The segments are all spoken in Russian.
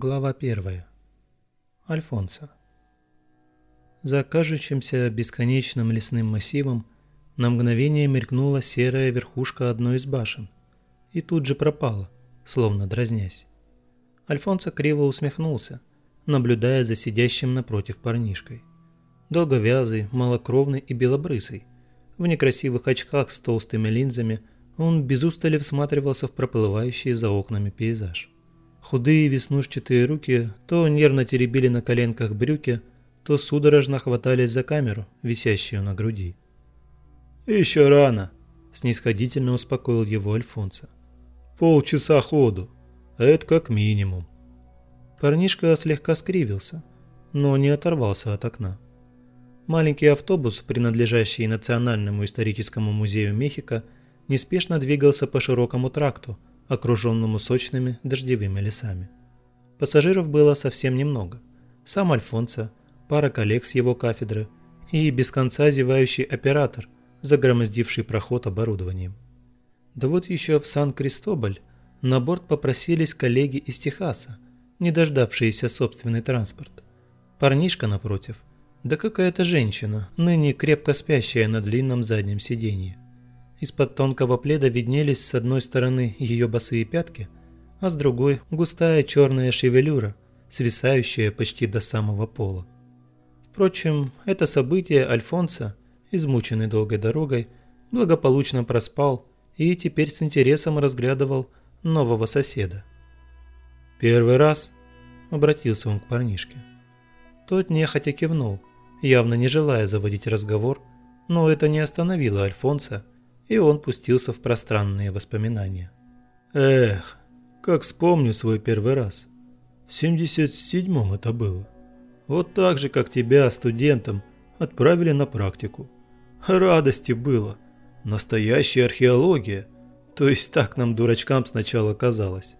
Глава 1. Альфонсо. За кажущимся бесконечным лесным массивом на мгновение мелькнула серая верхушка одной из башен и тут же пропала, словно дразнясь. Альфонсо криво усмехнулся, наблюдая за сидящим напротив парнишкой. Долговязый, малокровный и белобрысый. В некрасивых очках с толстыми линзами он без устали всматривался в проплывающий за окнами пейзаж. Худые веснушчатые руки то нервно теребили на коленках брюки, то судорожно хватались за камеру, висящую на груди. «Еще рано», – снисходительно успокоил его Альфонсо. «Полчаса ходу. Это как минимум». Парнишка слегка скривился, но не оторвался от окна. Маленький автобус, принадлежащий Национальному историческому музею Мехико, неспешно двигался по широкому тракту – окруженному сочными дождевыми лесами. Пассажиров было совсем немного. Сам Альфонсо, пара коллег с его кафедры и без конца зевающий оператор, загромоздивший проход оборудованием. Да вот еще в Сан-Кристобаль на борт попросились коллеги из Техаса, не дождавшиеся собственный транспорт. Парнишка напротив, да какая-то женщина, ныне крепко спящая на длинном заднем сиденье. Из-под тонкого пледа виднелись с одной стороны ее босые пятки, а с другой – густая черная шевелюра, свисающая почти до самого пола. Впрочем, это событие Альфонса, измученный долгой дорогой, благополучно проспал и теперь с интересом разглядывал нового соседа. «Первый раз?» – обратился он к парнишке. Тот нехотя кивнул, явно не желая заводить разговор, но это не остановило Альфонса – и он пустился в пространные воспоминания. Эх, как вспомню свой первый раз. В 77-м это было. Вот так же, как тебя, студентом, отправили на практику. Радости было. Настоящая археология. То есть так нам, дурачкам, сначала казалось.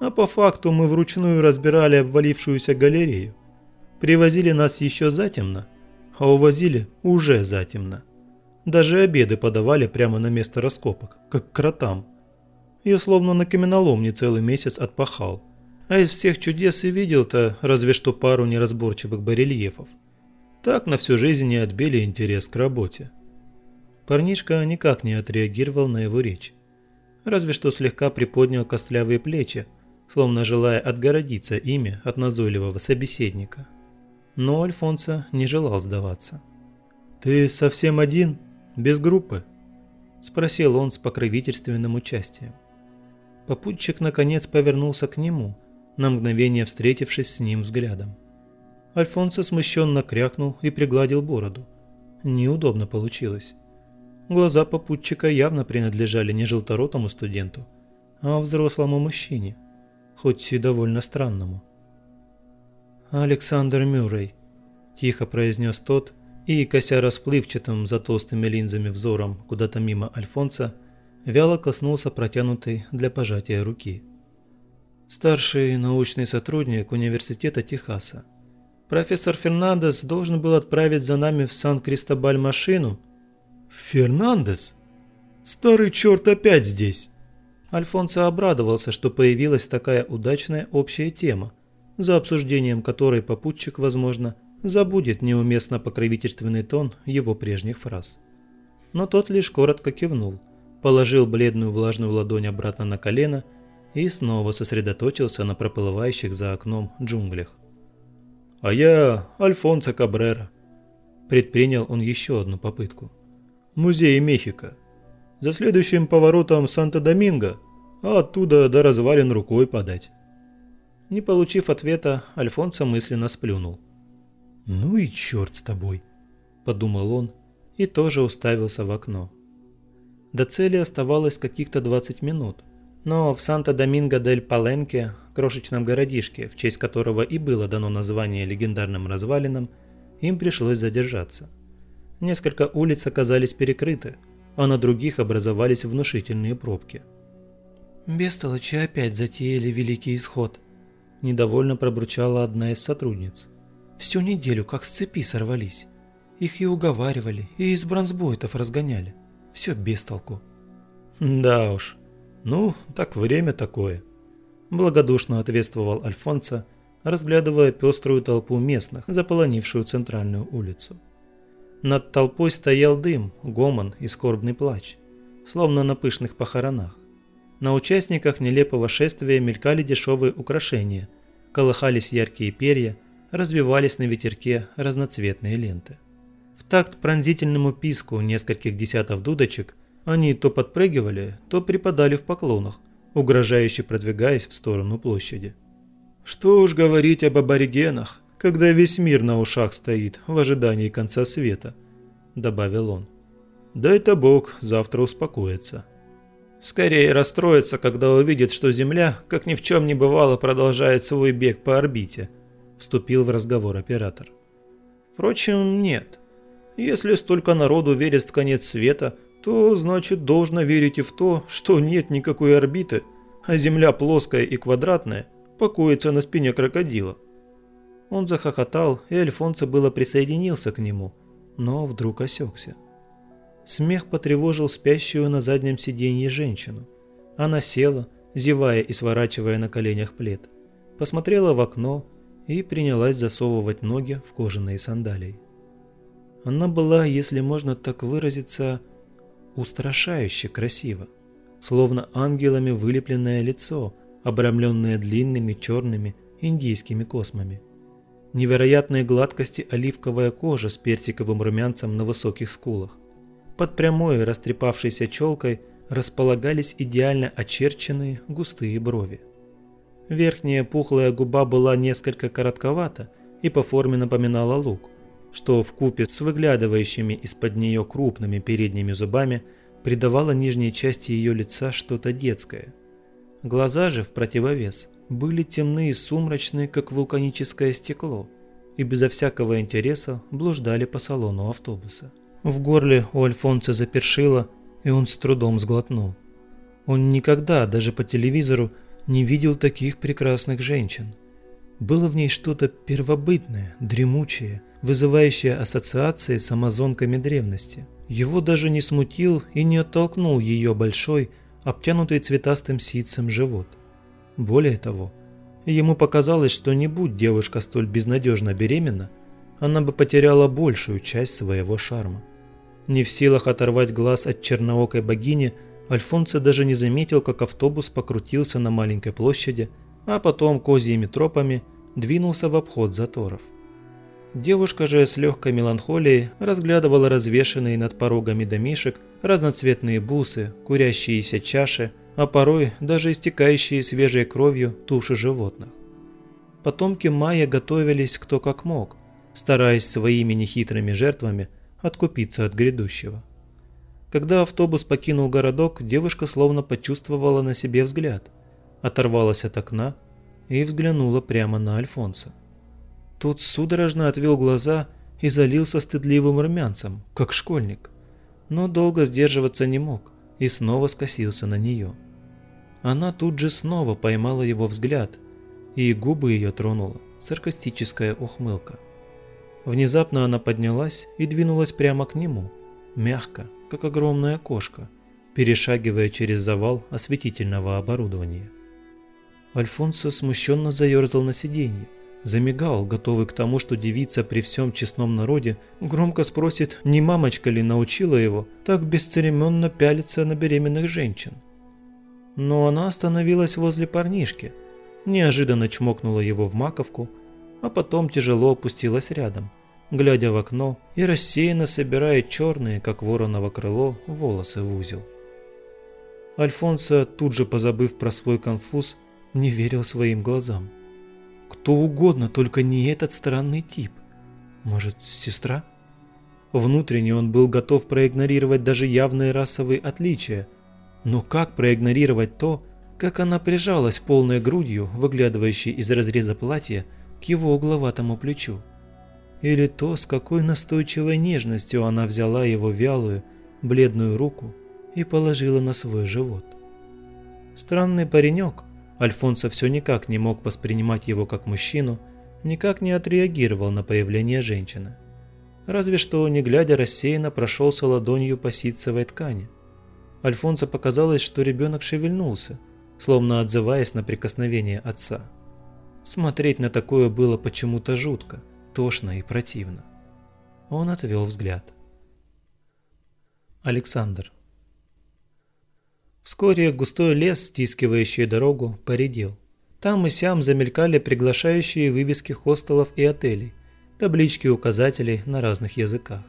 А по факту мы вручную разбирали обвалившуюся галерею. Привозили нас еще затемно, а увозили уже затемно. Даже обеды подавали прямо на место раскопок, как кротам. Я словно на каменоломне целый месяц отпахал. А из всех чудес и видел-то разве что пару неразборчивых барельефов. Так на всю жизнь не отбили интерес к работе. Парнишка никак не отреагировал на его речь. Разве что слегка приподнял костлявые плечи, словно желая отгородиться ими от назойливого собеседника. Но Альфонсо не желал сдаваться. «Ты совсем один?» Без группы?» – спросил он с покровительственным участием. Попутчик наконец повернулся к нему, на мгновение встретившись с ним взглядом. Альфонсо смущенно крякнул и пригладил бороду. Неудобно получилось. Глаза попутчика явно принадлежали не желторотому студенту, а взрослому мужчине, хоть и довольно странному. «Александр Мюррей», – тихо произнес тот, и, кося расплывчатым за толстыми линзами взором куда-то мимо Альфонса, вяло коснулся протянутой для пожатия руки. Старший научный сотрудник Университета Техаса. Профессор Фернандес должен был отправить за нами в Сан-Кристобаль машину. Фернандес? Старый черт опять здесь! Альфонсо обрадовался, что появилась такая удачная общая тема, за обсуждением которой попутчик, возможно, забудет неуместно покровительственный тон его прежних фраз. Но тот лишь коротко кивнул, положил бледную влажную ладонь обратно на колено и снова сосредоточился на проплывающих за окном джунглях. «А я Альфонсо Кабрера», – предпринял он еще одну попытку. «Музей Мехико. За следующим поворотом Санто-Доминго, а оттуда до развалин рукой подать». Не получив ответа, Альфонсо мысленно сплюнул. «Ну и черт с тобой», – подумал он и тоже уставился в окно. До цели оставалось каких-то 20 минут, но в Санто-Доминго-дель-Паленке, крошечном городишке, в честь которого и было дано название легендарным развалинам, им пришлось задержаться. Несколько улиц оказались перекрыты, а на других образовались внушительные пробки. «Бестолочи опять затеяли великий исход», – недовольно пробурчала одна из сотрудниц. Всю неделю как с цепи сорвались. Их и уговаривали, и из бронзбойтов разгоняли. Все без толку. Да уж. Ну, так время такое. Благодушно ответствовал Альфонсо, разглядывая пеструю толпу местных, заполонившую центральную улицу. Над толпой стоял дым, гомон и скорбный плач, словно на пышных похоронах. На участниках нелепого шествия мелькали дешевые украшения, колыхались яркие перья, развивались на ветерке разноцветные ленты. В такт пронзительному писку нескольких десятков дудочек они то подпрыгивали, то припадали в поклонах, угрожающе продвигаясь в сторону площади. Что уж говорить об аборигенах, когда весь мир на ушах стоит в ожидании конца света, добавил он. Дай-то Бог завтра успокоится. Скорее расстроится, когда увидит, что Земля, как ни в чем не бывало, продолжает свой бег по орбите, вступил в разговор оператор. Впрочем, нет. Если столько народу верит в конец света, то значит должно верить и в то, что нет никакой орбиты, а Земля плоская и квадратная, покоится на спине крокодила. Он захохотал, и Альфонсо было присоединился к нему, но вдруг осекся. Смех потревожил спящую на заднем сиденье женщину. Она села, зевая и сворачивая на коленях плед, посмотрела в окно и принялась засовывать ноги в кожаные сандалии. Она была, если можно так выразиться, устрашающе красива, словно ангелами вылепленное лицо – обрамленная длинными черными индийскими космами. Невероятной гладкости оливковая кожа с персиковым румянцем на высоких скулах. Под прямой растрепавшейся челкой располагались идеально очерченные густые брови. Верхняя пухлая губа была несколько коротковата и по форме напоминала лук, что в купе с выглядывающими из-под нее крупными передними зубами придавало нижней части ее лица что-то детское – Глаза же, в противовес, были темные и сумрачные, как вулканическое стекло, и безо всякого интереса блуждали по салону автобуса. В горле у Альфонса запершило, и он с трудом сглотнул. Он никогда, даже по телевизору, не видел таких прекрасных женщин. Было в ней что-то первобытное, дремучее, вызывающее ассоциации с амазонками древности. Его даже не смутил и не оттолкнул ее большой, обтянутый цветастым ситцем живот. Более того, ему показалось, что не будь девушка столь безнадежно беременна, она бы потеряла большую часть своего шарма. Не в силах оторвать глаз от черноокой богини, Альфонсо даже не заметил, как автобус покрутился на маленькой площади, а потом козьими тропами двинулся в обход заторов. Девушка же с легкой меланхолией разглядывала развешанные над порогами домишек разноцветные бусы, курящиеся чаши, а порой даже истекающие свежей кровью туши животных. Потомки майя готовились кто как мог, стараясь своими нехитрыми жертвами откупиться от грядущего. Когда автобус покинул городок, девушка словно почувствовала на себе взгляд, оторвалась от окна и взглянула прямо на Альфонса. Тот судорожно отвел глаза и залился стыдливым румянцем, как школьник. Но долго сдерживаться не мог и снова скосился на нее. Она тут же снова поймала его взгляд, и губы ее тронула саркастическая ухмылка. Внезапно она поднялась и двинулась прямо к нему, мягко, как огромная кошка, перешагивая через завал осветительного оборудования. Альфонсо смущенно заерзал на сиденье, замигал, готовый к тому, что девица при всем честном народе громко спросит, не мамочка ли научила его так бесцеремонно пялиться на беременных женщин. Но она остановилась возле парнишки, неожиданно чмокнула его в маковку, а потом тяжело опустилась рядом, глядя в окно и рассеянно собирая черные, как вороново крыло, волосы в узел. Альфонсо, тут же позабыв про свой конфуз, не верил своим глазам. Кто угодно, только не этот странный тип. Может, сестра? Внутренне он был готов проигнорировать даже явные расовые отличия. Но как проигнорировать то, как она прижалась полной грудью, выглядывающей из разреза платья, к его угловатому плечу? Или то, с какой настойчивой нежностью она взяла его вялую, бледную руку и положила на свой живот? Странный паренек – Альфонсо все никак не мог воспринимать его как мужчину, никак не отреагировал на появление женщины. Разве что, не глядя рассеянно, прошелся ладонью по ситцевой ткани. Альфонсо показалось, что ребенок шевельнулся, словно отзываясь на прикосновение отца. Смотреть на такое было почему-то жутко, тошно и противно. Он отвел взгляд. Александр. Вскоре густой лес, стискивающий дорогу, поредел. Там и сям замелькали приглашающие вывески хостелов и отелей, таблички указателей на разных языках.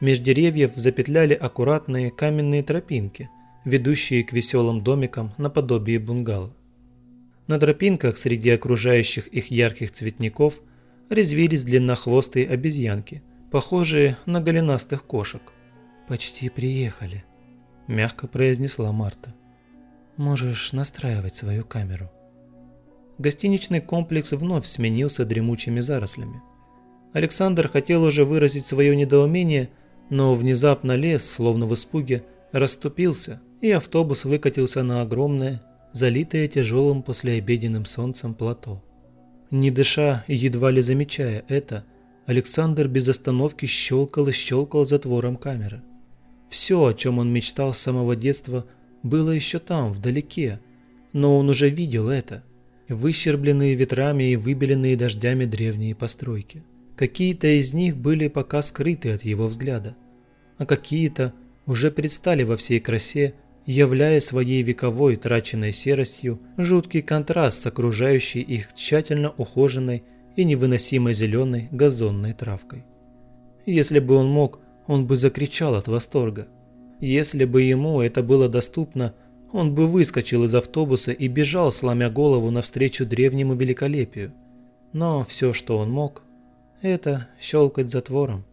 Меж деревьев запетляли аккуратные каменные тропинки, ведущие к веселым домикам наподобие бунгало. На тропинках среди окружающих их ярких цветников резвились длиннохвостые обезьянки, похожие на голенастых кошек. «Почти приехали», – мягко произнесла Марта. «Можешь настраивать свою камеру». Гостиничный комплекс вновь сменился дремучими зарослями. Александр хотел уже выразить свое недоумение, но внезапно лес, словно в испуге, расступился, и автобус выкатился на огромное, залитое тяжелым послеобеденным солнцем плато. Не дыша и едва ли замечая это, Александр без остановки щелкал и щелкал затвором камеры. Все, о чем он мечтал с самого детства, было еще там, вдалеке, но он уже видел это – выщербленные ветрами и выбеленные дождями древние постройки. Какие-то из них были пока скрыты от его взгляда, а какие-то уже предстали во всей красе, являя своей вековой траченной серостью жуткий контраст с окружающей их тщательно ухоженной и невыносимо зеленой газонной травкой. Если бы он мог, он бы закричал от восторга. Если бы ему это было доступно, он бы выскочил из автобуса и бежал, сломя голову навстречу древнему великолепию. Но все, что он мог, это щелкать затвором.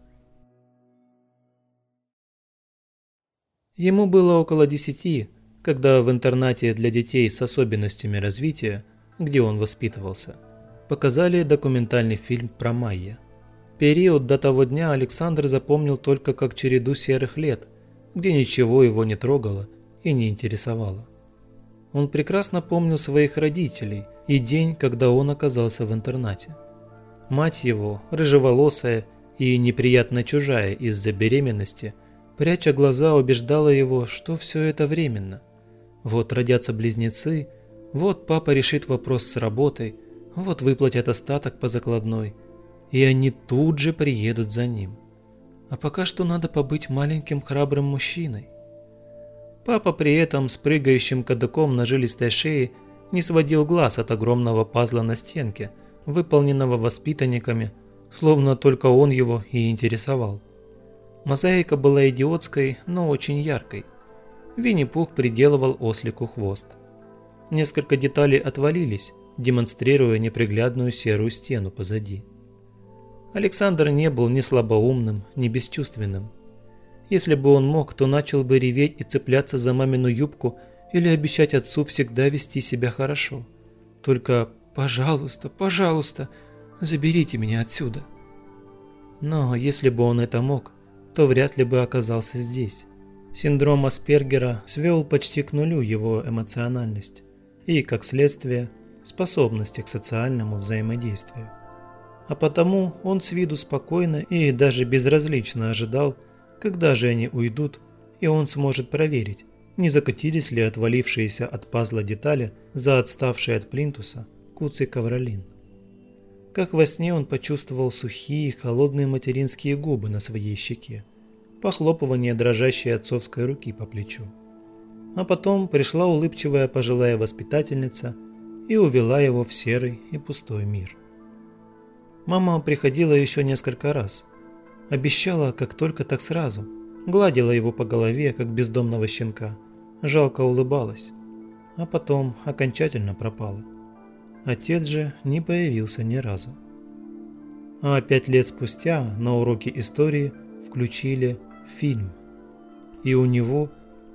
Ему было около десяти, когда в интернате для детей с особенностями развития, где он воспитывался, показали документальный фильм про Майя. Период до того дня Александр запомнил только как череду серых лет, где ничего его не трогало – и не интересовало. Он прекрасно помнил своих родителей и день, когда он оказался в интернате. Мать его, рыжеволосая и неприятно чужая из-за беременности, пряча глаза, убеждала его, что все это временно. Вот родятся близнецы, вот папа решит вопрос с работой, вот выплатят остаток по закладной, и они тут же приедут за ним. А пока что надо побыть маленьким храбрым мужчиной. Папа при этом с прыгающим кадыком на жилистой шее не сводил глаз от огромного пазла на стенке, выполненного воспитанниками, словно только он его и интересовал. Мозаика была идиотской, но очень яркой. Винни-Пух приделывал ослику хвост. Несколько деталей отвалились, демонстрируя неприглядную серую стену позади. Александр не был ни слабоумным, ни бесчувственным. Если бы он мог, то начал бы реветь и цепляться за мамину юбку или обещать отцу всегда вести себя хорошо. Только, пожалуйста, пожалуйста, заберите меня отсюда. Но если бы он это мог, то вряд ли бы оказался здесь. Синдром Аспергера свел почти к нулю его эмоциональность и, как следствие, способности к социальному взаимодействию. А потому он с виду спокойно и даже безразлично ожидал, когда же они уйдут, и он сможет проверить, не закатились ли отвалившиеся от пазла детали за отставшие от плинтуса куцый ковролин. Как во сне он почувствовал сухие, холодные материнские губы на своей щеке, похлопывание дрожащей отцовской руки по плечу. А потом пришла улыбчивая пожилая воспитательница и увела его в серый и пустой мир. Мама приходила еще несколько раз, Обещала, как только так сразу. Гладила его по голове, как бездомного щенка. Жалко улыбалась. А потом окончательно пропала. Отец же не появился ни разу. А пять лет спустя на уроке истории включили фильм. И у него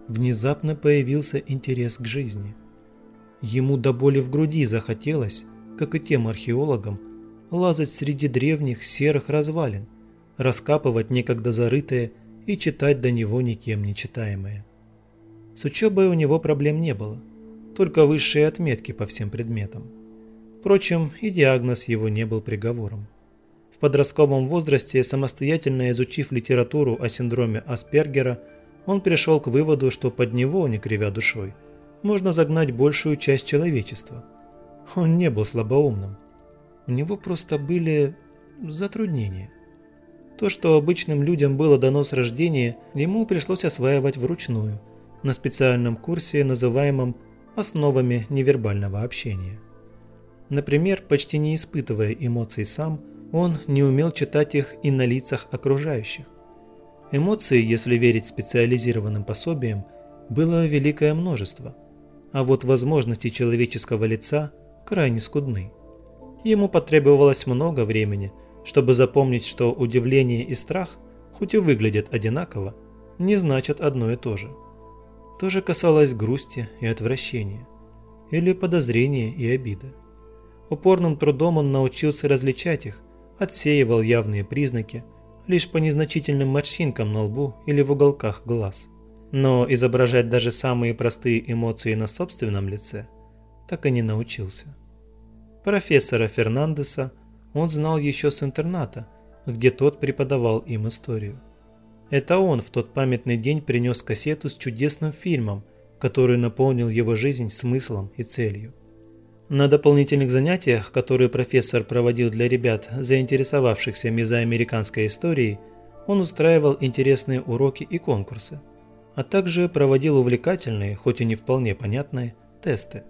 внезапно появился интерес к жизни. Ему до боли в груди захотелось, как и тем археологам, лазать среди древних серых развалин, раскапывать некогда зарытое и читать до него никем не читаемое. С учебой у него проблем не было, только высшие отметки по всем предметам. Впрочем, и диагноз его не был приговором. В подростковом возрасте, самостоятельно изучив литературу о синдроме Аспергера, он пришел к выводу, что под него, не кривя душой, можно загнать большую часть человечества. Он не был слабоумным. У него просто были затруднения. То, что обычным людям было дано с рождения, ему пришлось осваивать вручную, на специальном курсе, называемом «Основами невербального общения». Например, почти не испытывая эмоций сам, он не умел читать их и на лицах окружающих. Эмоций, если верить специализированным пособиям, было великое множество, а вот возможности человеческого лица крайне скудны. Ему потребовалось много времени, чтобы запомнить, что удивление и страх, хоть и выглядят одинаково, не значат одно и то же. То же касалось грусти и отвращения, или подозрения и обиды. Упорным трудом он научился различать их, отсеивал явные признаки лишь по незначительным морщинкам на лбу или в уголках глаз. Но изображать даже самые простые эмоции на собственном лице так и не научился. Профессора Фернандеса он знал еще с интерната, где тот преподавал им историю. Это он в тот памятный день принес кассету с чудесным фильмом, который наполнил его жизнь смыслом и целью. На дополнительных занятиях, которые профессор проводил для ребят, заинтересовавшихся мезоамериканской историей, он устраивал интересные уроки и конкурсы, а также проводил увлекательные, хоть и не вполне понятные, тесты.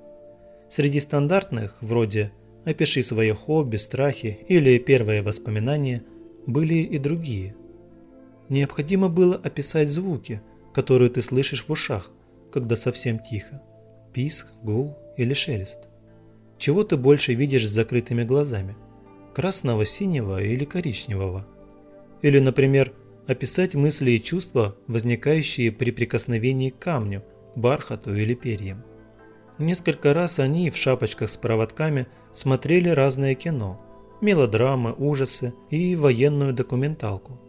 Среди стандартных, вроде «Опиши свое хобби, страхи» или «Первые воспоминания», были и другие. Необходимо было описать звуки, которые ты слышишь в ушах, когда совсем тихо – писк, гул или шелест. Чего ты больше видишь с закрытыми глазами? Красного, синего или коричневого? Или, например, описать мысли и чувства, возникающие при прикосновении к камню, бархату или перьям. Несколько раз они в шапочках с проводками смотрели разное кино, мелодрамы, ужасы и военную документалку.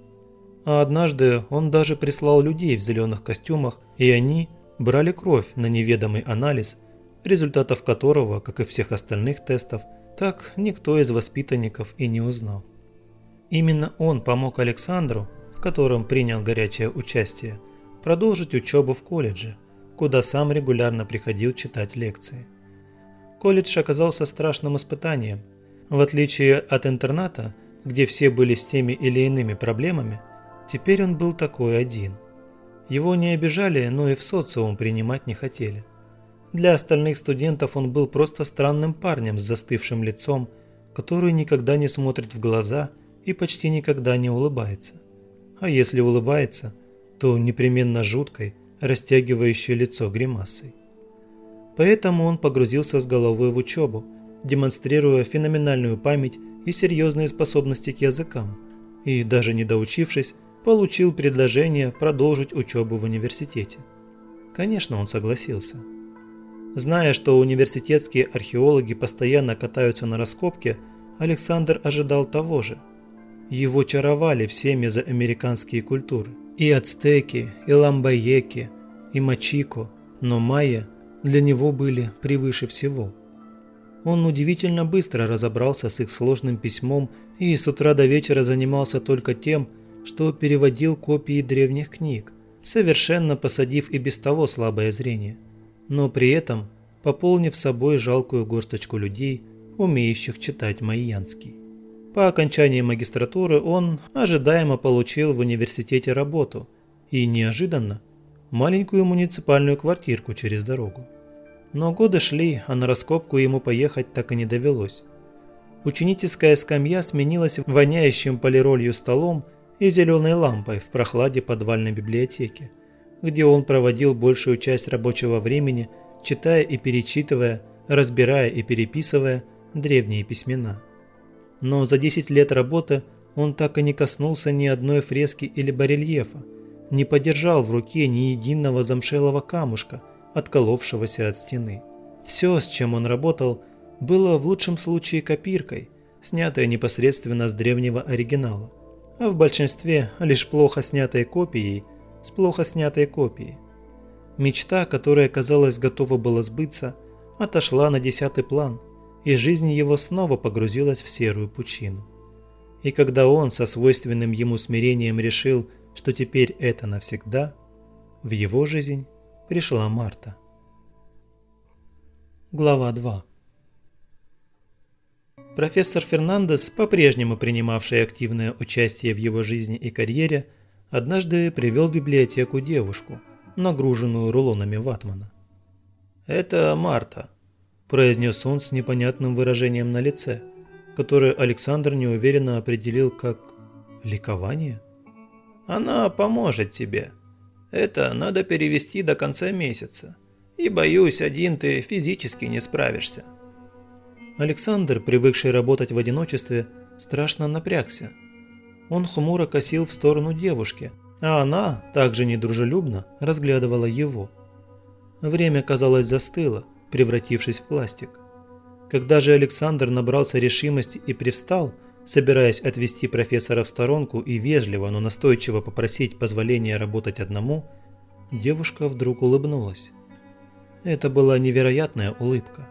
А однажды он даже прислал людей в зеленых костюмах, и они брали кровь на неведомый анализ результатов которого, как и всех остальных тестов, так никто из воспитанников и не узнал. Именно он помог Александру, в котором принял горячее участие, продолжить учебу в колледже, куда сам регулярно приходил читать лекции. Колледж оказался страшным испытанием. В отличие от интерната, где все были с теми или иными проблемами, теперь он был такой один. Его не обижали, но и в социум принимать не хотели. Для остальных студентов он был просто странным парнем с застывшим лицом, который никогда не смотрит в глаза и почти никогда не улыбается. А если улыбается, то непременно жуткой, растягивающей лицо гримасой. Поэтому он погрузился с головой в учебу, демонстрируя феноменальную память и серьезные способности к языкам, и даже не доучившись, получил предложение продолжить учебу в университете. Конечно, он согласился. Зная, что университетские археологи постоянно катаются на раскопке, Александр ожидал того же. Его чаровали все мезоамериканские культуры. И ацтеки, и ламбаеки, и мачико, но майя для него были превыше всего. Он удивительно быстро разобрался с их сложным письмом и с утра до вечера занимался только тем, что переводил копии древних книг, совершенно посадив и без того слабое зрение но при этом пополнив собой жалкую горсточку людей, умеющих читать майянский. По окончании магистратуры он ожидаемо получил в университете работу и неожиданно маленькую муниципальную квартирку через дорогу. Но годы шли, а на раскопку ему поехать так и не довелось. Ученическая скамья сменилась воняющим полиролью столом и зеленой лампой в прохладе подвальной библиотеки где он проводил большую часть рабочего времени, читая и перечитывая, разбирая и переписывая древние письмена. Но за 10 лет работы он так и не коснулся ни одной фрески или барельефа, не подержал в руке ни единого замшелого камушка, отколовшегося от стены. Все, с чем он работал, было в лучшем случае копиркой, снятой непосредственно с древнего оригинала, а в большинстве лишь плохо снятой копией – с плохо снятой копией. Мечта, которая, казалось, готова была сбыться, отошла на десятый план, и жизнь его снова погрузилась в серую пучину. И когда он со свойственным ему смирением решил, что теперь это навсегда, в его жизнь пришла Марта. Глава 2 Профессор Фернандес, по-прежнему принимавший активное участие в его жизни и карьере, однажды привел в библиотеку девушку, нагруженную рулонами ватмана. «Это Марта», – произнес он с непонятным выражением на лице, которое Александр неуверенно определил как «ликование». «Она поможет тебе. Это надо перевести до конца месяца. И, боюсь, один ты физически не справишься». Александр, привыкший работать в одиночестве, страшно напрягся. Он хмуро косил в сторону девушки, а она, также недружелюбно, разглядывала его. Время, казалось, застыло, превратившись в пластик. Когда же Александр набрался решимости и привстал, собираясь отвести профессора в сторонку и вежливо, но настойчиво попросить позволения работать одному, девушка вдруг улыбнулась. Это была невероятная улыбка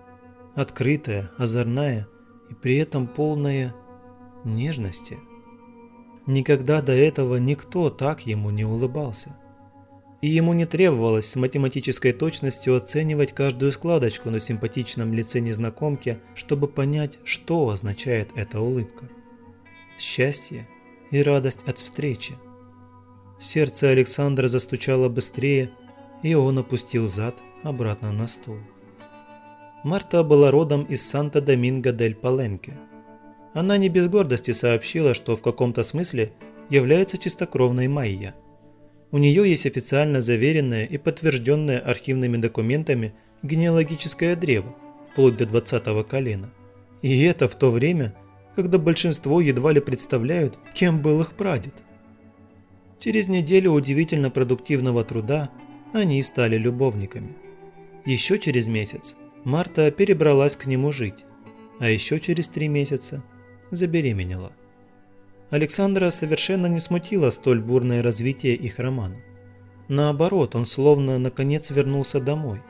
открытая, озорная и при этом полная нежности. Никогда до этого никто так ему не улыбался. И ему не требовалось с математической точностью оценивать каждую складочку на симпатичном лице незнакомки, чтобы понять, что означает эта улыбка. Счастье и радость от встречи. Сердце Александра застучало быстрее, и он опустил зад обратно на стул. Марта была родом из Санта-Доминго-дель-Паленке. Она не без гордости сообщила, что в каком-то смысле является чистокровной майя. У нее есть официально заверенное и подтвержденное архивными документами генеалогическое древо, вплоть до 20-го колена. И это в то время, когда большинство едва ли представляют, кем был их прадед. Через неделю удивительно продуктивного труда они стали любовниками. Еще через месяц Марта перебралась к нему жить, а еще через три месяца забеременела. Александра совершенно не смутило столь бурное развитие их романа. Наоборот, он словно наконец вернулся домой.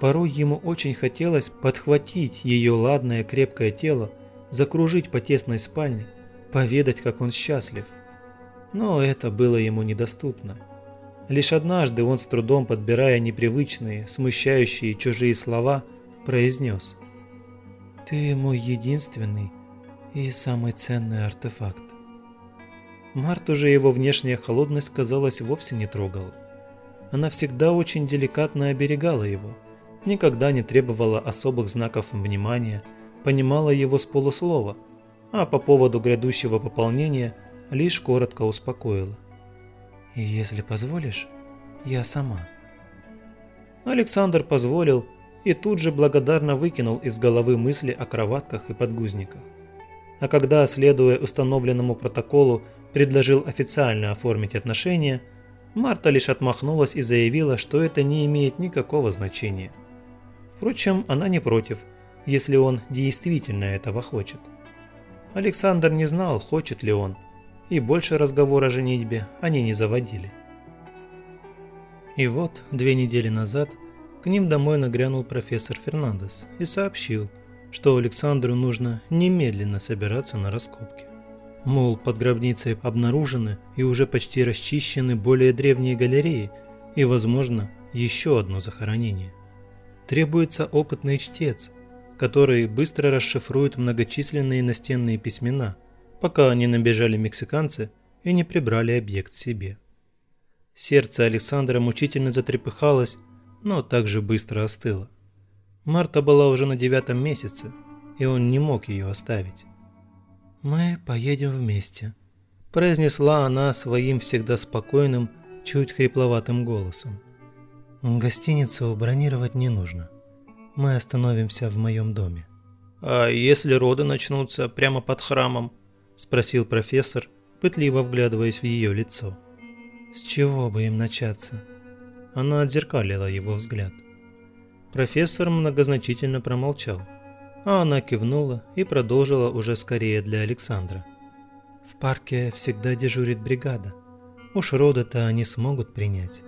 Порой ему очень хотелось подхватить ее ладное крепкое тело, закружить по тесной спальне, поведать, как он счастлив. Но это было ему недоступно. Лишь однажды он с трудом подбирая непривычные, смущающие чужие слова – произнес. «Ты мой единственный и самый ценный артефакт». Марту же его внешняя холодность, казалось, вовсе не трогала. Она всегда очень деликатно оберегала его, никогда не требовала особых знаков внимания, понимала его с полуслова, а по поводу грядущего пополнения лишь коротко успокоила. «И если позволишь, я сама». Александр позволил, и тут же благодарно выкинул из головы мысли о кроватках и подгузниках. А когда, следуя установленному протоколу, предложил официально оформить отношения, Марта лишь отмахнулась и заявила, что это не имеет никакого значения. Впрочем, она не против, если он действительно этого хочет. Александр не знал, хочет ли он, и больше разговора о женитьбе они не заводили. И вот, две недели назад – к ним домой нагрянул профессор Фернандес и сообщил, что Александру нужно немедленно собираться на раскопки. Мол, под гробницей обнаружены и уже почти расчищены более древние галереи и, возможно, еще одно захоронение. Требуется опытный чтец, который быстро расшифрует многочисленные настенные письмена, пока не набежали мексиканцы и не прибрали объект себе. Сердце Александра мучительно затрепыхалось, но также быстро остыла. Марта была уже на девятом месяце, и он не мог ее оставить. «Мы поедем вместе», – произнесла она своим всегда спокойным, чуть хрипловатым голосом. «Гостиницу бронировать не нужно. Мы остановимся в моем доме». «А если роды начнутся прямо под храмом?» – спросил профессор, пытливо вглядываясь в ее лицо. «С чего бы им начаться?» Она отзеркалила его взгляд. Профессор многозначительно промолчал, а она кивнула и продолжила уже скорее для Александра. В парке всегда дежурит бригада. Уж рода-то они смогут принять.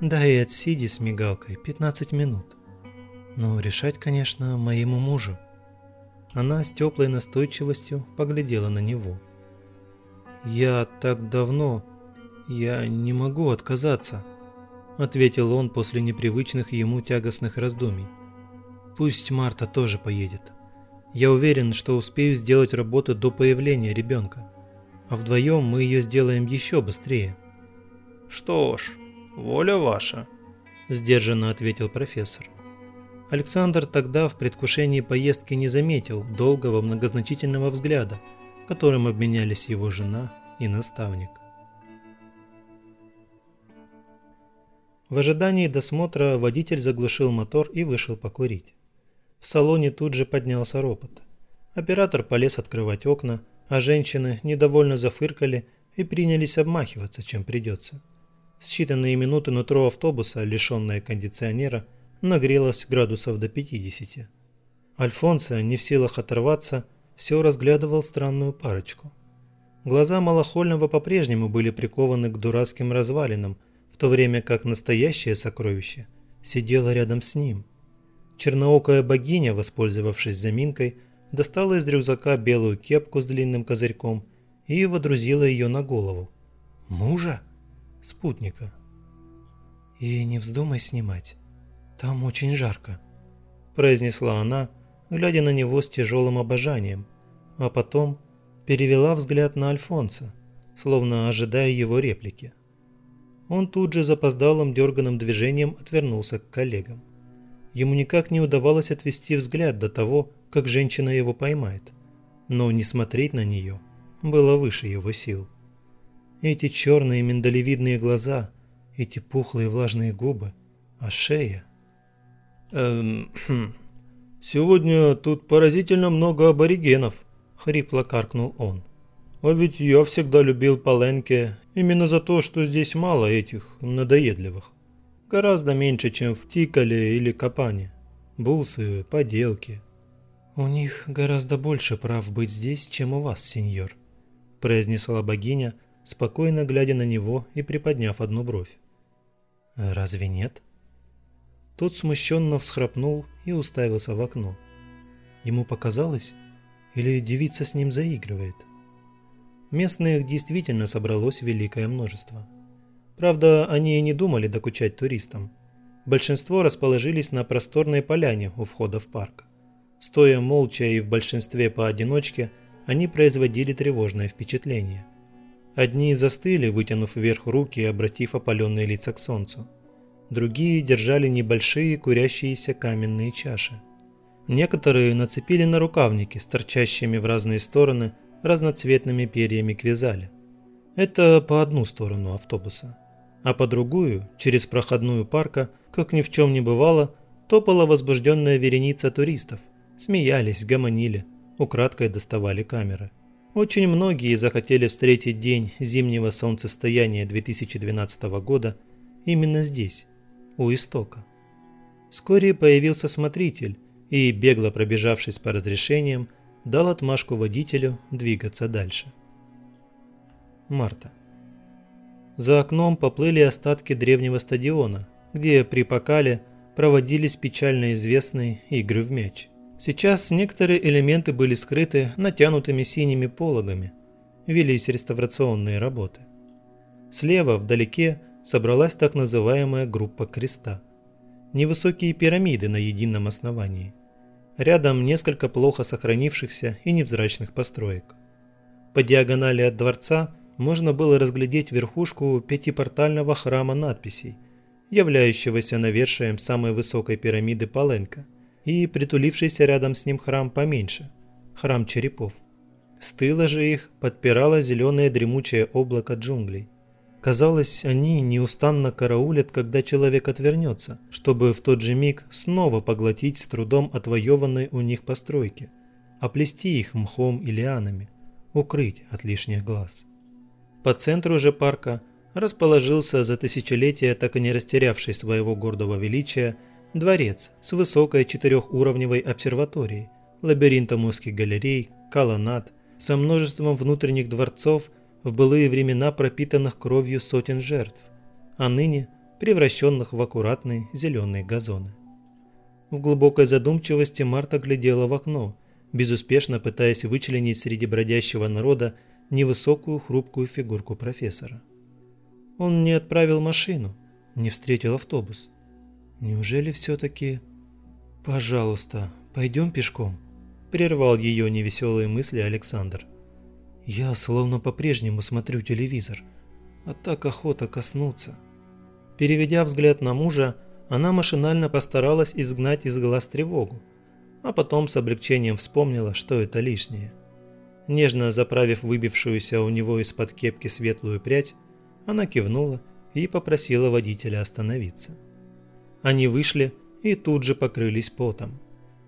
Да и отсиди с мигалкой 15 минут. Но решать, конечно, моему мужу. Она с теплой настойчивостью поглядела на него. «Я так давно... Я не могу отказаться», – ответил он после непривычных ему тягостных раздумий. Пусть Марта тоже поедет. Я уверен, что успею сделать работу до появления ребенка. А вдвоем мы ее сделаем еще быстрее. Что ж, воля ваша, сдержанно ответил профессор. Александр тогда в предвкушении поездки не заметил долгого многозначительного взгляда, которым обменялись его жена и наставник. В ожидании досмотра водитель заглушил мотор и вышел покурить. В салоне тут же поднялся ропот. Оператор полез открывать окна, а женщины недовольно зафыркали и принялись обмахиваться, чем придется. В считанные минуты нутро автобуса, лишенное кондиционера, нагрелось градусов до 50. Альфонсо, не в силах оторваться, все разглядывал странную парочку. Глаза Малохольного по-прежнему были прикованы к дурацким развалинам, то время как настоящее сокровище сидело рядом с ним. Черноокая богиня, воспользовавшись заминкой, достала из рюкзака белую кепку с длинным козырьком и водрузила ее на голову. Мужа? Спутника. И не вздумай снимать. Там очень жарко, произнесла она, глядя на него с тяжелым обожанием, а потом перевела взгляд на Альфонса, словно ожидая его реплики. Он тут же запоздалым дерганым движением отвернулся к коллегам. Ему никак не удавалось отвести взгляд до того, как женщина его поймает. Но не смотреть на нее было выше его сил. Эти черные миндалевидные глаза, эти пухлые влажные губы, а шея... «Эм, хм, сегодня тут поразительно много аборигенов», — хрипло каркнул он. «А ведь я всегда любил Паленке именно за то, что здесь мало этих надоедливых. Гораздо меньше, чем в Тикале или Капане. Бусы, поделки, «У них гораздо больше прав быть здесь, чем у вас, сеньор», – произнесла богиня, спокойно глядя на него и приподняв одну бровь. «Разве нет?» Тот смущенно всхрапнул и уставился в окно. Ему показалось, или девица с ним заигрывает. Местных действительно собралось великое множество. Правда, они и не думали докучать туристам. Большинство расположились на просторной поляне у входа в парк. Стоя молча и в большинстве поодиночке, они производили тревожное впечатление. Одни застыли, вытянув вверх руки и обратив опаленные лица к солнцу. Другие держали небольшие курящиеся каменные чаши. Некоторые нацепили на рукавники с торчащими в разные стороны разноцветными перьями квизали. Это по одну сторону автобуса. А по другую, через проходную парка, как ни в чем не бывало, топала возбужденная вереница туристов – смеялись, гомонили, украдкой доставали камеры. Очень многие захотели встретить день зимнего солнцестояния 2012 года именно здесь, у истока. Вскоре появился смотритель и, бегло пробежавшись по разрешениям, дал отмашку водителю двигаться дальше. Марта. За окном поплыли остатки древнего стадиона, где при Покале проводились печально известные игры в мяч. Сейчас некоторые элементы были скрыты натянутыми синими пологами. Велись реставрационные работы. Слева, вдалеке, собралась так называемая группа креста. Невысокие пирамиды на едином основании. Рядом несколько плохо сохранившихся и невзрачных построек. По диагонали от дворца можно было разглядеть верхушку пятипортального храма надписей, являющегося навершием самой высокой пирамиды Паленка – и притулившийся рядом с ним храм поменьше – храм черепов. С тыла же их подпирало зеленое дремучее облако джунглей. Казалось, они неустанно караулят, когда человек отвернется, чтобы в тот же миг снова поглотить с трудом отвоеванные у них постройки, оплести их мхом и лианами, укрыть от лишних глаз. По центру же парка расположился за тысячелетия так и не растерявший своего гордого величия Дворец с высокой четырехуровневой обсерваторией, лабиринтом узких галерей, колоннад, со множеством внутренних дворцов в былые времена пропитанных кровью сотен жертв, а ныне превращенных в аккуратные зеленые газоны. В глубокой задумчивости Марта глядела в окно, безуспешно пытаясь вычленить среди бродящего народа невысокую хрупкую фигурку профессора. Он не отправил машину, не встретил автобус. Неужели все-таки... «Пожалуйста, пойдем пешком», – прервал ее невеселые мысли Александр. «Я словно по-прежнему смотрю телевизор, а так охота коснуться». Переведя взгляд на мужа, она машинально постаралась изгнать из глаз тревогу, а потом с облегчением вспомнила, что это лишнее. Нежно заправив выбившуюся у него из-под кепки светлую прядь, она кивнула и попросила водителя остановиться. Они вышли и тут же покрылись потом.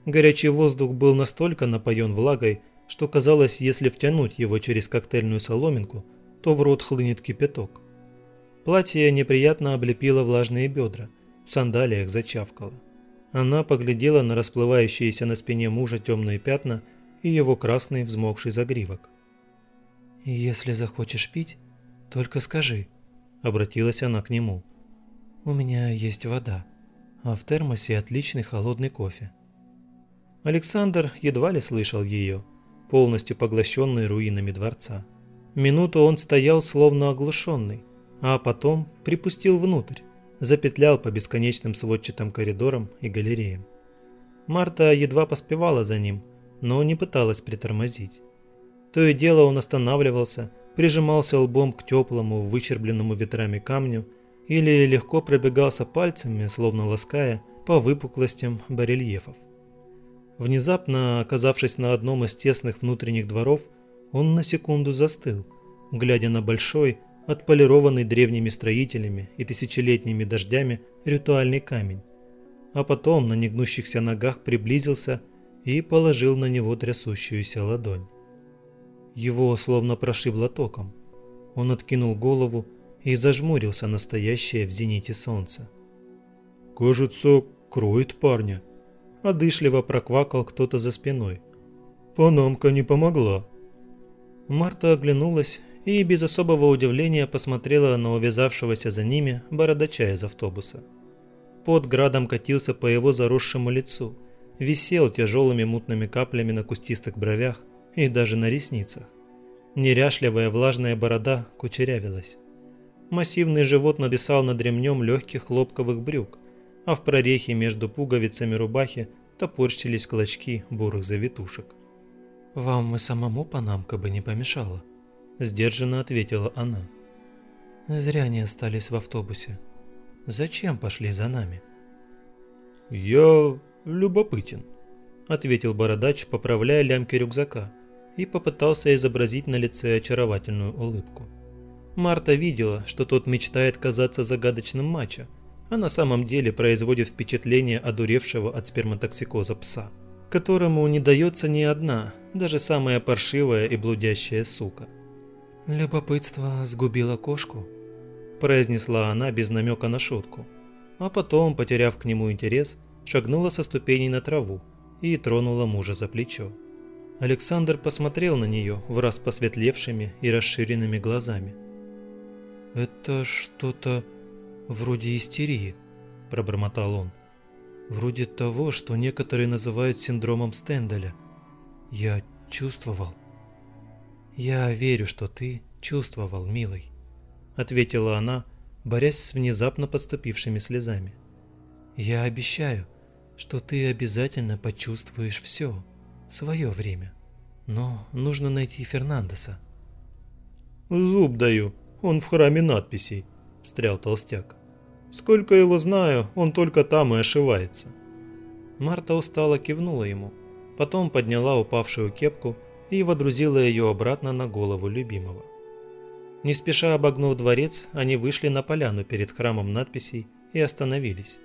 Горячий воздух был настолько напоен влагой, что казалось, если втянуть его через коктейльную соломинку, то в рот хлынет кипяток. Платье неприятно облепило влажные бедра, в сандалиях зачавкало. Она поглядела на расплывающиеся на спине мужа темные пятна и его красный взмокший загривок. «Если захочешь пить, только скажи», — обратилась она к нему. «У меня есть вода, а в термосе отличный холодный кофе». Александр едва ли слышал ее, полностью поглощенный руинами дворца. Минуту он стоял словно оглушенный, а потом припустил внутрь, запетлял по бесконечным сводчатым коридорам и галереям. Марта едва поспевала за ним, но не пыталась притормозить. То и дело он останавливался, прижимался лбом к теплому, вычербленному ветрами камню или легко пробегался пальцами, словно лаская, по выпуклостям барельефов. Внезапно, оказавшись на одном из тесных внутренних дворов, он на секунду застыл, глядя на большой, отполированный древними строителями и тысячелетними дождями ритуальный камень, а потом на негнущихся ногах приблизился и положил на него трясущуюся ладонь. Его словно прошибло током. Он откинул голову и зажмурился настоящее в зените солнце. «Кажется, кроет парня», – одышливо проквакал кто-то за спиной. «Панамка не помогла». Марта оглянулась и без особого удивления посмотрела на увязавшегося за ними бородача из автобуса. Под градом катился по его заросшему лицу, висел тяжелыми мутными каплями на кустистых бровях и даже на ресницах. Неряшливая влажная борода кучерявилась. Массивный живот нависал над ремнем легких хлопковых брюк, а в прорехе между пуговицами рубахи топорщились клочки бурых завитушек. «Вам и самому панамка бы не помешала», – сдержанно ответила она. «Зря не остались в автобусе. Зачем пошли за нами?» «Я любопытен», – ответил бородач, поправляя лямки рюкзака и попытался изобразить на лице очаровательную улыбку. Марта видела, что тот мечтает казаться загадочным мачо, а на самом деле производит впечатление одуревшего от сперматоксикоза пса, которому не дается ни одна, даже самая паршивая и блудящая сука. «Любопытство сгубило кошку», – произнесла она без намека на шутку, а потом, потеряв к нему интерес, шагнула со ступеней на траву и тронула мужа за плечо. Александр посмотрел на нее в раз посветлевшими и расширенными глазами. «Это что-то вроде истерии», – пробормотал он. «Вроде того, что некоторые называют синдромом Стенделя. Я чувствовал». «Я верю, что ты чувствовал, милый», – ответила она, борясь с внезапно подступившими слезами. «Я обещаю, что ты обязательно почувствуешь все» свое время. Но нужно найти Фернандеса. «Зуб даю, он в храме надписей», – встрял толстяк. «Сколько его знаю, он только там и ошивается». Марта устало кивнула ему, потом подняла упавшую кепку и водрузила ее обратно на голову любимого. Не спеша обогнув дворец, они вышли на поляну перед храмом надписей и остановились.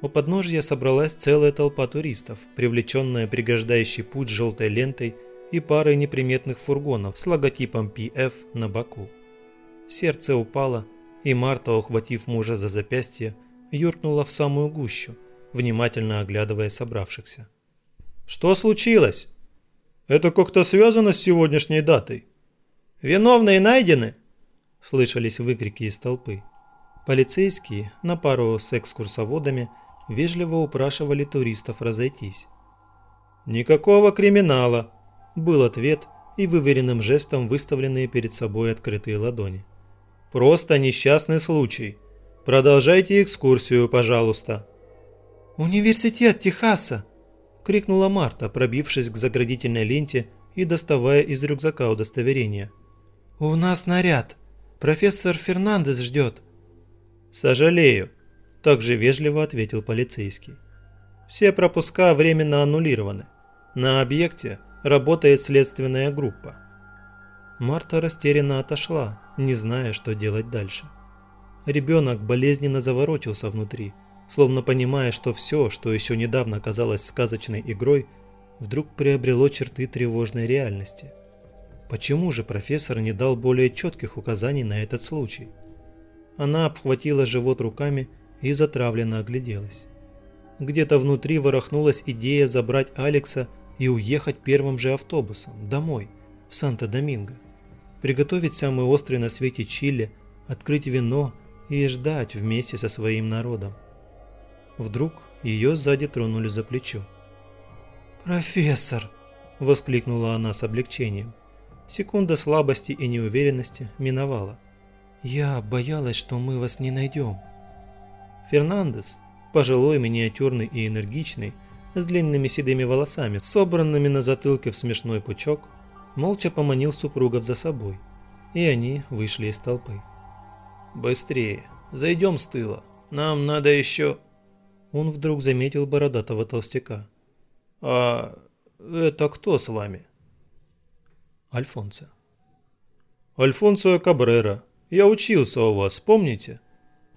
У подножья собралась целая толпа туристов, привлеченная преграждающей путь желтой лентой и парой неприметных фургонов с логотипом PF на боку. Сердце упало, и Марта, ухватив мужа за запястье, юркнула в самую гущу, внимательно оглядывая собравшихся. «Что случилось? Это как-то связано с сегодняшней датой?» «Виновные найдены?» – слышались выкрики из толпы. Полицейские, на пару с экскурсоводами, вежливо упрашивали туристов разойтись. «Никакого криминала», – был ответ и выверенным жестом выставленные перед собой открытые ладони. «Просто несчастный случай. Продолжайте экскурсию, пожалуйста». «Университет Техаса!» – крикнула Марта, пробившись к заградительной ленте и доставая из рюкзака удостоверение. «У нас наряд. Профессор Фернандес ждет». «Сожалею», – также вежливо ответил полицейский. «Все пропуска временно аннулированы. На объекте работает следственная группа». Марта растерянно отошла, не зная, что делать дальше. Ребенок болезненно заворочился внутри, словно понимая, что все, что еще недавно казалось сказочной игрой, вдруг приобрело черты тревожной реальности. Почему же профессор не дал более четких указаний на этот случай? Она обхватила живот руками и затравленно огляделась. Где-то внутри ворохнулась идея забрать Алекса и уехать первым же автобусом домой, в Санто-Доминго. Приготовить самый острый на свете чили, открыть вино и ждать вместе со своим народом. Вдруг ее сзади тронули за плечо. «Профессор!» – воскликнула она с облегчением. Секунда слабости и неуверенности миновала. «Я боялась, что мы вас не найдем». Фернандес, пожилой, миниатюрный и энергичный, с длинными седыми волосами, собранными на затылке в смешной пучок, молча поманил супругов за собой, и они вышли из толпы. «Быстрее, зайдем с тыла, нам надо еще...» Он вдруг заметил бородатого толстяка. «А это кто с вами?» Альфонсо. «Альфонсо Кабрера. Я учился у вас, помните?»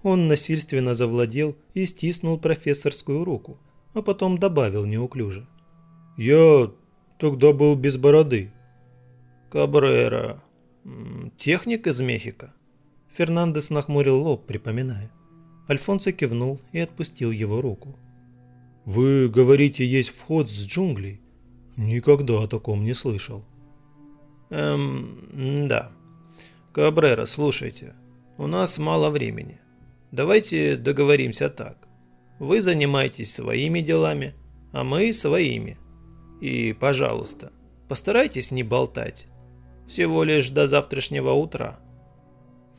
Он насильственно завладел и стиснул профессорскую руку, а потом добавил неуклюже. «Я тогда был без бороды». «Кабрера. Техник из Мехико?» Фернандес нахмурил лоб, припоминая. Альфонсо кивнул и отпустил его руку. «Вы говорите, есть вход с джунглей? Никогда о таком не слышал». «Эм, да. Кабрера, слушайте, у нас мало времени. Давайте договоримся так. Вы занимаетесь своими делами, а мы своими. И, пожалуйста, постарайтесь не болтать. Всего лишь до завтрашнего утра».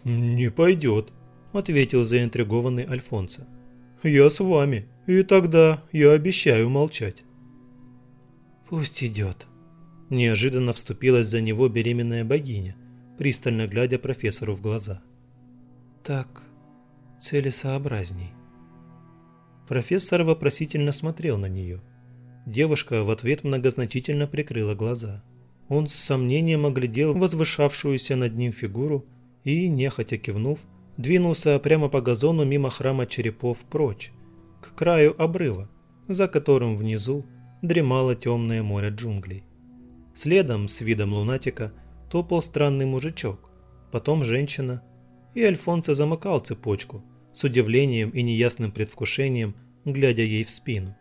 «Не пойдет», — ответил заинтригованный Альфонсо. «Я с вами, и тогда я обещаю молчать». «Пусть идет», — неожиданно вступилась за него беременная богиня, пристально глядя профессору в глаза. «Так целесообразней». Профессор вопросительно смотрел на нее. Девушка в ответ многозначительно прикрыла глаза. Он с сомнением оглядел возвышавшуюся над ним фигуру и, нехотя кивнув, двинулся прямо по газону мимо храма черепов прочь, к краю обрыва, за которым внизу дремало темное море джунглей. Следом, с видом лунатика, топал странный мужичок, потом женщина, и Альфонсо замыкал цепочку, с удивлением и неясным предвкушением, глядя ей в спину.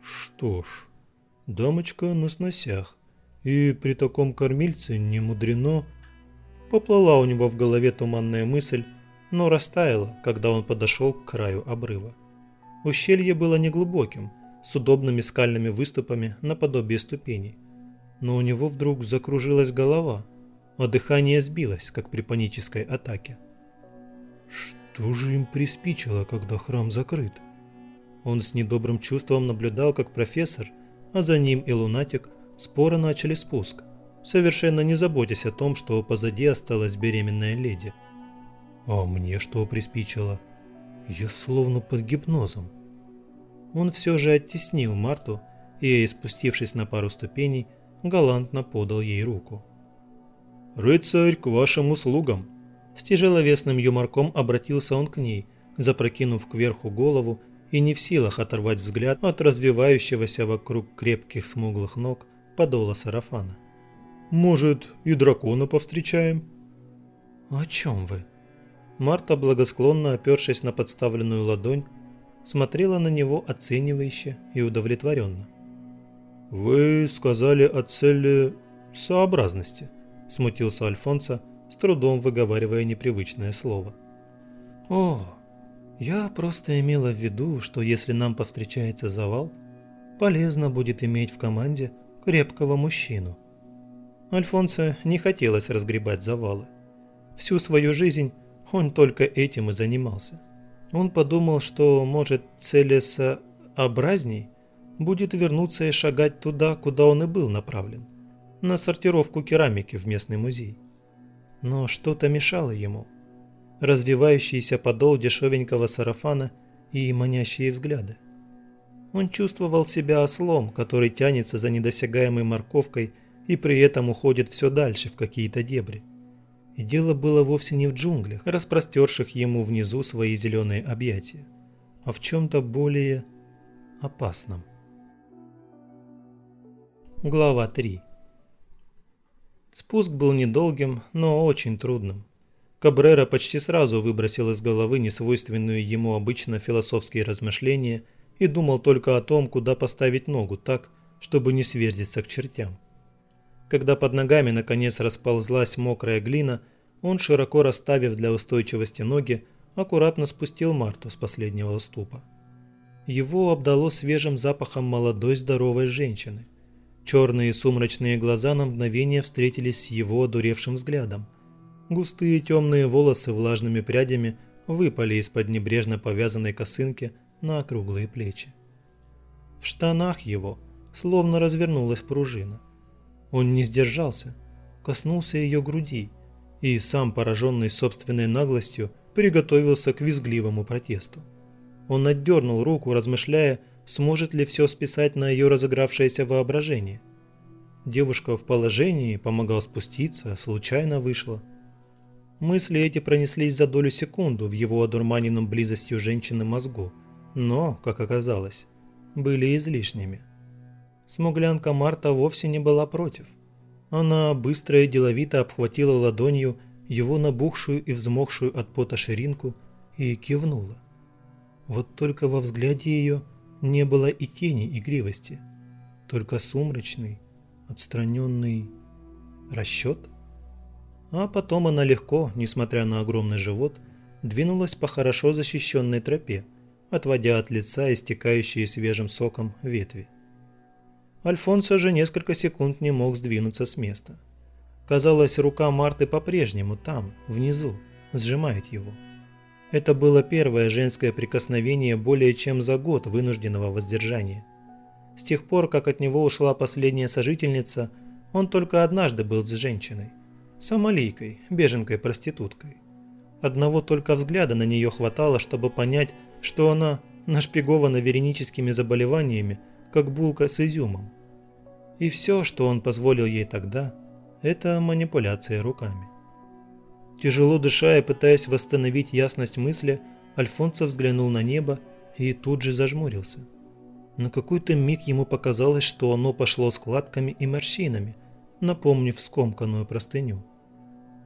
Что ж, дамочка на сносях, и при таком кормильце не мудрено, Поплыла у него в голове туманная мысль, но растаяла, когда он подошел к краю обрыва. Ущелье было неглубоким, с удобными скальными выступами наподобие ступеней. Но у него вдруг закружилась голова, а дыхание сбилось, как при панической атаке. Что же им приспичило, когда храм закрыт? Он с недобрым чувством наблюдал, как профессор, а за ним и лунатик, споро начали спуск совершенно не заботясь о том, что позади осталась беременная леди. А мне что приспичило? Я словно под гипнозом. Он все же оттеснил Марту и, спустившись на пару ступеней, галантно подал ей руку. «Рыцарь, к вашим услугам!» С тяжеловесным юморком обратился он к ней, запрокинув кверху голову и не в силах оторвать взгляд от развивающегося вокруг крепких смуглых ног подола сарафана. Может, и дракона повстречаем?» «О чем вы?» Марта, благосклонно опершись на подставленную ладонь, смотрела на него оценивающе и удовлетворенно. «Вы сказали о цели сообразности», – смутился Альфонсо, с трудом выговаривая непривычное слово. «О, я просто имела в виду, что если нам повстречается завал, полезно будет иметь в команде крепкого мужчину. Альфонсо не хотелось разгребать завалы. Всю свою жизнь он только этим и занимался. Он подумал, что может Целеса образней будет вернуться и шагать туда, куда он и был направлен, на сортировку керамики в местный музей. Но что-то мешало ему. Развивающийся подол дешевенького сарафана и манящие взгляды. Он чувствовал себя ослом, который тянется за недосягаемой морковкой и при этом уходит все дальше в какие-то дебри. И дело было вовсе не в джунглях, распростерших ему внизу свои зеленые объятия, а в чем-то более опасном. Глава 3 Спуск был недолгим, но очень трудным. Кабрера почти сразу выбросил из головы несвойственную ему обычно философские размышления и думал только о том, куда поставить ногу так, чтобы не сверзиться к чертям. Когда под ногами наконец расползлась мокрая глина, он, широко расставив для устойчивости ноги, аккуратно спустил Марту с последнего уступа. Его обдало свежим запахом молодой здоровой женщины. Черные сумрачные глаза на мгновение встретились с его одуревшим взглядом. Густые темные волосы влажными прядями выпали из-под небрежно повязанной косынки на округлые плечи. В штанах его словно развернулась пружина – он не сдержался, коснулся ее груди и, сам пораженный собственной наглостью, приготовился к визгливому протесту. Он отдернул руку, размышляя, сможет ли все списать на ее разыгравшееся воображение. Девушка в положении, помогал спуститься, случайно вышла. Мысли эти пронеслись за долю секунду в его одурманенном близостью женщины мозгу, но, как оказалось, были излишними. Смуглянка Марта вовсе не была против. Она быстро и деловито обхватила ладонью его набухшую и взмокшую от пота ширинку и кивнула. Вот только во взгляде ее не было и тени игривости, только сумрачный, отстраненный расчет. А потом она легко, несмотря на огромный живот, двинулась по хорошо защищенной тропе, отводя от лица истекающие свежим соком ветви. Альфонсо же несколько секунд не мог сдвинуться с места. Казалось, рука Марты по-прежнему там, внизу, сжимает его. Это было первое женское прикосновение более чем за год вынужденного воздержания. С тех пор, как от него ушла последняя сожительница, он только однажды был с женщиной. Сомалийкой, беженкой-проституткой. Одного только взгляда на нее хватало, чтобы понять, что она нашпигована вереническими заболеваниями как булка с изюмом. И все, что он позволил ей тогда, это манипуляция руками. Тяжело дыша и пытаясь восстановить ясность мысли, Альфонсо взглянул на небо и тут же зажмурился. На какой-то миг ему показалось, что оно пошло складками и морщинами, напомнив скомканную простыню.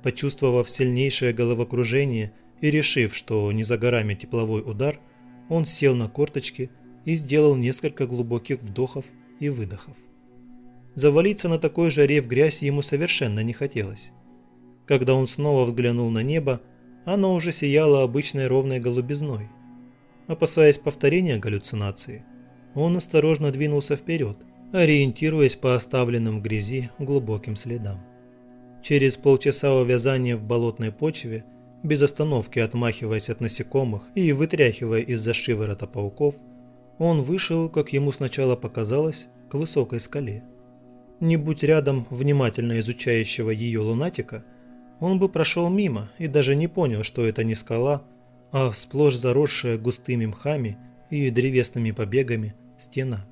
Почувствовав сильнейшее головокружение и решив, что не за горами тепловой удар, он сел на корточки и сделал несколько глубоких вдохов и выдохов. Завалиться на такой жаре в грязь ему совершенно не хотелось. Когда он снова взглянул на небо, оно уже сияло обычной ровной голубизной. Опасаясь повторения галлюцинации, он осторожно двинулся вперед, ориентируясь по оставленным в грязи глубоким следам. Через полчаса увязания в болотной почве, без остановки отмахиваясь от насекомых и вытряхивая из-за шиворота пауков, он вышел, как ему сначала показалось, к высокой скале. Не будь рядом внимательно изучающего ее лунатика, он бы прошел мимо и даже не понял, что это не скала, а сплошь заросшая густыми мхами и древесными побегами стена.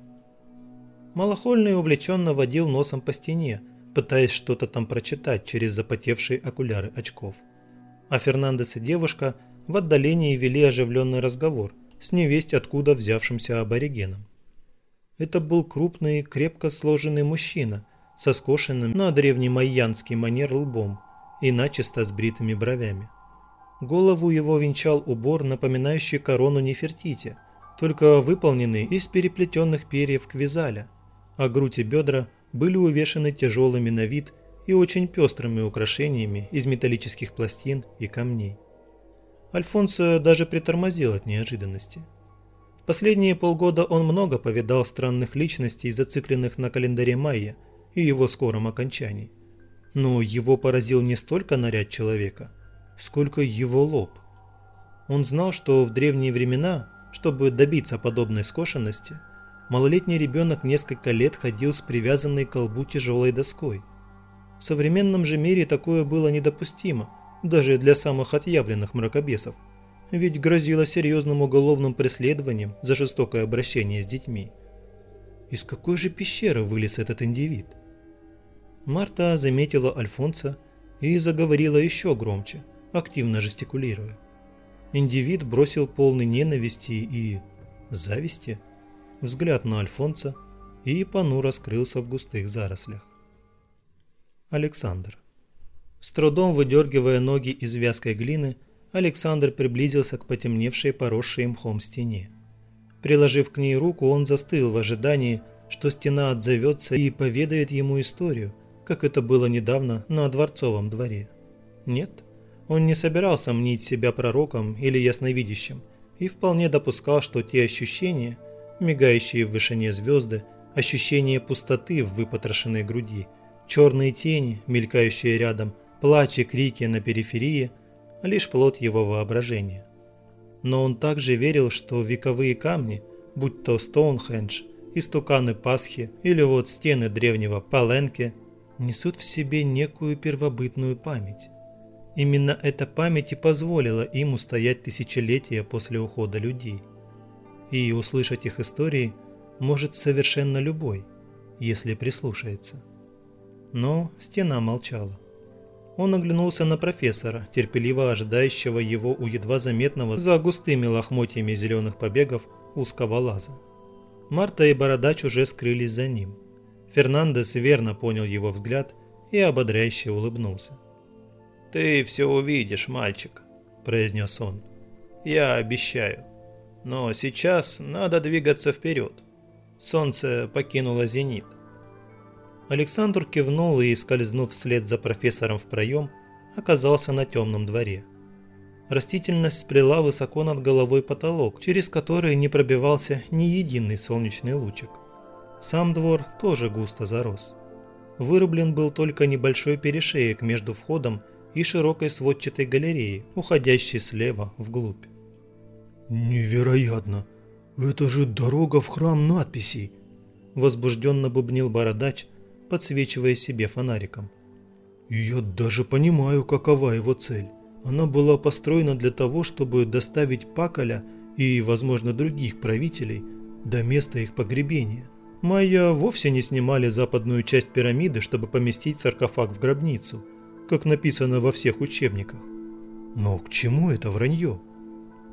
Малохольный увлеченно водил носом по стене, пытаясь что-то там прочитать через запотевшие окуляры очков. А Фернандес и девушка в отдалении вели оживленный разговор – с невесть откуда взявшимся аборигеном. Это был крупный, крепко сложенный мужчина со скошенным на древнемайянский манер лбом и начисто сбритыми бровями. Голову его венчал убор, напоминающий корону Нефертити, только выполненный из переплетенных перьев квизаля, а грудь и бедра были увешаны тяжелыми на вид и очень пестрыми украшениями из металлических пластин и камней. Альфонсо даже притормозил от неожиданности. В последние полгода он много повидал странных личностей, зацикленных на календаре майя и его скором окончании. Но его поразил не столько наряд человека, сколько его лоб. Он знал, что в древние времена, Чтобы добиться подобной скошенности, малолетний ребенок несколько лет ходил с привязанной к колбу тяжелой доской. В современном же мире такое было недопустимо, даже для самых отъявленных мракобесов, ведь грозило серьезным уголовным преследованием за жестокое обращение с детьми. Из какой же пещеры вылез этот индивид? Марта заметила Альфонса и заговорила еще громче, активно жестикулируя. Индивид бросил полный ненависти и зависти взгляд на Альфонса и понуро скрылся в густых зарослях. Александр. С трудом выдергивая ноги из вязкой глины, Александр приблизился к потемневшей поросшей мхом стене. Приложив к ней руку, он застыл в ожидании, что стена отзовется и поведает ему историю, как это было недавно на Дворцовом дворе. Нет, он не собирался мнить себя пророком или ясновидящим и вполне допускал, что те ощущения, мигающие в вышине звезды, ощущение пустоты в выпотрошенной груди, черные тени, мелькающие рядом, плач и крики на периферии – лишь плод его воображения. Но он также верил, что вековые камни, будь то Стоунхендж, истуканы Пасхи или вот стены древнего Паленке, несут в себе некую первобытную память. Именно эта память и позволила им устоять тысячелетия после ухода людей. И услышать их истории может совершенно любой, если прислушается. Но стена молчала. Он оглянулся на профессора, терпеливо ожидающего его у едва заметного за густыми лохмотьями зеленых побегов узкого лаза. Марта и Бородач уже скрылись за ним. Фернандес верно понял его взгляд и ободряюще улыбнулся. «Ты все увидишь, мальчик», – произнес он. «Я обещаю. Но сейчас надо двигаться вперед. Солнце покинуло зенит. Александр кивнул и, скользнув вслед за профессором в проем, оказался на темном дворе. Растительность сплела высоко над головой потолок, через который не пробивался ни единый солнечный лучик. Сам двор тоже густо зарос. Вырублен был только небольшой перешеек между входом и широкой сводчатой галереей, уходящей слева вглубь. «Невероятно! Это же дорога в храм надписей!» Возбужденно бубнил бородач, подсвечивая себе фонариком. «Я даже понимаю, какова его цель. Она была построена для того, чтобы доставить Пакаля и, возможно, других правителей до места их погребения. Майя вовсе не снимали западную часть пирамиды, чтобы поместить саркофаг в гробницу, как написано во всех учебниках. Но к чему это вранье?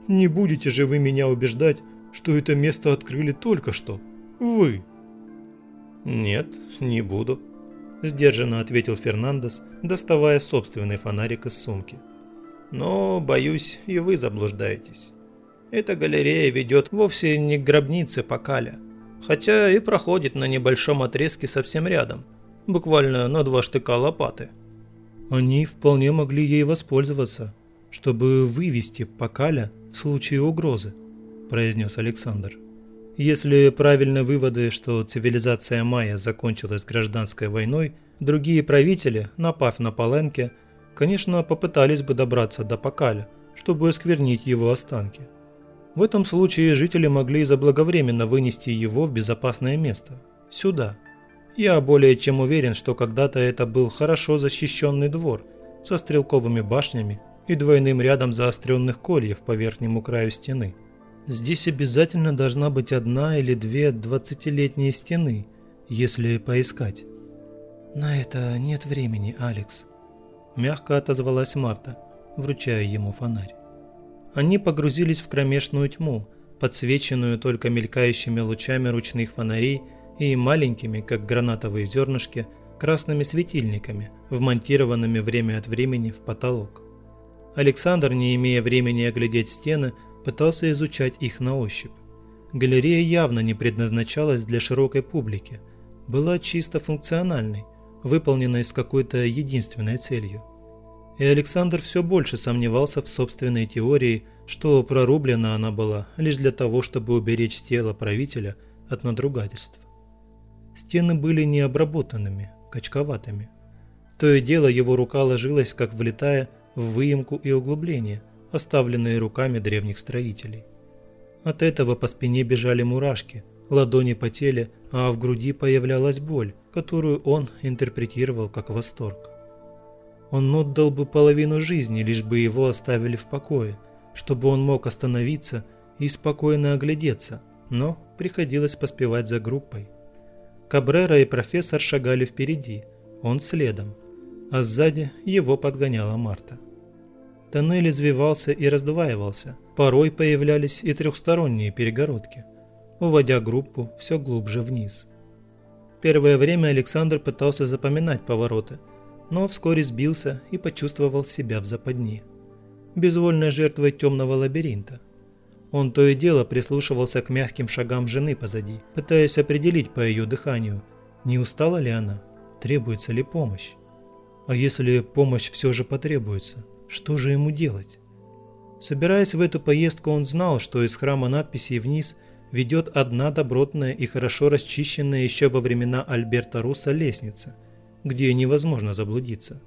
Не будете же вы меня убеждать, что это место открыли только что? Вы!» «Нет, не буду», – сдержанно ответил Фернандес, доставая собственный фонарик из сумки. «Но, боюсь, и вы заблуждаетесь. Эта галерея ведет вовсе не к гробнице Покаля, хотя и проходит на небольшом отрезке совсем рядом, буквально на два штыка лопаты». «Они вполне могли ей воспользоваться, чтобы вывести Покаля в случае угрозы», – произнес Александр. Если правильны выводы, что цивилизация майя закончилась гражданской войной, другие правители, напав на Паленке, конечно, попытались бы добраться до Покаля, чтобы осквернить его останки. В этом случае жители могли заблаговременно вынести его в безопасное место – сюда. Я более чем уверен, что когда-то это был хорошо защищенный двор со стрелковыми башнями и двойным рядом заостренных кольев по верхнему краю стены – Здесь обязательно должна быть одна или две двадцатилетние стены, если поискать. На это нет времени, Алекс. Мягко отозвалась Марта, вручая ему фонарь. Они погрузились в кромешную тьму, подсвеченную только мелькающими лучами ручных фонарей и маленькими, как гранатовые зернышки, красными светильниками, вмонтированными время от времени в потолок. Александр, не имея времени оглядеть стены, пытался изучать их на ощупь. Галерея явно не предназначалась для широкой публики, была чисто функциональной, выполненной с какой-то единственной целью. И Александр все больше сомневался в собственной теории, что прорублена она была лишь для того, чтобы уберечь тело правителя от надругательств. Стены были необработанными, качковатыми. То и дело его рука ложилась, как влетая в выемку и углубление – оставленные руками древних строителей. От этого по спине бежали мурашки, ладони потели, а в груди появлялась боль, которую он интерпретировал как восторг. Он отдал бы половину жизни, лишь бы его оставили в покое, чтобы он мог остановиться и спокойно оглядеться, но приходилось поспевать за группой. Кабрера и профессор шагали впереди, он следом, а сзади его подгоняла Марта. Тоннель извивался и раздваивался, порой появлялись и трехсторонние перегородки, уводя группу все глубже вниз. Первое время Александр пытался запоминать повороты, но вскоре сбился и почувствовал себя в западне. Безвольной жертвой темного лабиринта. Он то и дело прислушивался к мягким шагам жены позади, пытаясь определить по ее дыханию, не устала ли она, требуется ли помощь. А если помощь все же потребуется, что же ему делать? Собираясь в эту поездку, он знал, что из храма надписей вниз ведет одна добротная и хорошо расчищенная еще во времена Альберта Руса лестница, где невозможно заблудиться.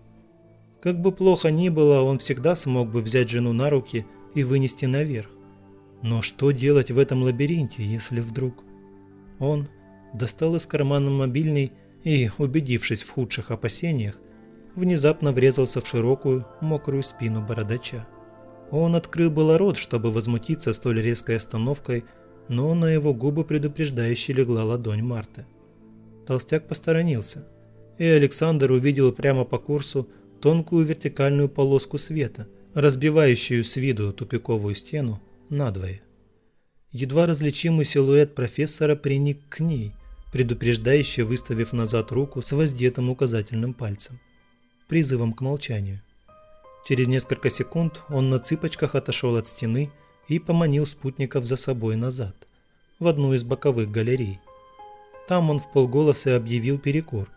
Как бы плохо ни было, он всегда смог бы взять жену на руки и вынести наверх. Но что делать в этом лабиринте, если вдруг... Он достал из кармана мобильный и, убедившись в худших опасениях, внезапно врезался в широкую, мокрую спину бородача. Он открыл было рот, чтобы возмутиться столь резкой остановкой, но на его губы предупреждающе легла ладонь Марты. Толстяк посторонился, и Александр увидел прямо по курсу тонкую вертикальную полоску света, разбивающую с виду тупиковую стену надвое. Едва различимый силуэт профессора приник к ней, предупреждающе выставив назад руку с воздетым указательным пальцем призывом к молчанию. Через несколько секунд он на цыпочках отошел от стены и поманил спутников за собой назад, в одну из боковых галерей. Там он в полголоса объявил перекур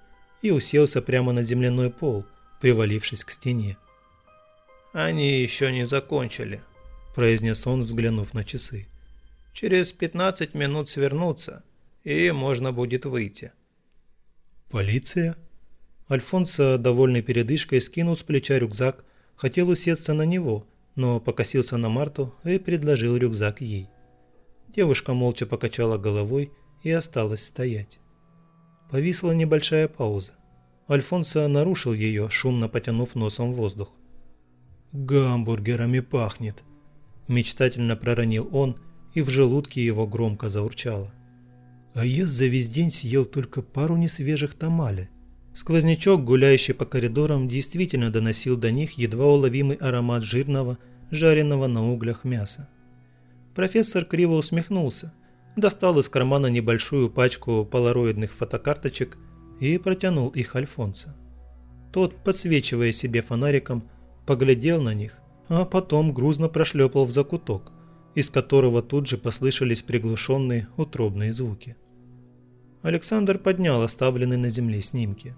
и уселся прямо на земляной пол, привалившись к стене. «Они еще не закончили», – произнес он, взглянув на часы. «Через 15 минут свернутся, и можно будет выйти». «Полиция?» Альфонсо, довольный передышкой, скинул с плеча рюкзак, хотел усесться на него, но покосился на Марту и предложил рюкзак ей. Девушка молча покачала головой и осталась стоять. Повисла небольшая пауза. Альфонсо нарушил ее, шумно потянув носом воздух. «Гамбургерами пахнет», – мечтательно проронил он, и в желудке его громко заурчало. «А я за весь день съел только пару несвежих тамале». Сквознячок, гуляющий по коридорам, действительно доносил до них едва уловимый аромат жирного, жареного на углях мяса. Профессор криво усмехнулся, достал из кармана небольшую пачку полароидных фотокарточек и протянул их Альфонсо. Тот, подсвечивая себе фонариком, поглядел на них, а потом грузно прошлепал в закуток, из которого тут же послышались приглушенные утробные звуки. Александр поднял оставленные на земле снимки.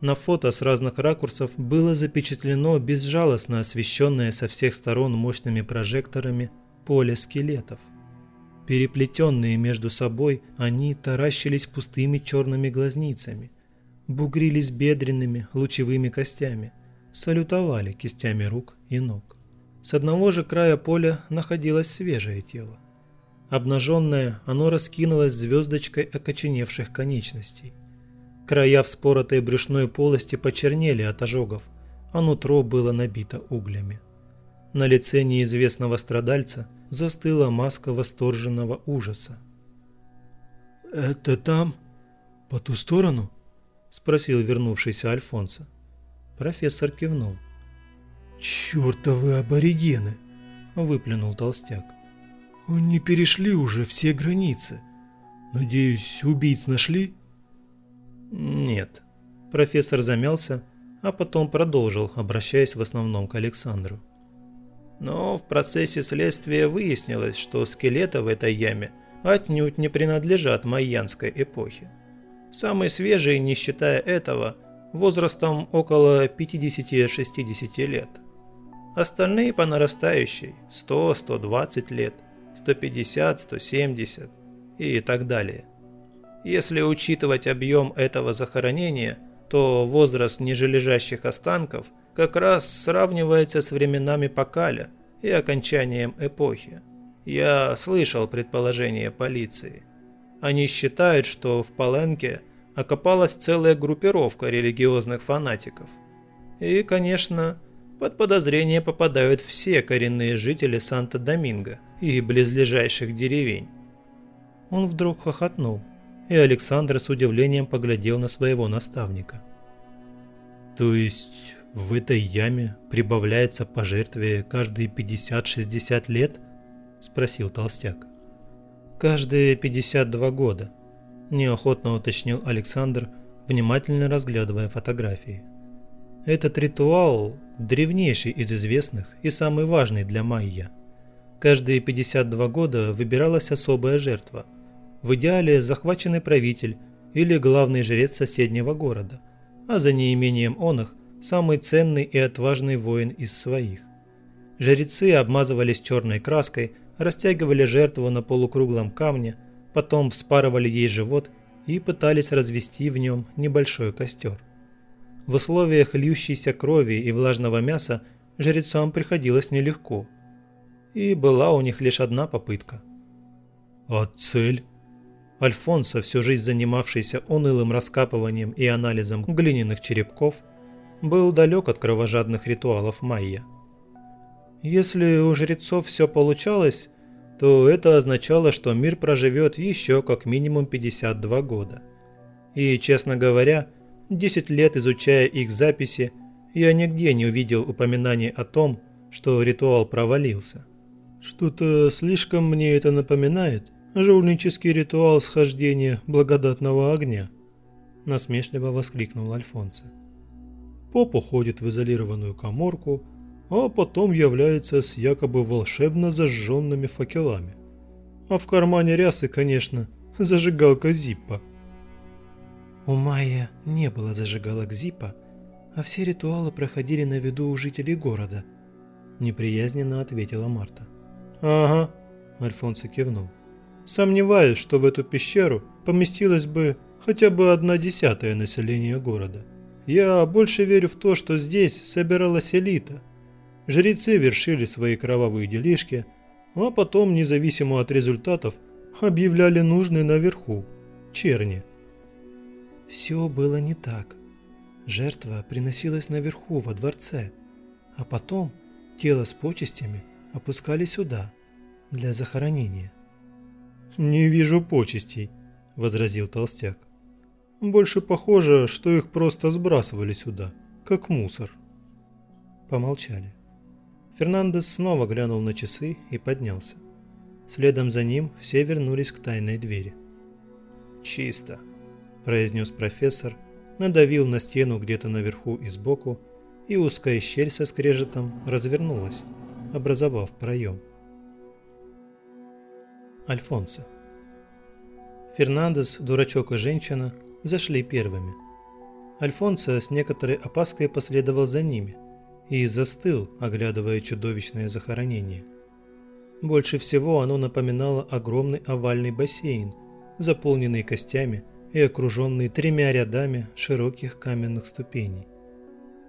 На фото с разных ракурсов было запечатлено безжалостно освещенное со всех сторон мощными прожекторами поле скелетов. Переплетенные между собой, они таращились пустыми черными глазницами, бугрились бедренными лучевыми костями, салютовали кистями рук и ног. С одного же края поля находилось свежее тело. Обнаженное, оно раскинулось звездочкой окоченевших конечностей. Края вспоротой брюшной полости почернели от ожогов, а нутро было набито углями. На лице неизвестного страдальца застыла маска восторженного ужаса. «Это там? По ту сторону?» – спросил вернувшийся Альфонсо. Профессор кивнул. «Чёртовы аборигены!» – выплюнул толстяк. «Они перешли уже все границы. Надеюсь, убийц нашли?» Нет. Профессор замялся, а потом продолжил, обращаясь в основном к Александру. Но в процессе следствия выяснилось, что скелеты в этой яме отнюдь не принадлежат майянской эпохе. Самый свежий, не считая этого, возрастом около 50-60 лет. Остальные по нарастающей 100-120 лет, 150-170 и так далее – если учитывать объем этого захоронения, то возраст нижележащих останков как раз сравнивается с временами Покаля и окончанием эпохи. Я слышал предположение полиции. Они считают, что в Паленке окопалась целая группировка религиозных фанатиков. И, конечно, под подозрение попадают все коренные жители Санто-Доминго и близлежащих деревень. Он вдруг хохотнул, и Александр с удивлением поглядел на своего наставника. То есть в этой яме прибавляется по жертве каждые 50-60 лет? Спросил толстяк. Каждые 52 года, неохотно уточнил Александр, внимательно разглядывая фотографии. Этот ритуал древнейший из известных и самый важный для майя. Каждые 52 года выбиралась особая жертва. В идеале захваченный правитель или главный жрец соседнего города, а за неимением он их самый ценный и отважный воин из своих. Жрецы обмазывались черной краской, растягивали жертву на полукруглом камне, потом вспарывали ей живот и пытались развести в нем небольшой костер. В условиях льющейся крови и влажного мяса жрецам приходилось нелегко. И была у них лишь одна попытка. А цель? Альфонсо, всю жизнь занимавшийся унылым раскапыванием и анализом глиняных черепков, был далек от кровожадных ритуалов майя. Если у жрецов все получалось, то это означало, что мир проживет еще как минимум 52 года. И, честно говоря, 10 лет изучая их записи, я нигде не увидел упоминаний о том, что ритуал провалился. Что-то слишком мне это напоминает жульнический ритуал схождения благодатного огня, насмешливо воскликнул Альфонсо. Поп уходит в изолированную коморку, а потом является с якобы волшебно зажженными факелами. А в кармане рясы, конечно, зажигалка Зиппа – у Майя не было зажигалок Зипа, а все ритуалы проходили на виду у жителей города, неприязненно ответила Марта. Ага, Альфонсо кивнул. Сомневаюсь, что в эту пещеру поместилось бы хотя бы одна десятая населения города. Я больше верю в то, что здесь собиралась элита. Жрецы вершили свои кровавые делишки, а потом, независимо от результатов, объявляли нужные наверху, черни. Все было не так. Жертва приносилась наверху, во дворце, а потом тело с почестями опускали сюда, для захоронения. «Не вижу почестей», – возразил толстяк. «Больше похоже, что их просто сбрасывали сюда, как мусор». Помолчали. Фернандес снова глянул на часы и поднялся. Следом за ним все вернулись к тайной двери. «Чисто», произнес профессор, надавил на стену где-то наверху и сбоку, и узкая щель со скрежетом развернулась, образовав проем. Альфонсо. Фернандес, дурачок и женщина зашли первыми. Альфонсо с некоторой опаской последовал за ними и застыл, оглядывая чудовищное захоронение. Больше всего оно напоминало огромный овальный бассейн, заполненный костями и окруженный тремя рядами широких каменных ступеней.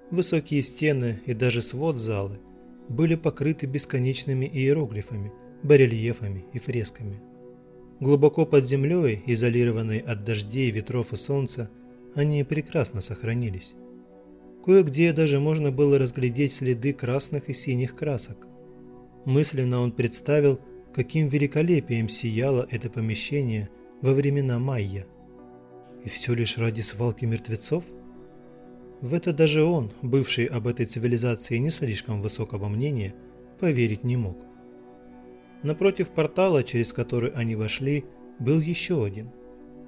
Высокие стены и даже свод залы были покрыты бесконечными иероглифами, барельефами и фресками. Глубоко под землей, изолированные от дождей, ветров и солнца, они прекрасно сохранились. Кое-где даже можно было разглядеть следы красных и синих красок. Мысленно он представил, каким великолепием сияло это помещение во времена майя. И все лишь ради свалки мертвецов? В это даже он, бывший об этой цивилизации не слишком высокого мнения, поверить не мог. Напротив портала, через который они вошли, был еще один,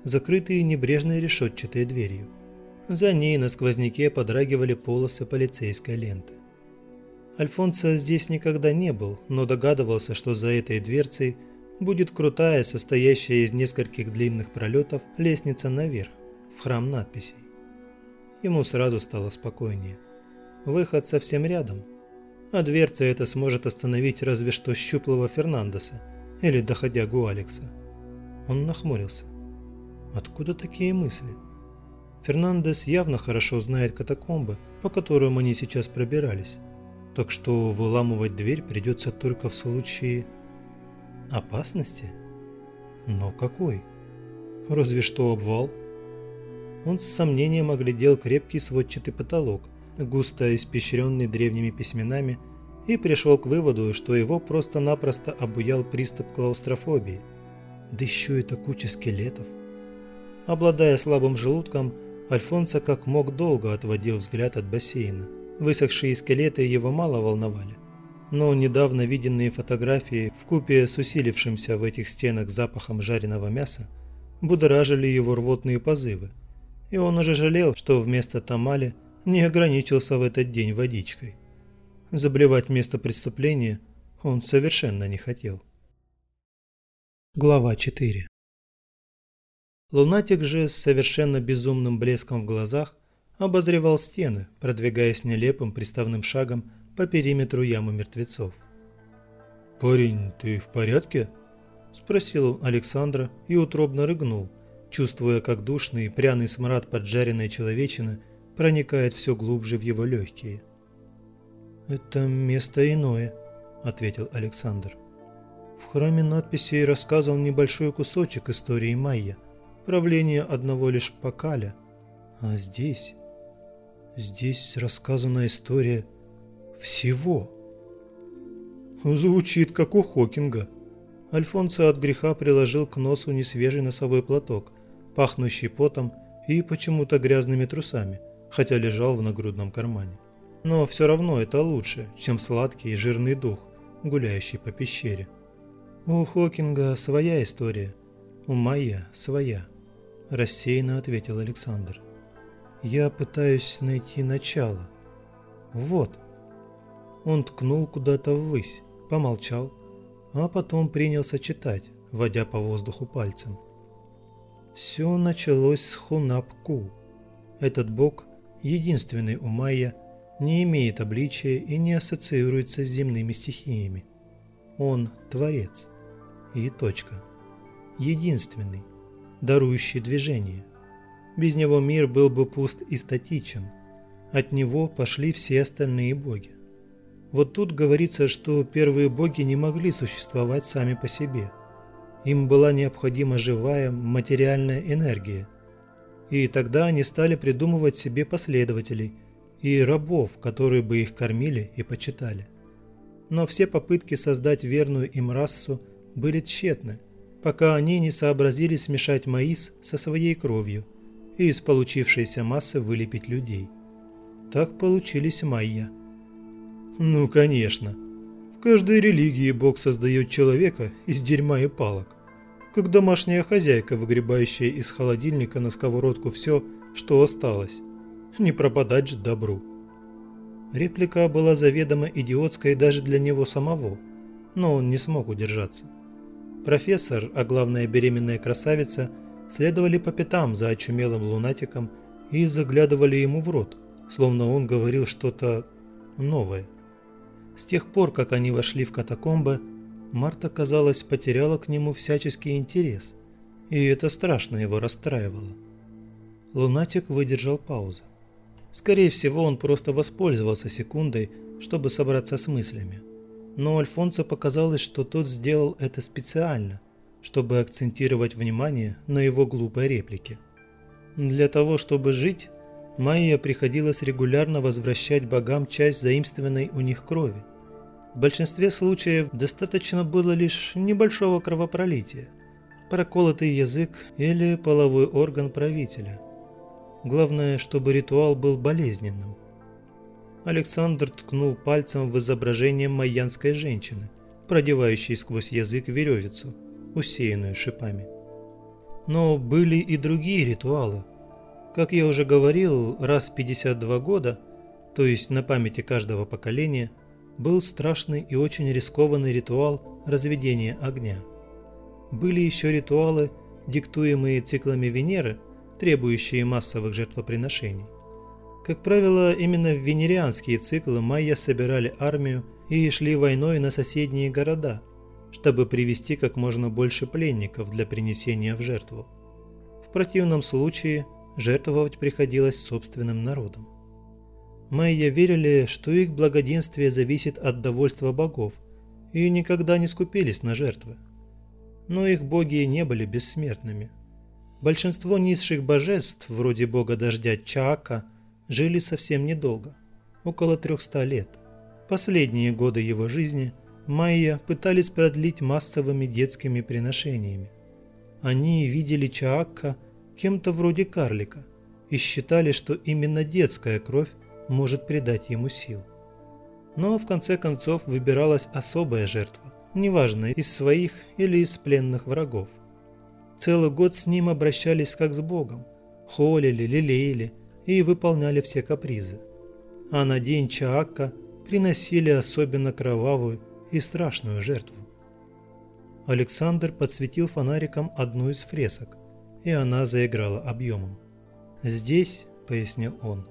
закрытый небрежной решетчатой дверью. За ней на сквозняке подрагивали полосы полицейской ленты. Альфонсо здесь никогда не был, но догадывался, что за этой дверцей – будет крутая, состоящая из нескольких длинных пролетов, лестница наверх, в храм надписей. Ему сразу стало спокойнее. Выход совсем рядом, а дверца это сможет остановить разве что щуплого Фернандеса или доходягу Алекса. Он нахмурился. Откуда такие мысли? Фернандес явно хорошо знает катакомбы, по которым они сейчас пробирались, так что выламывать дверь придется только в случае Опасности? Но какой? Разве что обвал. Он с сомнением оглядел крепкий сводчатый потолок, густо испещренный древними письменами, и пришел к выводу, что его просто-напросто обуял приступ клаустрофобии. Да еще это куча скелетов. Обладая слабым желудком, Альфонсо как мог долго отводил взгляд от бассейна. Высохшие скелеты его мало волновали. Но недавно виденные фотографии в купе с усилившимся в этих стенах запахом жареного мяса будоражили его рвотные позывы. И он уже жалел, что вместо тамали не ограничился в этот день водичкой. Заблевать место преступления он совершенно не хотел. Глава 4 Лунатик же с совершенно безумным блеском в глазах обозревал стены, продвигаясь нелепым приставным шагом по периметру ямы мертвецов. «Парень, ты в порядке?» – спросил Александра и утробно рыгнул, чувствуя, как душный и пряный смрад поджаренной человечины проникает все глубже в его легкие. «Это место иное», – ответил Александр. В храме надписей рассказан небольшой кусочек истории майя, правления одного лишь Пакаля. А здесь... Здесь рассказана история всего. Звучит как у Хокинга. Альфонсо от греха приложил к носу несвежий носовой платок, пахнущий потом и почему-то грязными трусами, хотя лежал в нагрудном кармане. Но все равно это лучше, чем сладкий и жирный дух, гуляющий по пещере. У Хокинга своя история, у Майя своя, рассеянно ответил Александр. Я пытаюсь найти начало. Вот. Он ткнул куда-то ввысь, помолчал, а потом принялся читать, водя по воздуху пальцем. Все началось с Хунапку. Этот бог, единственный у майя, не имеет обличия и не ассоциируется с земными стихиями. Он – Творец. И точка. Единственный, дарующий движение. Без него мир был бы пуст и статичен. От него пошли все остальные боги. Вот тут говорится, что первые боги не могли существовать сами по себе. Им была необходима живая материальная энергия. И тогда они стали придумывать себе последователей – и рабов, которые бы их кормили и почитали. Но все попытки создать верную им расу были тщетны, пока они не сообразили смешать маис со своей кровью и из получившейся массы вылепить людей. Так получились майя. Ну, конечно. В каждой религии Бог создает человека из дерьма и палок, как домашняя хозяйка, выгребающая из холодильника на сковородку все, что осталось. Не пропадать же добру. Реплика была заведомо идиотской даже для него самого, но он не смог удержаться. Профессор, а главная беременная красавица, следовали по пятам за очумелым лунатиком и заглядывали ему в рот, словно он говорил что-то новое. С тех пор, как они вошли в катакомбы, Марта, казалось, потеряла к нему всяческий интерес, и это страшно его расстраивало. Лунатик выдержал паузу. Скорее всего, он просто воспользовался секундой, чтобы собраться с мыслями. Но Альфонсо показалось, что тот сделал это специально, чтобы акцентировать внимание на его глупой реплике. Для того, чтобы жить, Майя приходилось регулярно возвращать богам часть заимствованной у них крови. В большинстве случаев достаточно было лишь небольшого кровопролития, проколотый язык или половой орган правителя – Главное, чтобы ритуал был болезненным. Александр ткнул пальцем в изображение майянской женщины, продевающей сквозь язык веревицу, усеянную шипами. Но были и другие ритуалы. Как я уже говорил, раз в 52 года, то есть на памяти каждого поколения, был страшный и очень рискованный ритуал разведения огня. Были еще ритуалы, диктуемые циклами Венеры – требующие массовых жертвоприношений. Как правило, именно в венерианские циклы майя собирали армию и шли войной на соседние города, чтобы привести как можно больше пленников для принесения в жертву. В противном случае жертвовать приходилось собственным народом. Майя верили, что их благоденствие зависит от довольства богов, и никогда не скупились на жертвы. но их боги не были бессмертными. Большинство низших божеств, вроде бога дождя Чаака, жили совсем недолго, около 300 лет. Последние годы его жизни майя пытались продлить массовыми детскими приношениями. Они видели Чаакка кем-то вроде карлика и считали, что именно детская кровь может придать ему сил. Но в конце концов выбиралась особая жертва, неважно, из своих или из пленных врагов. Целый год с ним обращались как с Богом, холили, лелеяли и выполняли все капризы. А на день Чаакка приносили особенно кровавую и страшную жертву. Александр подсветил фонариком одну из фресок, и она заиграла объемом. «Здесь», — пояснил он, —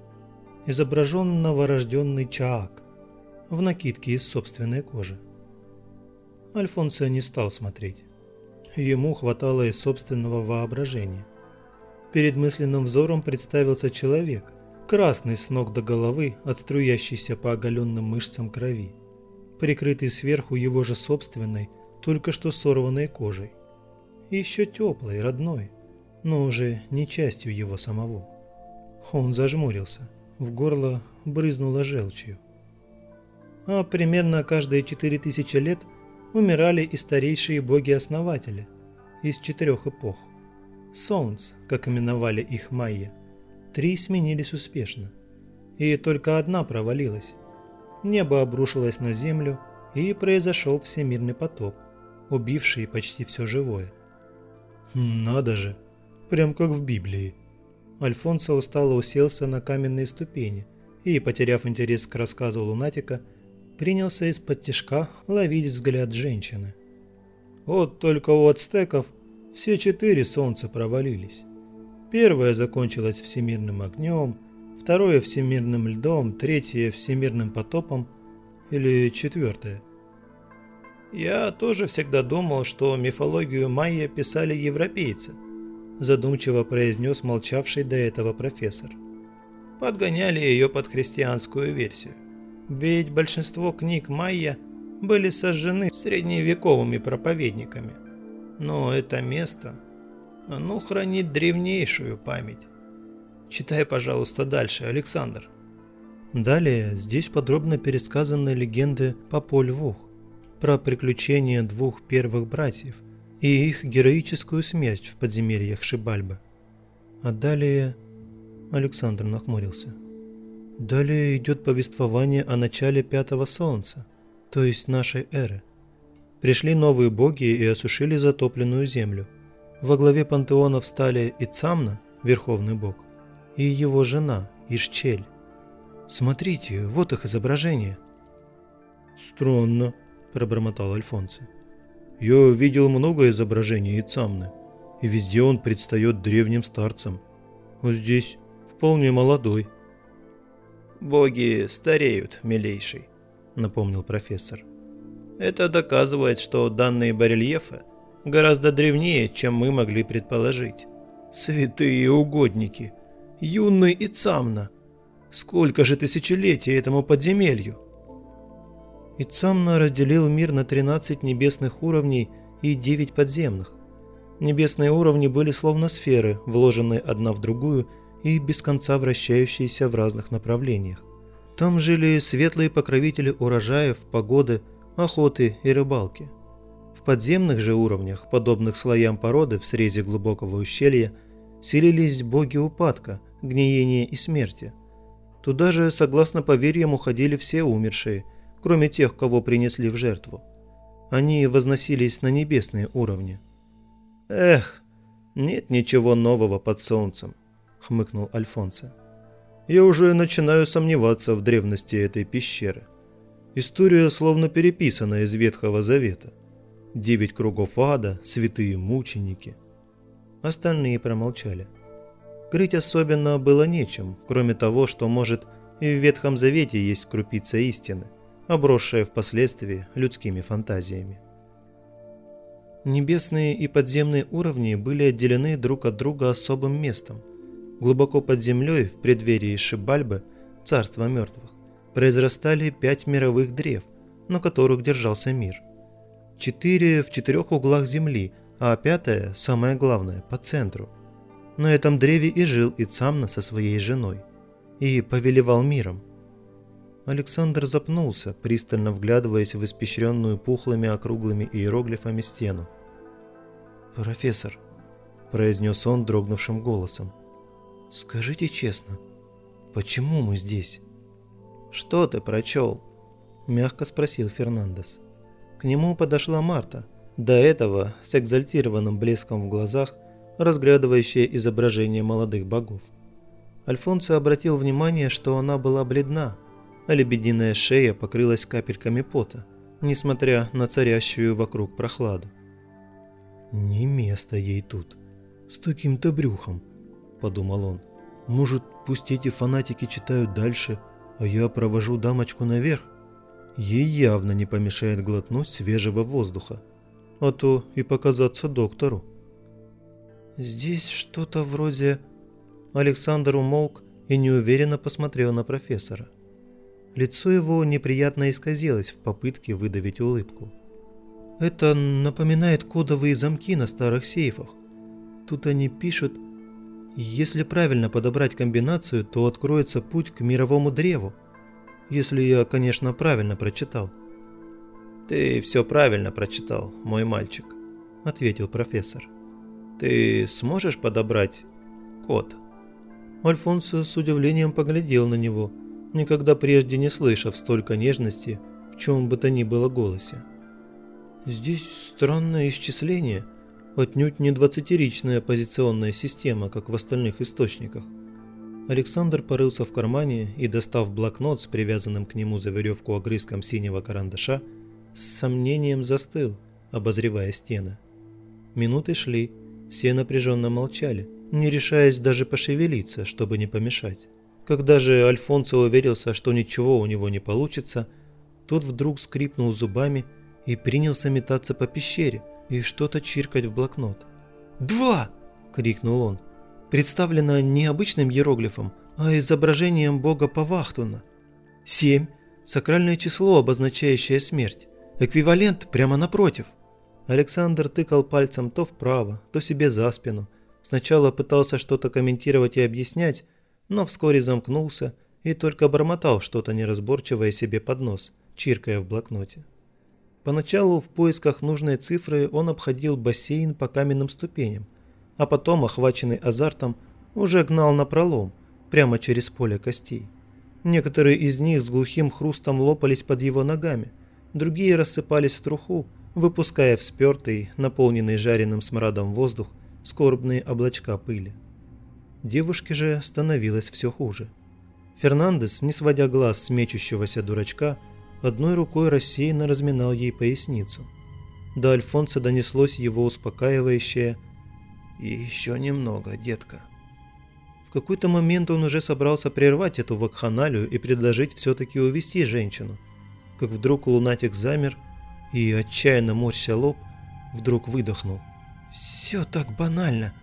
изображен новорожденный Чаак в накидке из собственной кожи. Альфонсо не стал смотреть. Ему хватало и собственного воображения. Перед мысленным взором представился человек, красный с ног до головы от струящейся по оголенным мышцам крови, прикрытый сверху его же собственной, только что сорванной кожей. Еще теплой, родной, но уже не частью его самого. Он зажмурился, в горло брызнуло желчью. А примерно каждые четыре тысячи лет умирали и старейшие боги-основатели из четырех эпох. Солнц, как именовали их майя. Три сменились успешно, и только одна провалилась. Небо обрушилось на землю, и произошел всемирный потоп, убивший почти все живое. Надо же, прям как в Библии. Альфонсо устало уселся на каменные ступени и, потеряв интерес к рассказу лунатика, принялся из-под тишка ловить взгляд женщины. Вот только у ацтеков все четыре солнца провалились. Первое закончилось всемирным огнем, второе – всемирным льдом, третье – всемирным потопом или четвертое – я тоже всегда думал, что мифологию майя писали европейцы, задумчиво произнес молчавший до этого профессор. Подгоняли ее под христианскую версию. Ведь большинство книг майя были сожжены средневековыми проповедниками. Но это место, оно хранит древнейшую память. Читай, пожалуйста, дальше, Александр. Далее здесь подробно пересказаны легенды по Поль-Вух, про приключения двух первых братьев и их героическую смерть в подземельях Шибальбы. А далее... Александр нахмурился. Далее идет повествование о начале Пятого Солнца, то есть нашей эры. Пришли новые боги и осушили затопленную землю. Во главе пантеона встали Ицамна, верховный бог, и его жена Ишчель. Смотрите, вот их изображение. Странно, – пробормотал Альфонсо. «Я видел много изображений Ицамны, и везде он предстает древним старцем. Вот здесь вполне молодой». «Боги стареют, милейший», – напомнил профессор. «Это доказывает, что данные барельефы гораздо древнее, чем мы могли предположить. Святые угодники! Юный Ицамна! Сколько же тысячелетий этому подземелью!» И разделил мир на 13 небесных уровней и 9 подземных. Небесные уровни были словно сферы, вложенные одна в другую и без конца вращающиеся в разных направлениях. Там жили светлые покровители урожаев, погоды, охоты и рыбалки. В подземных же уровнях, подобных слоям породы в срезе глубокого ущелья, селились боги упадка, гниения и смерти. Туда же, согласно поверьям, уходили все умершие – кроме тех, кого принесли в жертву. Они возносились на небесные уровни. «Эх, нет ничего нового под солнцем», — хмыкнул Альфонсо. «Я уже начинаю сомневаться в древности этой пещеры. История словно переписана из Ветхого Завета. Девять кругов ада, святые мученики». Остальные промолчали. Крыть особенно было нечем, кроме того, что, может, и в Ветхом Завете есть крупица истины — обросшая впоследствии людскими фантазиями. Небесные и подземные уровни были отделены друг от друга особым местом. Глубоко под землей, в преддверии Шибальбы, царства мертвых, произрастали пять мировых древ, на которых держался мир. Четыре в четырех углах земли, а пятая, самое главное, по центру. На этом древе и жил Ицамна со своей женой. И повелевал миром. Александр запнулся, пристально вглядываясь в испещренную пухлыми округлыми иероглифами стену. «Профессор», – произнес он дрогнувшим голосом, – «скажите честно, почему мы здесь?» «Что ты прочел?» – мягко спросил Фернандес. К нему подошла Марта, до этого с экзальтированным блеском в глазах, разглядывающая изображение молодых богов. Альфонсо обратил внимание, что она была бледна, а лебединая шея покрылась капельками пота, несмотря на царящую вокруг прохладу. «Не место ей тут, с таким-то брюхом», – подумал он. «Может, пусть эти фанатики читают дальше, а я провожу дамочку наверх? Ей явно не помешает глотнуть свежего воздуха, а то и показаться доктору». «Здесь что-то вроде...» Александр умолк и неуверенно посмотрел на профессора. Лицо его неприятно исказилось в попытке выдавить улыбку. «Это напоминает кодовые замки на старых сейфах. Тут они пишут, если правильно подобрать комбинацию, то откроется путь к мировому древу. Если я, конечно, правильно прочитал». «Ты все правильно прочитал, мой мальчик», – ответил профессор. «Ты сможешь подобрать код?» Альфонсо с удивлением поглядел на него, никогда прежде не слышав столько нежности в чем бы то ни было голосе. Здесь странное исчисление, отнюдь не двадцатиричная позиционная система, как в остальных источниках. Александр порылся в кармане и, достав блокнот с привязанным к нему за веревку огрызком синего карандаша, с сомнением застыл, обозревая стены. Минуты шли, все напряженно молчали – не решаясь даже пошевелиться, чтобы не помешать. Когда же Альфонсо уверился, что ничего у него не получится, тот вдруг скрипнул зубами и принялся метаться по пещере и что-то чиркать в блокнот. «Два!» – крикнул он. «Представлено не обычным иероглифом, а изображением бога Павахтуна. Семь – сакральное число, обозначающее смерть. Эквивалент прямо напротив». Александр тыкал пальцем то вправо, то себе за спину – Сначала пытался что-то комментировать и объяснять, но вскоре замкнулся и только бормотал что-то неразборчивое себе под нос, чиркая в блокноте. Поначалу в поисках нужной цифры он обходил бассейн по каменным ступеням, а потом, охваченный азартом, уже гнал на пролом, прямо через поле костей. Некоторые из них с глухим хрустом лопались под его ногами, другие рассыпались в труху, выпуская в спертый, наполненный жареным смрадом воздух, скорбные облачка пыли. Девушке же становилось все хуже. Фернандес, не сводя глаз с мечущегося дурачка, одной рукой рассеянно разминал ей поясницу. До Альфонса донеслось его успокаивающее «Еще немного, детка». В какой-то момент он уже собрался прервать эту вакханалию и предложить все-таки увести женщину, как вдруг лунатик замер и, отчаянно морща лоб, вдруг выдохнул. «Все так банально.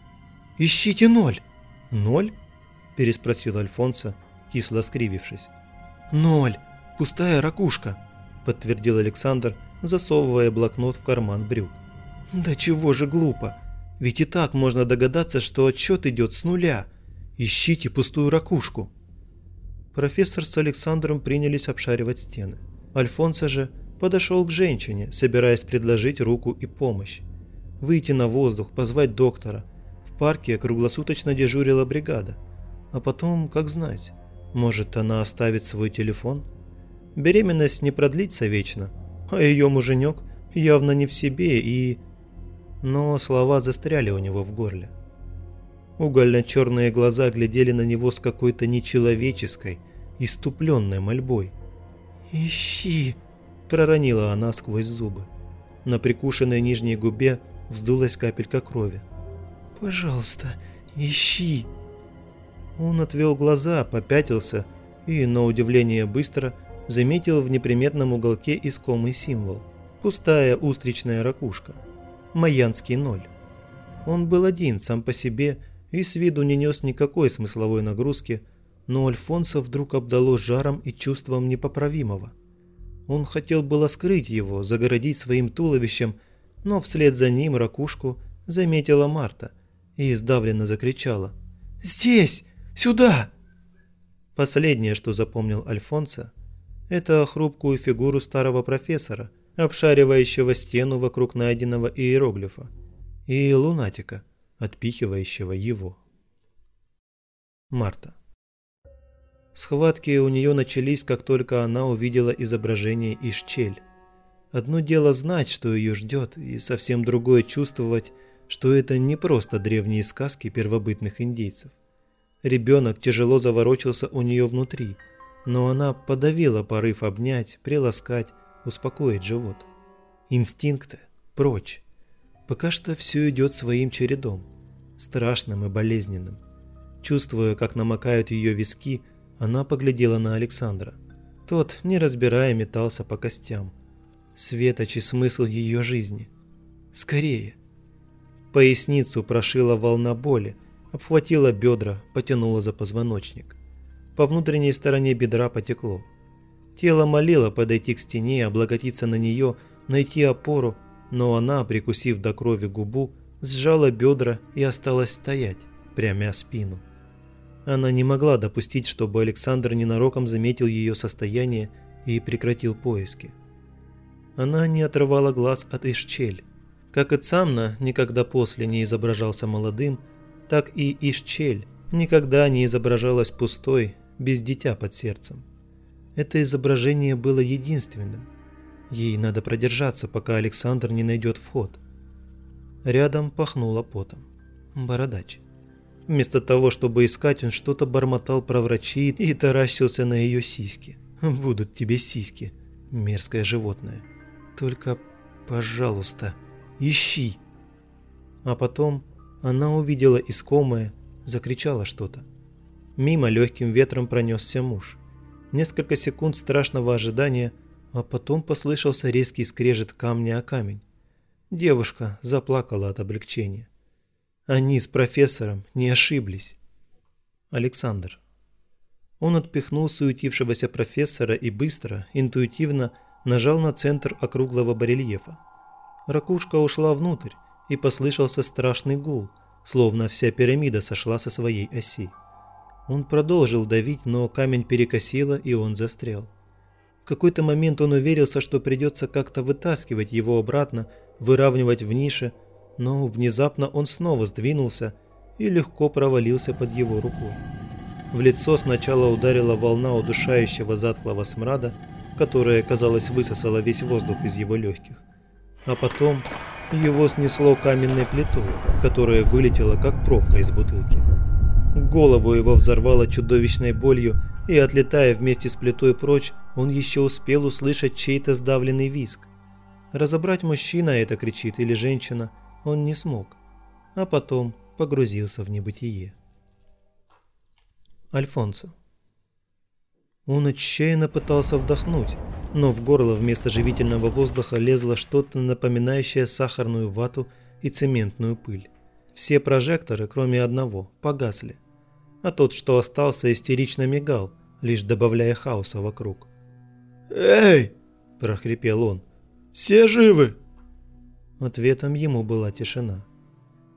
Ищите ноль». «Ноль?» – переспросил Альфонсо, кисло скривившись. «Ноль. Пустая ракушка», – подтвердил Александр, засовывая блокнот в карман брюк. «Да чего же глупо. Ведь и так можно догадаться, что отчет идет с нуля. Ищите пустую ракушку». Профессор с Александром принялись обшаривать стены. Альфонсо же подошел к женщине, собираясь предложить руку и помощь выйти на воздух, позвать доктора. В парке круглосуточно дежурила бригада. А потом, как знать, может она оставит свой телефон? Беременность не продлится вечно, а ее муженек явно не в себе и... Но слова застряли у него в горле. Угольно-черные глаза глядели на него с какой-то нечеловеческой, иступленной мольбой. «Ищи!» – проронила она сквозь зубы. На прикушенной нижней губе вздулась капелька крови. «Пожалуйста, ищи!» Он отвел глаза, попятился и, на удивление быстро, заметил в неприметном уголке искомый символ. Пустая устричная ракушка. Майянский ноль. Он был один сам по себе и с виду не нес никакой смысловой нагрузки, но Альфонсо вдруг обдало жаром и чувством непоправимого. Он хотел было скрыть его, загородить своим туловищем но вслед за ним ракушку заметила Марта и издавленно закричала. «Здесь! Сюда!» Последнее, что запомнил Альфонсо, это хрупкую фигуру старого профессора, обшаривающего стену вокруг найденного иероглифа, и лунатика, отпихивающего его. Марта. Схватки у нее начались, как только она увидела изображение Ишчель. Одно дело знать, что ее ждет, и совсем другое чувствовать, что это не просто древние сказки первобытных индейцев. Ребенок тяжело заворочился у нее внутри, но она подавила порыв обнять, приласкать, успокоить живот. Инстинкты прочь. Пока что все идет своим чередом, страшным и болезненным. Чувствуя, как намокают ее виски, она поглядела на Александра. Тот, не разбирая, метался по костям. Светоч и смысл ее жизни. Скорее. Поясницу прошила волна боли, обхватила бедра, потянула за позвоночник. По внутренней стороне бедра потекло. Тело молило подойти к стене, облаготиться на нее, найти опору, но она, прикусив до крови губу, сжала бедра и осталась стоять, прямя спину. Она не могла допустить, чтобы Александр ненароком заметил ее состояние и прекратил поиски. Она не отрывала глаз от Ишчель. Как и Цамна никогда после не изображался молодым, так и Ишчель никогда не изображалась пустой, без дитя под сердцем. Это изображение было единственным. Ей надо продержаться, пока Александр не найдет вход. Рядом пахнуло потом. Бородач. Вместо того, чтобы искать, он что-то бормотал про врачи и таращился на ее сиськи. «Будут тебе сиськи, мерзкое животное. Только, пожалуйста, ищи!» А потом она увидела искомое, закричала что-то. Мимо легким ветром пронесся муж. Несколько секунд страшного ожидания, а потом послышался резкий скрежет камня о камень. Девушка заплакала от облегчения. Они с профессором не ошиблись. Александр. Он отпихнул суетившегося профессора и быстро, интуитивно нажал на центр округлого барельефа. Ракушка ушла внутрь, и послышался страшный гул, словно вся пирамида сошла со своей оси. Он продолжил давить, но камень перекосило, и он застрял. В какой-то момент он уверился, что придется как-то вытаскивать его обратно, выравнивать в нише, но внезапно он снова сдвинулся и легко провалился под его рукой. В лицо сначала ударила волна удушающего затхлого смрада, которая, казалось, высосала весь воздух из его легких. А потом его снесло каменной плитой, которая вылетела как пробка из бутылки. Голову его взорвало чудовищной болью, и, отлетая вместе с плитой прочь, он еще успел услышать чей-то сдавленный визг. Разобрать, мужчина это кричит или женщина – он не смог, а потом погрузился в небытие. Альфонсо. Он отчаянно пытался вдохнуть, но в горло вместо живительного воздуха лезло что-то напоминающее сахарную вату и цементную пыль. Все прожекторы, кроме одного, погасли, а тот, что остался, истерично мигал, лишь добавляя хаоса вокруг. «Эй!» – прохрипел он. «Все живы?» Ответом ему была тишина.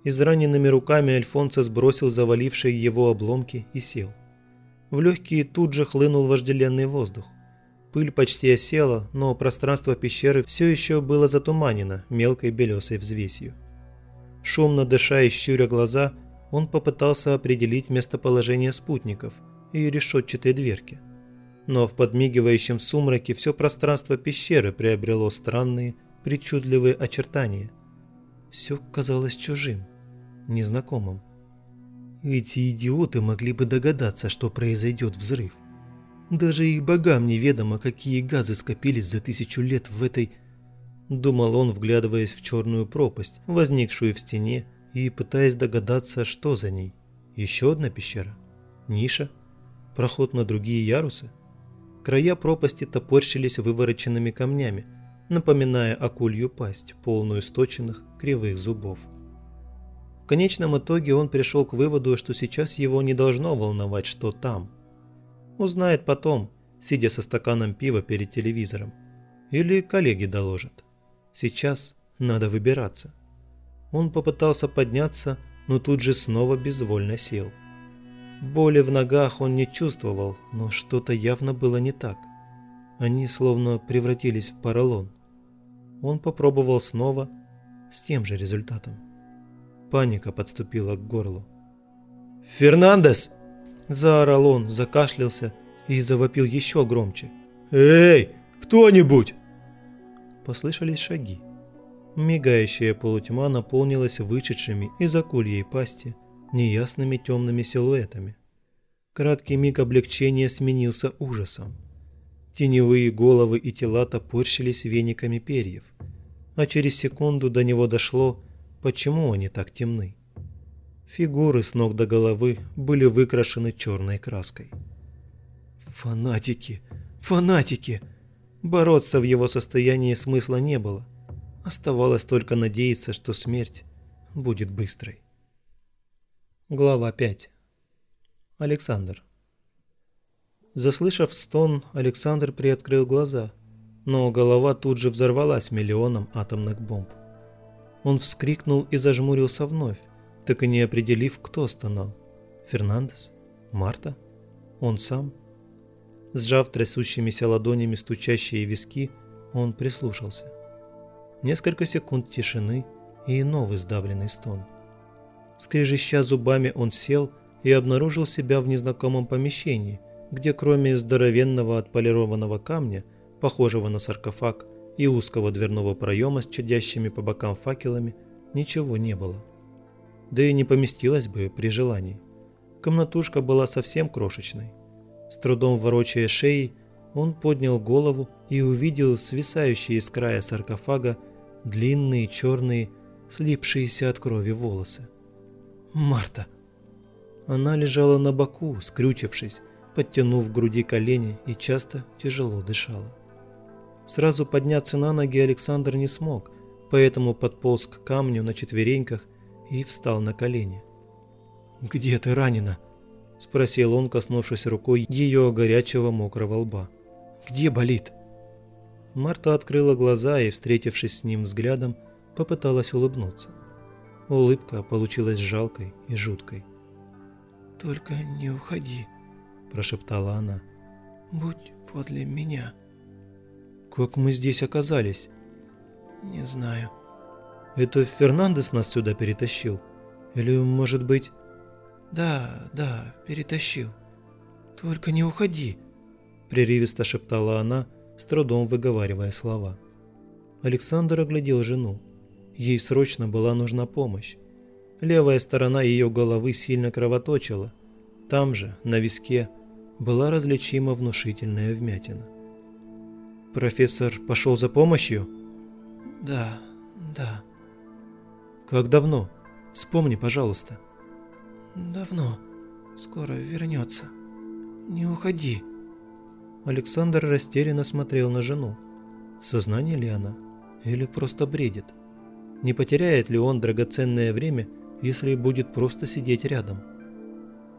Израненными руками Альфонсо сбросил завалившие его обломки и сел. В легкие тут же хлынул вожделенный воздух. Пыль почти осела, но пространство пещеры все еще было затуманено мелкой белесой взвесью. Шумно дыша и щуря глаза, он попытался определить местоположение спутников и решетчатой дверки. Но в подмигивающем сумраке все пространство пещеры приобрело странные, причудливые очертания. Все казалось чужим, незнакомым. Эти идиоты могли бы догадаться, что произойдет взрыв. Даже их богам неведомо, какие газы скопились за тысячу лет в этой... Думал он, вглядываясь в черную пропасть, возникшую в стене, и пытаясь догадаться, что за ней. Еще одна пещера? Ниша? Проход на другие ярусы? Края пропасти топорщились вывороченными камнями, напоминая акулью пасть, полную сточенных кривых зубов. В конечном итоге он пришел к выводу, что сейчас его не должно волновать, что там. Узнает потом, сидя со стаканом пива перед телевизором. Или коллеги доложат. Сейчас надо выбираться. Он попытался подняться, но тут же снова безвольно сел. Боли в ногах он не чувствовал, но что-то явно было не так. Они словно превратились в поролон. Он попробовал снова, с тем же результатом. Паника подступила к горлу. «Фернандес!» – заорал он, закашлялся и завопил еще громче. «Эй, кто-нибудь!» Послышались шаги. Мигающая полутьма наполнилась вышедшими из акульей пасти неясными темными силуэтами. Краткий миг облегчения сменился ужасом. Теневые головы и тела топорщились вениками перьев, а через секунду до него дошло, почему они так темны. Фигуры с ног до головы были выкрашены черной краской. Фанатики! Фанатики! Бороться в его состоянии смысла не было. Оставалось только надеяться, что смерть будет быстрой. Глава 5. Александр. Заслышав стон, Александр приоткрыл глаза, но голова тут же взорвалась миллионом атомных бомб. Он вскрикнул и зажмурился вновь, так и не определив, кто стонал. Фернандес? Марта? Он сам? Сжав трясущимися ладонями стучащие виски, он прислушался. Несколько секунд тишины и новый сдавленный стон. Скрежеща зубами он сел и обнаружил себя в незнакомом помещении, где кроме здоровенного отполированного камня, похожего на саркофаг, и узкого дверного проема с чадящими по бокам факелами, ничего не было. Да и не поместилось бы при желании. Комнатушка была совсем крошечной. С трудом ворочая шеей, он поднял голову и увидел свисающие с края саркофага длинные черные, слипшиеся от крови волосы. Марта. Она лежала на боку, скрючившись, подтянув в груди колени и часто тяжело дышала. Сразу подняться на ноги Александр не смог, поэтому подполз к камню на четвереньках и встал на колени. «Где ты ранена?» – спросил он, коснувшись рукой ее горячего мокрого лба. «Где болит?» Марта открыла глаза и, встретившись с ним взглядом, попыталась улыбнуться. Улыбка получилась жалкой и жуткой. «Только не уходи», – прошептала она. «Будь подле меня». «Как мы здесь оказались?» «Не знаю». «Это Фернандес нас сюда перетащил? Или, может быть...» «Да, да, перетащил. Только не уходи», – прерывисто шептала она, – с трудом выговаривая слова. Александр оглядел жену. Ей срочно была нужна помощь. Левая сторона ее головы сильно кровоточила. Там же, на виске, была различима внушительная вмятина. «Профессор пошел за помощью?» «Да, да». «Как давно? Вспомни, пожалуйста». «Давно. Скоро вернется. Не уходи». Александр растерянно смотрел на жену. В сознании ли она? Или просто бредит? Не потеряет ли он драгоценное время, если будет просто сидеть рядом?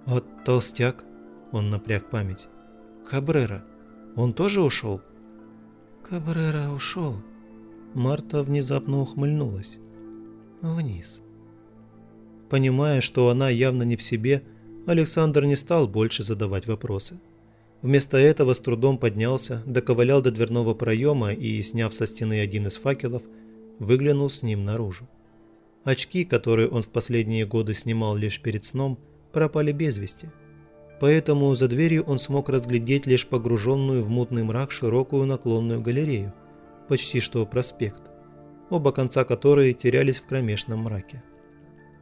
А толстяк? Он напряг память. Кабрера. Он тоже ушел? Кабрера ушел. Марта внезапно ухмыльнулась. Вниз. Понимая, что она явно не в себе, Александр не стал больше задавать вопросы. Вместо этого с трудом поднялся, доковылял до дверного проема и, сняв со стены один из факелов, выглянул с ним наружу. Очки, которые он в последние годы снимал лишь перед сном, пропали без вести. Поэтому за дверью он смог разглядеть лишь погруженную в мутный мрак широкую наклонную галерею, почти что проспект, оба конца которой терялись в кромешном мраке.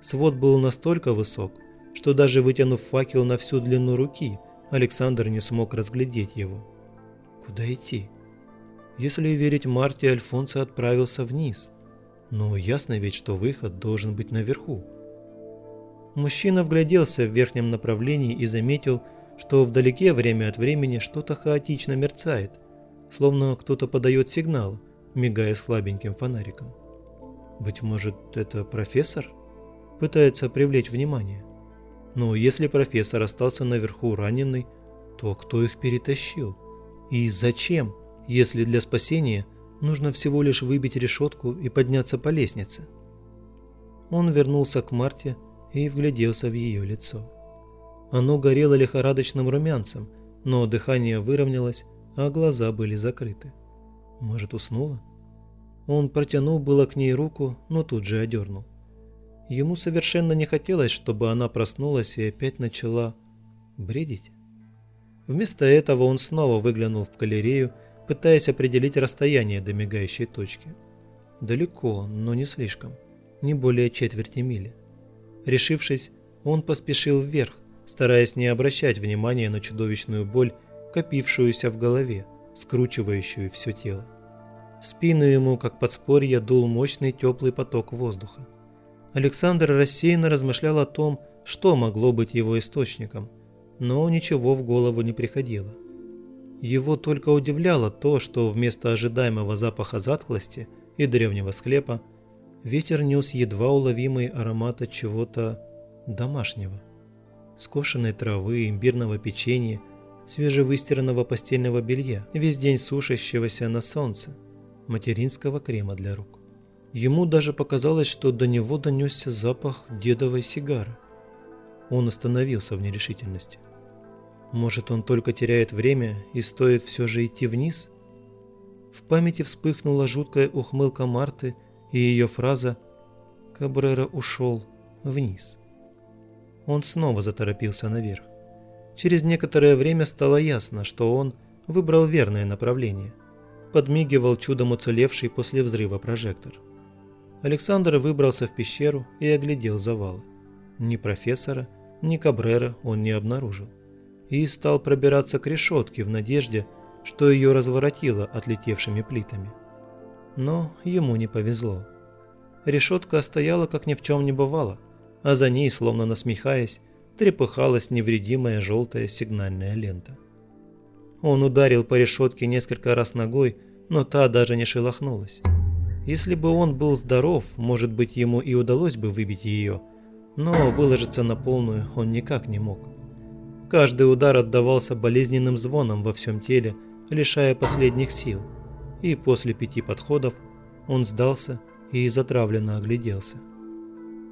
Свод был настолько высок, что даже вытянув факел на всю длину руки – Александр не смог разглядеть его. Куда идти? Если верить Марте, Альфонсо отправился вниз. Но ясно ведь, что выход должен быть наверху. Мужчина вгляделся в верхнем направлении и заметил, что вдалеке время от времени что-то хаотично мерцает, словно кто-то подает сигнал, мигая слабеньким фонариком. Быть может, это профессор? Пытается привлечь внимание. Но если профессор остался наверху раненый, то кто их перетащил? И зачем, если для спасения нужно всего лишь выбить решетку и подняться по лестнице? Он вернулся к Марте и вгляделся в ее лицо. Оно горело лихорадочным румянцем, но дыхание выровнялось, а глаза были закрыты. Может, уснула? Он протянул было к ней руку, но тут же одернул. Ему совершенно не хотелось, чтобы она проснулась и опять начала бредить. Вместо этого он снова выглянул в галерею, пытаясь определить расстояние до мигающей точки. Далеко, но не слишком. Не более четверти мили. Решившись, он поспешил вверх, стараясь не обращать внимания на чудовищную боль, копившуюся в голове, скручивающую все тело. В спину ему, как подспорье, дул мощный теплый поток воздуха. Александр рассеянно размышлял о том, что могло быть его источником, но ничего в голову не приходило. Его только удивляло то, что вместо ожидаемого запаха затхлости и древнего склепа ветер нес едва уловимый аромат от чего-то домашнего. Скошенной травы, имбирного печенья, свежевыстиранного постельного белья, весь день сушащегося на солнце, материнского крема для рук. Ему даже показалось, что до него донесся запах дедовой сигары. Он остановился в нерешительности. Может, он только теряет время и стоит все же идти вниз? В памяти вспыхнула жуткая ухмылка Марты и ее фраза «Кабрера ушел вниз». Он снова заторопился наверх. Через некоторое время стало ясно, что он выбрал верное направление. Подмигивал чудом уцелевший после взрыва прожектор. Александр выбрался в пещеру и оглядел завалы. Ни профессора, ни Кабрера он не обнаружил и стал пробираться к решетке в надежде, что ее разворотило отлетевшими плитами. Но ему не повезло. Решетка стояла, как ни в чем не бывало, а за ней, словно насмехаясь, трепыхалась невредимая желтая сигнальная лента. Он ударил по решетке несколько раз ногой, но та даже не шелохнулась. Если бы он был здоров, может быть, ему и удалось бы выбить ее, но выложиться на полную он никак не мог. Каждый удар отдавался болезненным звоном во всем теле, лишая последних сил, и после пяти подходов он сдался и затравленно огляделся.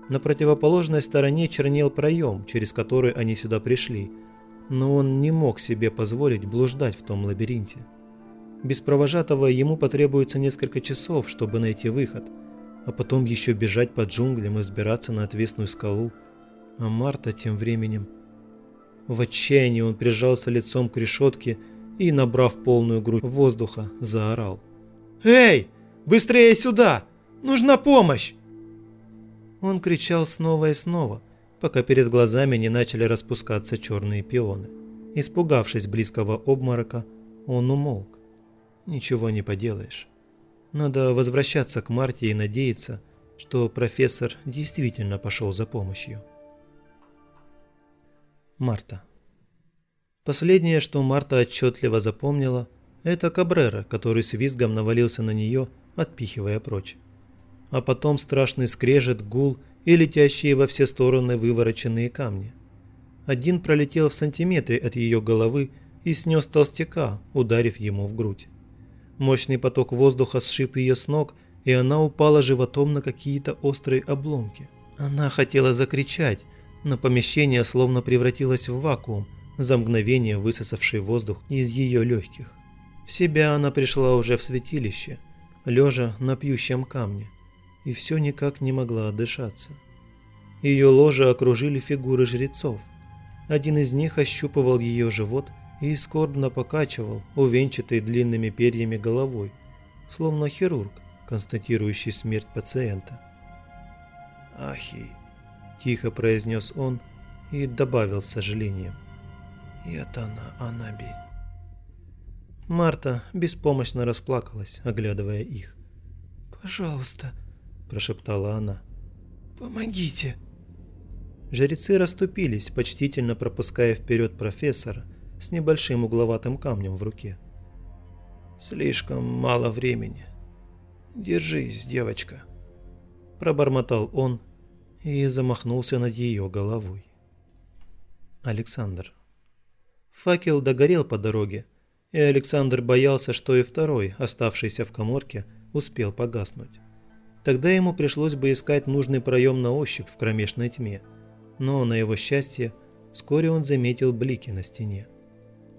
На противоположной стороне чернел проем, через который они сюда пришли, но он не мог себе позволить блуждать в том лабиринте. Без провожатого ему потребуется несколько часов, чтобы найти выход, а потом еще бежать по джунглям и сбираться на отвесную скалу. А Марта тем временем в отчаянии он прижался лицом к решетке и, набрав полную грудь воздуха, заорал. «Эй, быстрее сюда! Нужна помощь!» Он кричал снова и снова, пока перед глазами не начали распускаться черные пионы. Испугавшись близкого обморока, он умолк. Ничего не поделаешь. Надо возвращаться к Марте и надеяться, что профессор действительно пошел за помощью. Марта. Последнее, что Марта отчетливо запомнила, это Кабрера, который с визгом навалился на нее, отпихивая прочь. А потом страшный скрежет, гул и летящие во все стороны вывороченные камни. Один пролетел в сантиметре от ее головы и снес толстяка, ударив ему в грудь. Мощный поток воздуха сшиб ее с ног, и она упала животом на какие-то острые обломки. Она хотела закричать, но помещение словно превратилось в вакуум, за мгновение высосавший воздух из ее легких. В себя она пришла уже в святилище, лежа на пьющем камне, и все никак не могла отдышаться. Ее ложе окружили фигуры жрецов. Один из них ощупывал ее живот и скорбно покачивал, увенчатый длинными перьями головой, словно хирург, констатирующий смерть пациента. «Ахи!» – тихо произнес он и добавил с сожалением. «Ятана Анаби». Марта беспомощно расплакалась, оглядывая их. «Пожалуйста», – прошептала она. «Помогите!» Жрецы расступились, почтительно пропуская вперед профессора с небольшим угловатым камнем в руке. «Слишком мало времени. Держись, девочка», – пробормотал он и замахнулся над ее головой. Александр. Факел догорел по дороге, и Александр боялся, что и второй, оставшийся в коморке, успел погаснуть. Тогда ему пришлось бы искать нужный проем на ощупь в кромешной тьме. Но, на его счастье, вскоре он заметил блики на стене.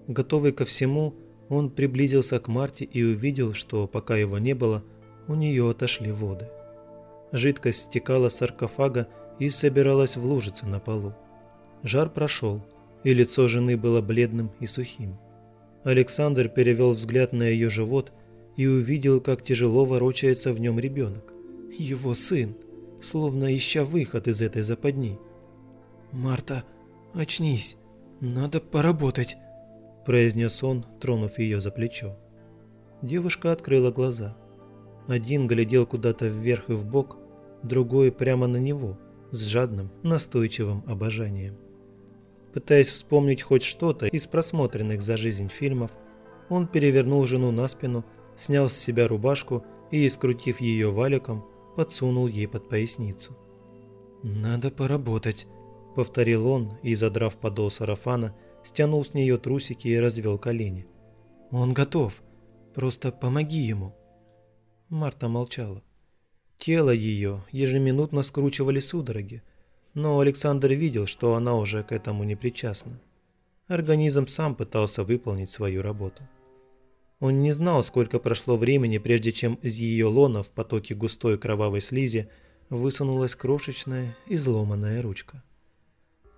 Готовый ко всему, он приблизился к Марте и увидел, что пока его не было, у нее отошли воды. Жидкость стекала с саркофага и собиралась в лужице на полу. Жар прошел, и лицо жены было бледным и сухим. Александр перевел взгляд на ее живот и увидел, как тяжело ворочается в нем ребенок. Его сын, словно ища выход из этой западни. «Марта, очнись, надо поработать», – произнес он, тронув ее за плечо. Девушка открыла глаза. Один глядел куда-то вверх и вбок, другой прямо на него, с жадным, настойчивым обожанием. Пытаясь вспомнить хоть что-то из просмотренных за жизнь фильмов, он перевернул жену на спину, снял с себя рубашку и, скрутив ее валиком, подсунул ей под поясницу. «Надо поработать», — повторил он и, задрав подол сарафана, стянул с нее трусики и развел колени. «Он готов. Просто помоги ему». Марта молчала. Тело ее ежеминутно скручивали судороги, но Александр видел, что она уже к этому не причастна. Организм сам пытался выполнить свою работу. Он не знал, сколько прошло времени, прежде чем из ее лона в потоке густой кровавой слизи высунулась крошечная изломанная ручка.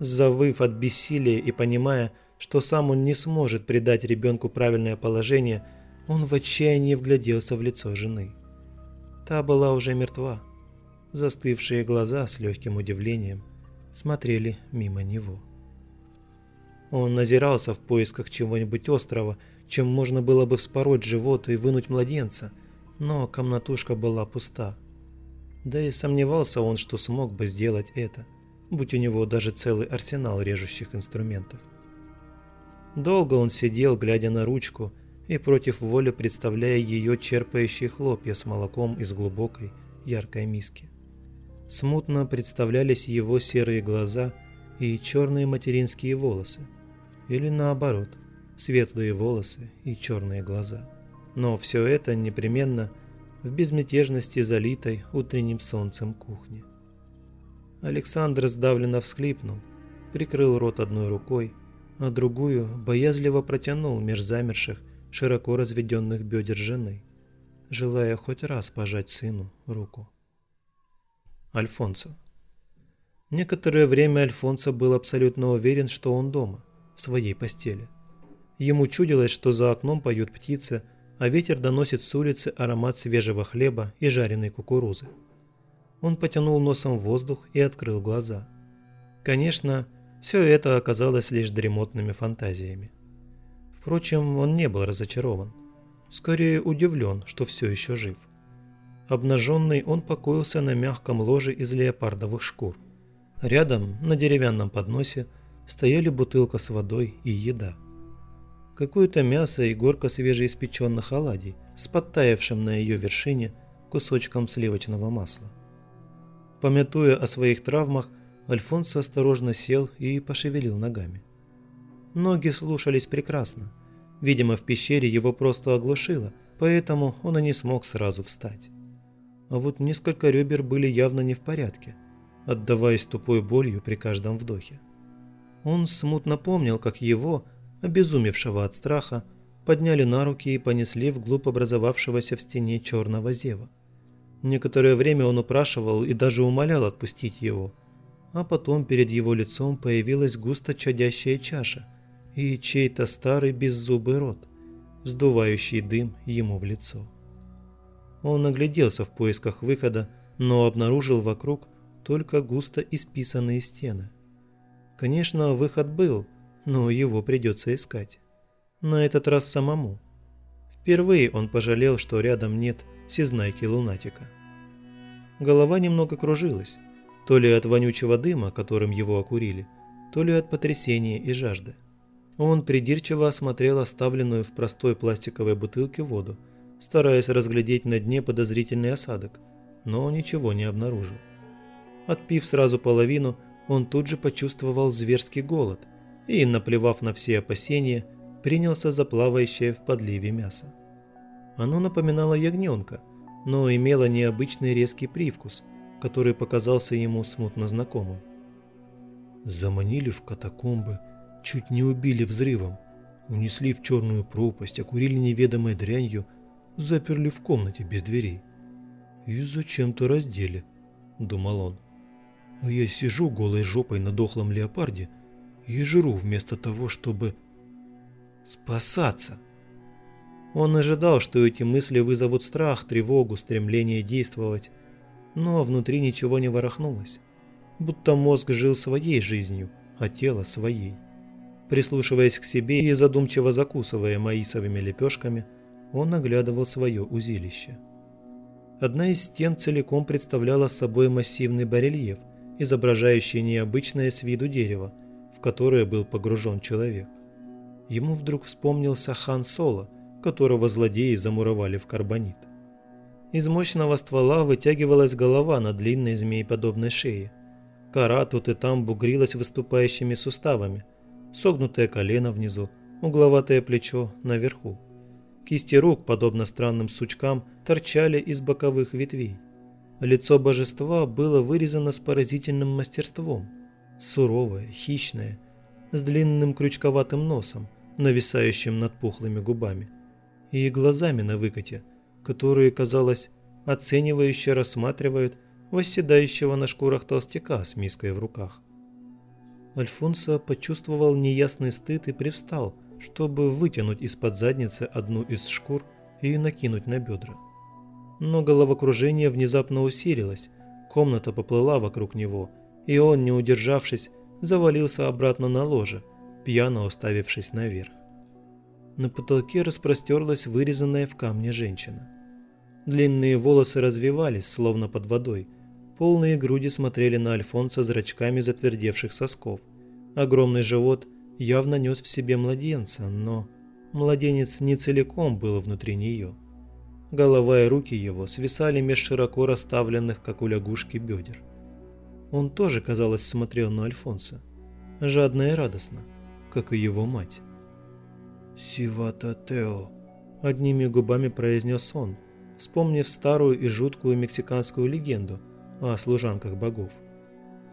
Завыв от бессилия и понимая, что сам он не сможет придать ребенку правильное положение, он в отчаянии вгляделся в лицо жены. Та была уже мертва. Застывшие глаза с легким удивлением смотрели мимо него. Он назирался в поисках чего-нибудь острого, чем можно было бы вспороть живот и вынуть младенца, но комнатушка была пуста. Да и сомневался он, что смог бы сделать это, будь у него даже целый арсенал режущих инструментов. Долго он сидел, глядя на ручку, и против воли представляя ее черпающие хлопья с молоком из глубокой, яркой миски. Смутно представлялись его серые глаза и черные материнские волосы. Или наоборот, светлые волосы и черные глаза. Но все это непременно в безмятежности залитой утренним солнцем кухни. Александр сдавленно всхлипнул, прикрыл рот одной рукой, а другую боязливо протянул меж замерших, широко разведенных бедер жены, желая хоть раз пожать сыну руку. Альфонсо. Некоторое время Альфонсо был абсолютно уверен, что он дома, в своей постели. Ему чудилось, что за окном поют птицы, а ветер доносит с улицы аромат свежего хлеба и жареной кукурузы. Он потянул носом воздух и открыл глаза. Конечно, все это оказалось лишь дремотными фантазиями. Впрочем, он не был разочарован. Скорее удивлен, что все еще жив. Обнаженный он покоился на мягком ложе из леопардовых шкур. Рядом, на деревянном подносе, стояли бутылка с водой и еда. Какое-то мясо и горка свежеиспеченных оладий с подтаявшим на ее вершине кусочком сливочного масла. Помятуя о своих травмах, Альфонсо осторожно сел и пошевелил ногами. Ноги слушались прекрасно. Видимо, в пещере его просто оглушило, поэтому он и не смог сразу встать а вот несколько ребер были явно не в порядке, отдаваясь тупой болью при каждом вдохе. Он смутно помнил, как его, обезумевшего от страха, подняли на руки и понесли вглубь образовавшегося в стене черного зева. Некоторое время он упрашивал и даже умолял отпустить его, а потом перед его лицом появилась густо чадящая чаша и чей-то старый беззубый рот, вздувающий дым ему в лицо. Он огляделся в поисках выхода, но обнаружил вокруг только густо исписанные стены. Конечно, выход был, но его придется искать. На этот раз самому. Впервые он пожалел, что рядом нет всезнайки лунатика. Голова немного кружилась, то ли от вонючего дыма, которым его окурили, то ли от потрясения и жажды. Он придирчиво осмотрел оставленную в простой пластиковой бутылке воду стараясь разглядеть на дне подозрительный осадок, но ничего не обнаружил. Отпив сразу половину, он тут же почувствовал зверский голод и, наплевав на все опасения, принялся за плавающее в подливе мясо. Оно напоминало ягненка, но имела необычный резкий привкус, который показался ему смутно знакомым. Заманили в катакомбы, чуть не убили взрывом, унесли в черную пропасть, окурили неведомой дрянью, заперли в комнате без дверей. И зачем-то раздели, думал он. А я сижу голой жопой на дохлом леопарде и жру вместо того, чтобы спасаться. Он ожидал, что эти мысли вызовут страх, тревогу, стремление действовать, но внутри ничего не ворохнулось, будто мозг жил своей жизнью, а тело своей. Прислушиваясь к себе и задумчиво закусывая маисовыми лепешками, он оглядывал свое узилище. Одна из стен целиком представляла собой массивный барельеф, изображающий необычное с виду дерево, которое был погружен человек. Ему вдруг вспомнился хан Соло, которого злодеи замуровали в карбонит. Из мощного ствола вытягивалась голова на длинной змееподобной шее. Кора тут и там бугрилась выступающими суставами, согнутое колено внизу, угловатое плечо наверху. Кисти рук, подобно странным сучкам, торчали из боковых ветвей. Лицо божества было вырезано с поразительным мастерством. Суровое, хищное, с длинным крючковатым носом, нависающим над пухлыми губами, и глазами на выкате, которые, казалось, оценивающе рассматривают восседающего на шкурах толстяка с миской в руках. Альфонсо почувствовал неясный стыд и привстал, чтобы вытянуть из-под задницы одну из шкур и накинуть на бедра. Но головокружение внезапно усилилось, комната поплыла вокруг него, и он, не удержавшись, завалился обратно на ложе, пьяно уставившись наверх. На потолке распростерлась вырезанная в камне женщина. Длинные волосы развивались, словно под водой – Полные груди смотрели на Альфонса зрачками затвердевших сосков. Огромный живот явно нес в себе младенца, но младенец не целиком был внутри нее. Голова и руки его свисали меж широко расставленных, как у лягушки, бедер. Он тоже, казалось, смотрел на Альфонса, жадно и радостно, как и его мать. «Сивата Тео», — одними губами произнес он, вспомнив старую и жуткую мексиканскую легенду — о служанках богов.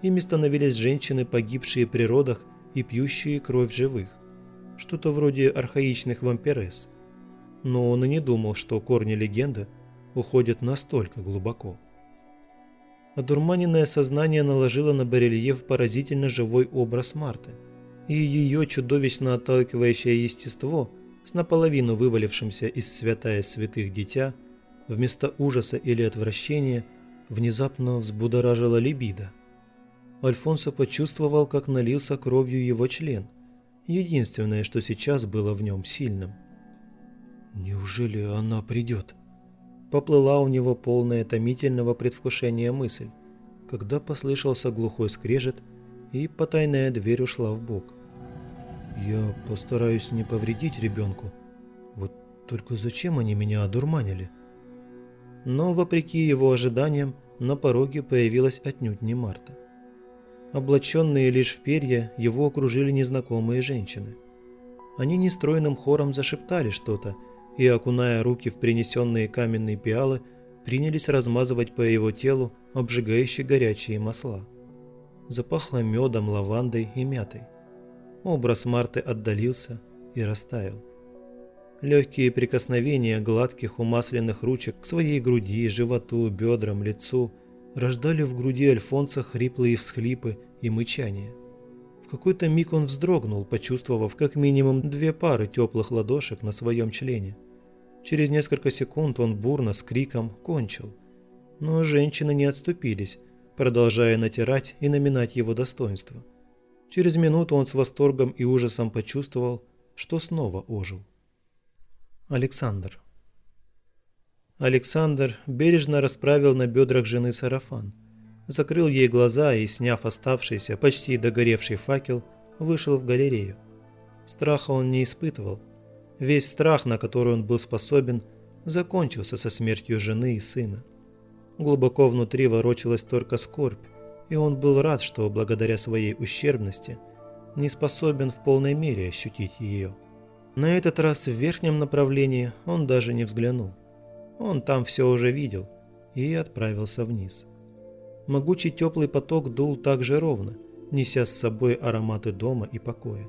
Ими становились женщины, погибшие при родах и пьющие кровь живых, что-то вроде архаичных вампирес. Но он и не думал, что корни легенды уходят настолько глубоко. Одурманенное сознание наложило на барельеф поразительно живой образ Марты, и ее чудовищно отталкивающее естество с наполовину вывалившимся из святая святых дитя, вместо ужаса или отвращения – внезапно взбудоражила либидо. Альфонсо почувствовал, как налился кровью его член, единственное, что сейчас было в нем сильным. «Неужели она придет?» Поплыла у него полная томительного предвкушения мысль, когда послышался глухой скрежет, и потайная дверь ушла в бок. «Я постараюсь не повредить ребенку. Вот только зачем они меня одурманили?» Но, вопреки его ожиданиям, на пороге появилась отнюдь не Марта. Облаченные лишь в перья, его окружили незнакомые женщины. Они нестройным хором зашептали что-то и, окуная руки в принесенные каменные пиалы, принялись размазывать по его телу обжигающие горячие масла. Запахло медом, лавандой и мятой. Образ Марты отдалился и растаял. Легкие прикосновения гладких умасленных ручек к своей груди, животу, бедрам, лицу рождали в груди Альфонса хриплые всхлипы и мычания. В какой-то миг он вздрогнул, почувствовав как минимум две пары теплых ладошек на своем члене. Через несколько секунд он бурно с криком кончил. Но женщины не отступились, продолжая натирать и наминать его достоинство. Через минуту он с восторгом и ужасом почувствовал, что снова ожил. Александр. Александр бережно расправил на бедрах жены сарафан, закрыл ей глаза и, сняв оставшийся, почти догоревший факел, вышел в галерею. Страха он не испытывал. Весь страх, на который он был способен, закончился со смертью жены и сына. Глубоко внутри ворочалась только скорбь, и он был рад, что благодаря своей ущербности не способен в полной мере ощутить ее. На этот раз в верхнем направлении он даже не взглянул. Он там все уже видел и отправился вниз. Могучий теплый поток дул так же ровно, неся с собой ароматы дома и покоя.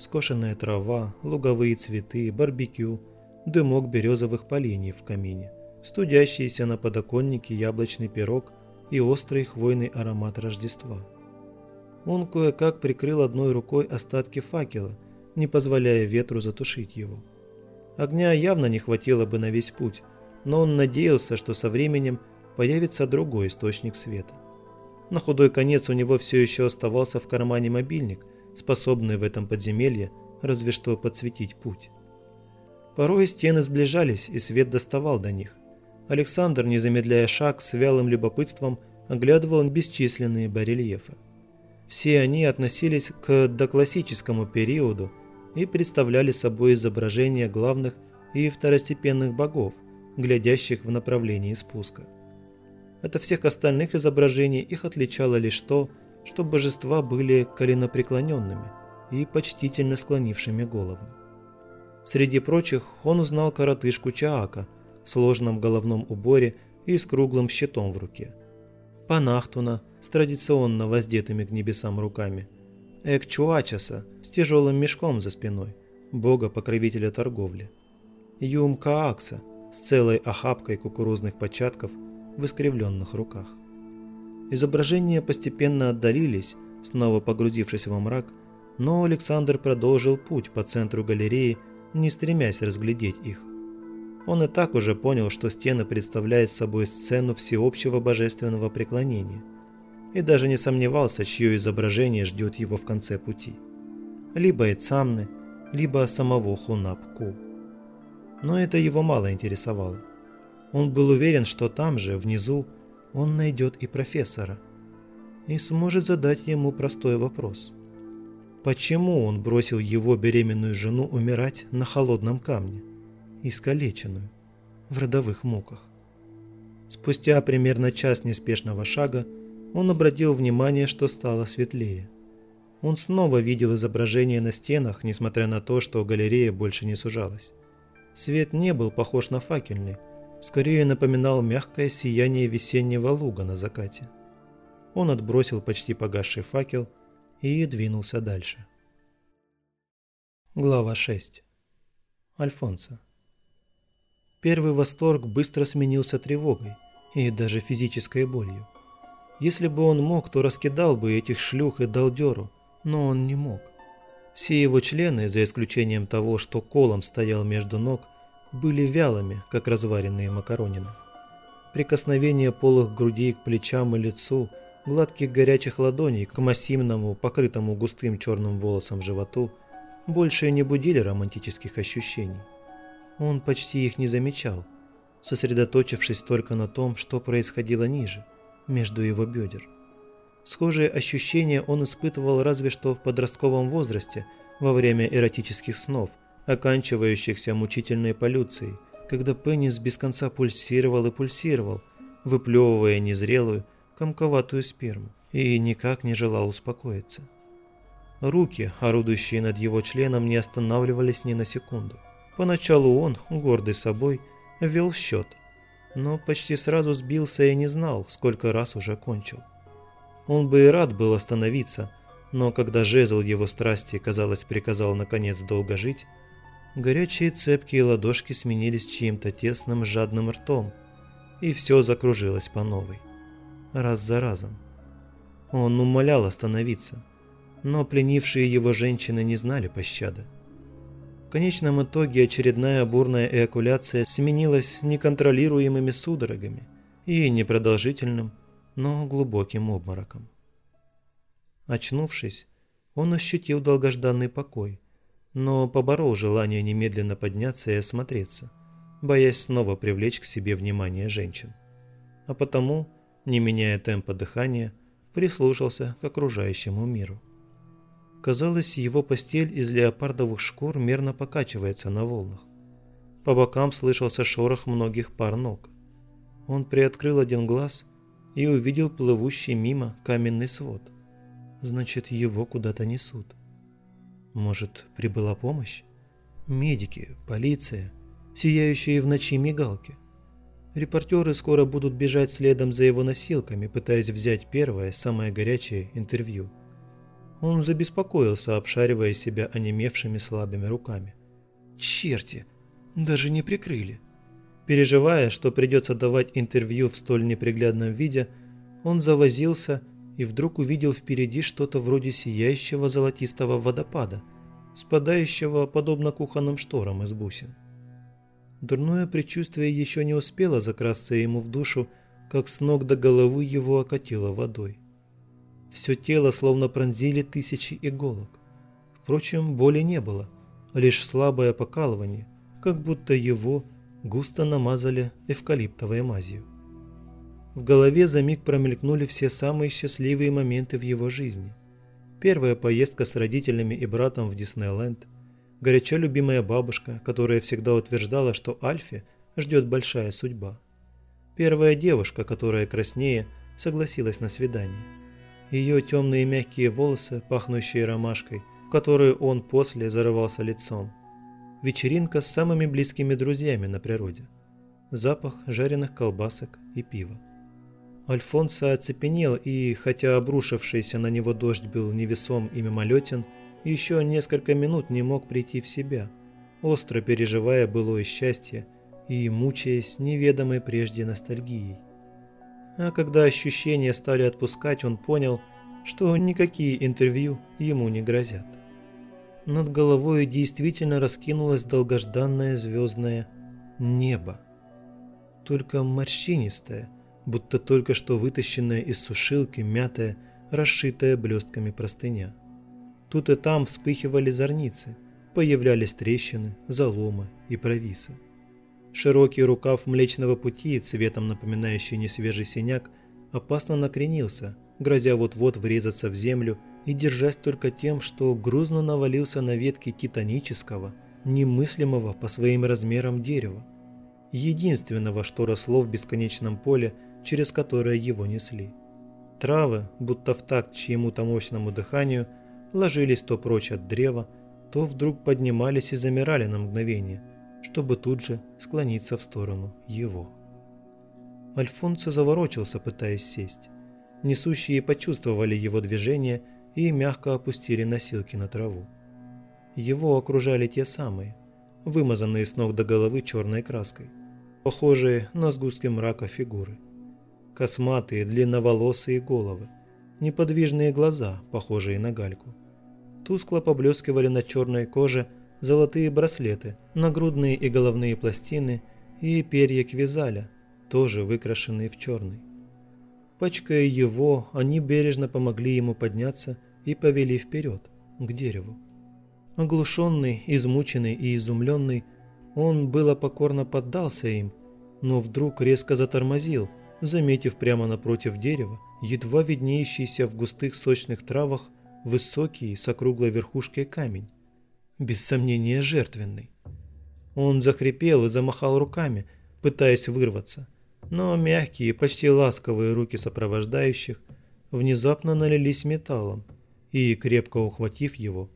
Скошенная трава, луговые цветы, барбекю, дымок березовых поленьев в камине, студящийся на подоконнике яблочный пирог и острый хвойный аромат Рождества. Он кое-как прикрыл одной рукой остатки факела, не позволяя ветру затушить его. Огня явно не хватило бы на весь путь, но он надеялся, что со временем появится другой источник света. На худой конец у него все еще оставался в кармане мобильник, способный в этом подземелье разве что подсветить путь. Порой стены сближались, и свет доставал до них. Александр, не замедляя шаг, с вялым любопытством оглядывал бесчисленные барельефы. Все они относились к доклассическому периоду и представляли собой изображения главных и второстепенных богов, глядящих в направлении спуска. От всех остальных изображений их отличало лишь то, что божества были коленопреклоненными и почтительно склонившими головы. Среди прочих он узнал коротышку Чаака в сложном головном уборе и с круглым щитом в руке. Панахтуна с традиционно воздетыми к небесам руками, Экчуачаса с тяжелым мешком за спиной, бога-покровителя торговли, Юм Каакса с целой охапкой кукурузных початков в искривленных руках. Изображения постепенно отдалились, снова погрузившись во мрак, но Александр продолжил путь по центру галереи, не стремясь разглядеть их. Он и так уже понял, что стены представляют собой сцену всеобщего божественного преклонения – и даже не сомневался, чье изображение ждет его в конце пути. Либо Эцамны, либо самого Хунап-Ку. Но это его мало интересовало. Он был уверен, что там же, внизу, он найдет и профессора. И сможет задать ему простой вопрос. Почему он бросил его беременную жену умирать на холодном камне, искалеченную, в родовых муках? Спустя примерно час неспешного шага он обратил внимание, что стало светлее. Он снова видел изображение на стенах, несмотря на то, что галерея больше не сужалась. Свет не был похож на факельный, скорее напоминал мягкое сияние весеннего луга на закате. Он отбросил почти погасший факел и двинулся дальше. Глава 6. Альфонсо. Первый восторг быстро сменился тревогой и даже физической болью. Если бы он мог, то раскидал бы этих шлюх и дал дёру, но он не мог. Все его члены, за исключением того, что колом стоял между ног, были вялыми, как разваренные макаронины. Прикосновение полых грудей к плечам и лицу, гладких горячих ладоней к массивному, покрытому густым черным волосом животу, больше не будили романтических ощущений. Он почти их не замечал, сосредоточившись только на том, что происходило ниже – между его бедер. Схожие ощущения он испытывал разве что в подростковом возрасте, во время эротических снов, оканчивающихся мучительной полюцией, когда пенис без конца пульсировал и пульсировал, выплевывая незрелую, комковатую сперму, и никак не желал успокоиться. Руки, орудующие над его членом, не останавливались ни на секунду. Поначалу он, гордый собой, вел счет, но почти сразу сбился и не знал, сколько раз уже кончил. Он бы и рад был остановиться, но когда жезл его страсти, казалось, приказал наконец долго жить, горячие цепкие ладошки сменились чьим-то тесным жадным ртом, и все закружилось по новой. Раз за разом. Он умолял остановиться, но пленившие его женщины не знали пощады. В конечном итоге очередная бурная эякуляция сменилась неконтролируемыми судорогами и непродолжительным, но глубоким обмороком. Очнувшись, он ощутил долгожданный покой, но поборол желание немедленно подняться и осмотреться, боясь снова привлечь к себе внимание женщин. А потому, не меняя темпа дыхания, прислушался к окружающему миру. Казалось, его постель из леопардовых шкур мерно покачивается на волнах. По бокам слышался шорох многих пар ног. Он приоткрыл один глаз и увидел плывущий мимо каменный свод. Значит, его куда-то несут. Может, прибыла помощь? Медики, полиция, сияющие в ночи мигалки. Репортеры скоро будут бежать следом за его носилками, пытаясь взять первое, самое горячее интервью. Он забеспокоился, обшаривая себя онемевшими слабыми руками. Черти! Даже не прикрыли. Переживая, что придется давать интервью в столь неприглядном виде, он завозился и вдруг увидел впереди что-то вроде сияющего золотистого водопада, спадающего подобно кухонным шторам из бусин. Дурное предчувствие еще не успело закрасться ему в душу, как с ног до головы его окатило водой. Все тело словно пронзили тысячи иголок. Впрочем, боли не было, лишь слабое покалывание, как будто его густо намазали эвкалиптовой мазью. В голове за миг промелькнули все самые счастливые моменты в его жизни. Первая поездка с родителями и братом в Диснейленд, горячо любимая бабушка, которая всегда утверждала, что Альфе ждет большая судьба. Первая девушка, которая краснее, согласилась на свидание. Ее темные мягкие волосы, пахнущие ромашкой, в которую он после зарывался лицом. Вечеринка с самыми близкими друзьями на природе. Запах жареных колбасок и пива. Альфонсо оцепенел и, хотя обрушившийся на него дождь был невесом и мимолетен, еще несколько минут не мог прийти в себя, остро переживая былое счастье и мучаясь неведомой прежде ностальгией. А когда ощущения стали отпускать, он понял, что никакие интервью ему не грозят. Над головой действительно раскинулось долгожданное звездное небо. Только морщинистое, будто только что вытащенная из сушилки, мятая, расшитая блестками простыня. Тут и там вспыхивали зорницы, появлялись трещины, заломы и провисы. Широкий рукав Млечного Пути, цветом напоминающий несвежий синяк, опасно накренился, грозя вот-вот врезаться в землю и держась только тем, что грузно навалился на ветки титанического, немыслимого по своим размерам дерева, единственного, что росло в бесконечном поле, через которое его несли. Травы, будто в такт чьему-то мощному дыханию, ложились то прочь от древа, то вдруг поднимались и замирали на мгновение, чтобы тут же склониться в сторону его. Альфонсо заворочился, пытаясь сесть. Несущие почувствовали его движение и мягко опустили носилки на траву. Его окружали те самые, вымазанные с ног до головы черной краской, похожие на сгустки мрака фигуры. Косматые, длинноволосые головы, неподвижные глаза, похожие на гальку. Тускло поблескивали на черной коже золотые браслеты, нагрудные и головные пластины и перья квизаля, тоже выкрашенные в черный. Пачкая его, они бережно помогли ему подняться и повели вперед, к дереву. Оглушенный, измученный и изумленный, он было покорно поддался им, но вдруг резко затормозил, заметив прямо напротив дерева, едва виднеющийся в густых сочных травах, высокий с округлой верхушкой камень, без сомнения жертвенный. Он захрипел и замахал руками, пытаясь вырваться – но мягкие, почти ласковые руки сопровождающих внезапно налились металлом и, крепко ухватив его,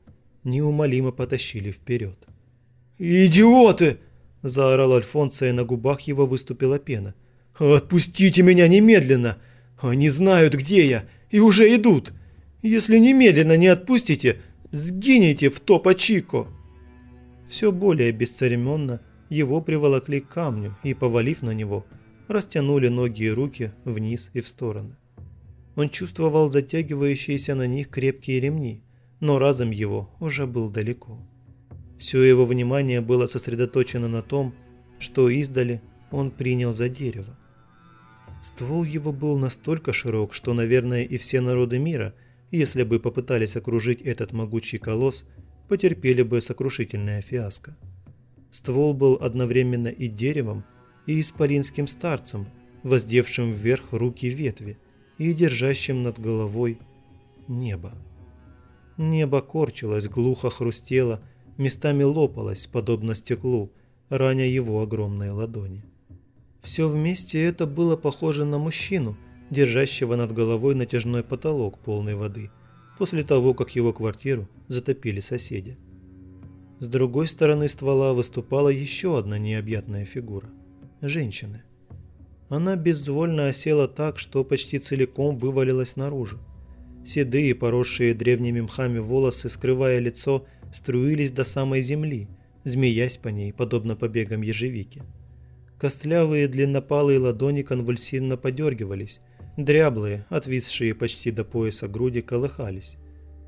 неумолимо потащили вперед. «Идиоты!» – заорал Альфонсо, и на губах его выступила пена. «Отпустите меня немедленно! Они знают, где я, и уже идут! Если немедленно не отпустите, сгинете в Топа Чико!» Все более бесцеремонно его приволокли к камню и, повалив на него, растянули ноги и руки вниз и в стороны. Он чувствовал затягивающиеся на них крепкие ремни, но разум его уже был далеко. Все его внимание было сосредоточено на том, что издали он принял за дерево. Ствол его был настолько широк, что, наверное, и все народы мира, если бы попытались окружить этот могучий колосс, потерпели бы сокрушительное фиаско. Ствол был одновременно и деревом, и исполинским старцем, воздевшим вверх руки ветви и держащим над головой небо. Небо корчилось, глухо хрустело, местами лопалось, подобно стеклу, раня его огромные ладони. Все вместе это было похоже на мужчину, держащего над головой натяжной потолок полной воды, после того, как его квартиру затопили соседи. С другой стороны ствола выступала еще одна необъятная фигура – женщины. Она безвольно осела так, что почти целиком вывалилась наружу. Седые, поросшие древними мхами волосы, скрывая лицо, струились до самой земли, змеясь по ней, подобно побегам ежевики. Костлявые длиннопалые ладони конвульсивно подергивались, дряблые, отвисшие почти до пояса груди, колыхались.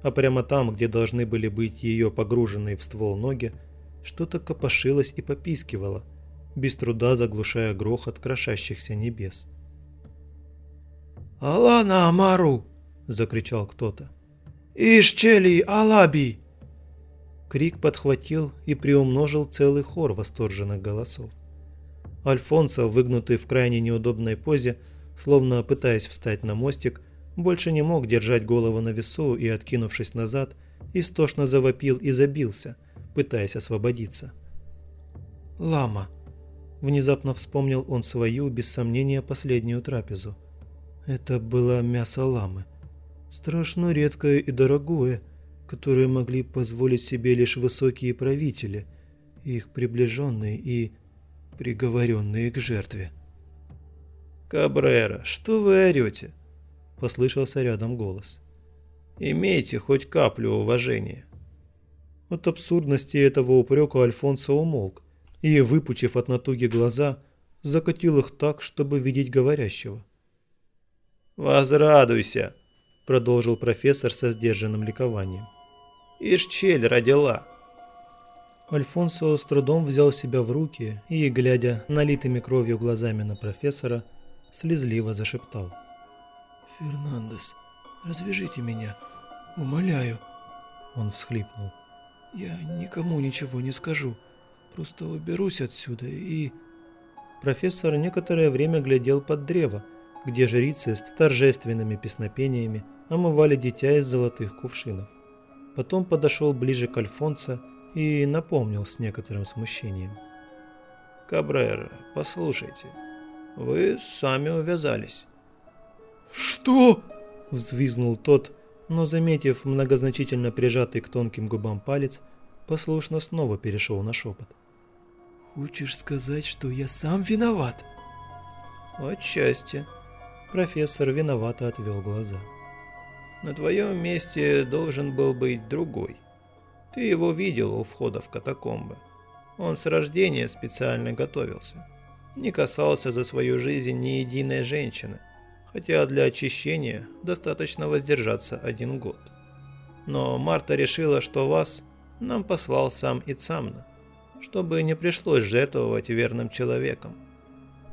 А прямо там, где должны были быть ее погруженные в ствол ноги, что-то копошилось и попискивало, без труда заглушая грохот крошащихся небес. «Алана Амару!» – закричал кто-то. «Ишчели Алаби!» Крик подхватил и приумножил целый хор восторженных голосов. Альфонсо, выгнутый в крайне неудобной позе, словно пытаясь встать на мостик, больше не мог держать голову на весу и, откинувшись назад, истошно завопил и забился, пытаясь освободиться. «Лама!» Внезапно вспомнил он свою, без сомнения, последнюю трапезу. Это было мясо ламы. Страшно редкое и дорогое, которое могли позволить себе лишь высокие правители, их приближенные и приговоренные к жертве. «Кабрера, что вы орете?» – послышался рядом голос. «Имейте хоть каплю уважения». От абсурдности этого упрека Альфонсо умолк и, выпучив от натуги глаза, закатил их так, чтобы видеть говорящего. «Возрадуйся!» – продолжил профессор со сдержанным ликованием. «Ишчель родила!» Альфонсо с трудом взял себя в руки и, глядя налитыми кровью глазами на профессора, слезливо зашептал. «Фернандес, развяжите меня, умоляю!» Он всхлипнул. «Я никому ничего не скажу, просто уберусь отсюда и...» Профессор некоторое время глядел под древо, где жрицы с торжественными песнопениями омывали дитя из золотых кувшинов. Потом подошел ближе к Альфонсо и напомнил с некоторым смущением. «Кабрера, послушайте, вы сами увязались». «Что?» – взвизнул тот, но, заметив многозначительно прижатый к тонким губам палец, послушно снова перешел на шепот. «Хочешь сказать, что я сам виноват?» «Отчасти». Профессор виновато отвел глаза. «На твоем месте должен был быть другой. Ты его видел у входа в катакомбы. Он с рождения специально готовился. Не касался за свою жизнь ни единой женщины, хотя для очищения достаточно воздержаться один год. Но Марта решила, что вас нам послал сам Ицамна, чтобы не пришлось жертвовать верным человеком.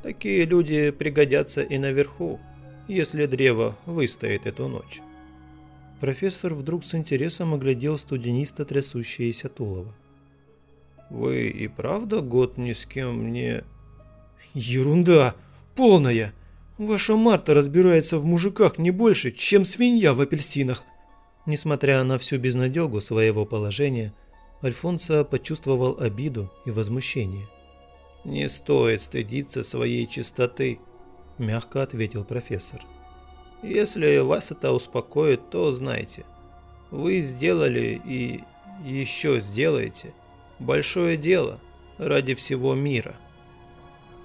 Такие люди пригодятся и наверху, если древо выстоит эту ночь. Профессор вдруг с интересом оглядел студениста трясущееся Тулова. «Вы и правда год ни с кем не...» «Ерунда! Полная! Ваша Марта разбирается в мужиках не больше, чем свинья в апельсинах!» Несмотря на всю безнадегу своего положения, Альфонсо почувствовал обиду и возмущение. «Не стоит стыдиться своей чистоты», – мягко ответил профессор. Если вас это успокоит, то знайте, вы сделали и еще сделаете большое дело ради всего мира.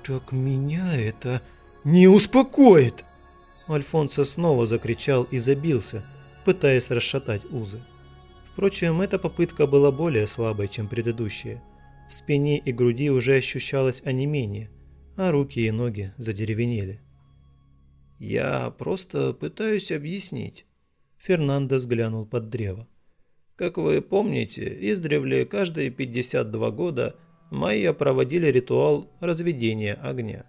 Так меня это не успокоит! Альфонсо снова закричал и забился, пытаясь расшатать узы. Впрочем, эта попытка была более слабой, чем предыдущая. В спине и груди уже ощущалось онемение, а руки и ноги задеревенели. Я просто пытаюсь объяснить. Фернандо взглянул под древо. Как вы помните, издревле каждые 52 года майя проводили ритуал разведения огня.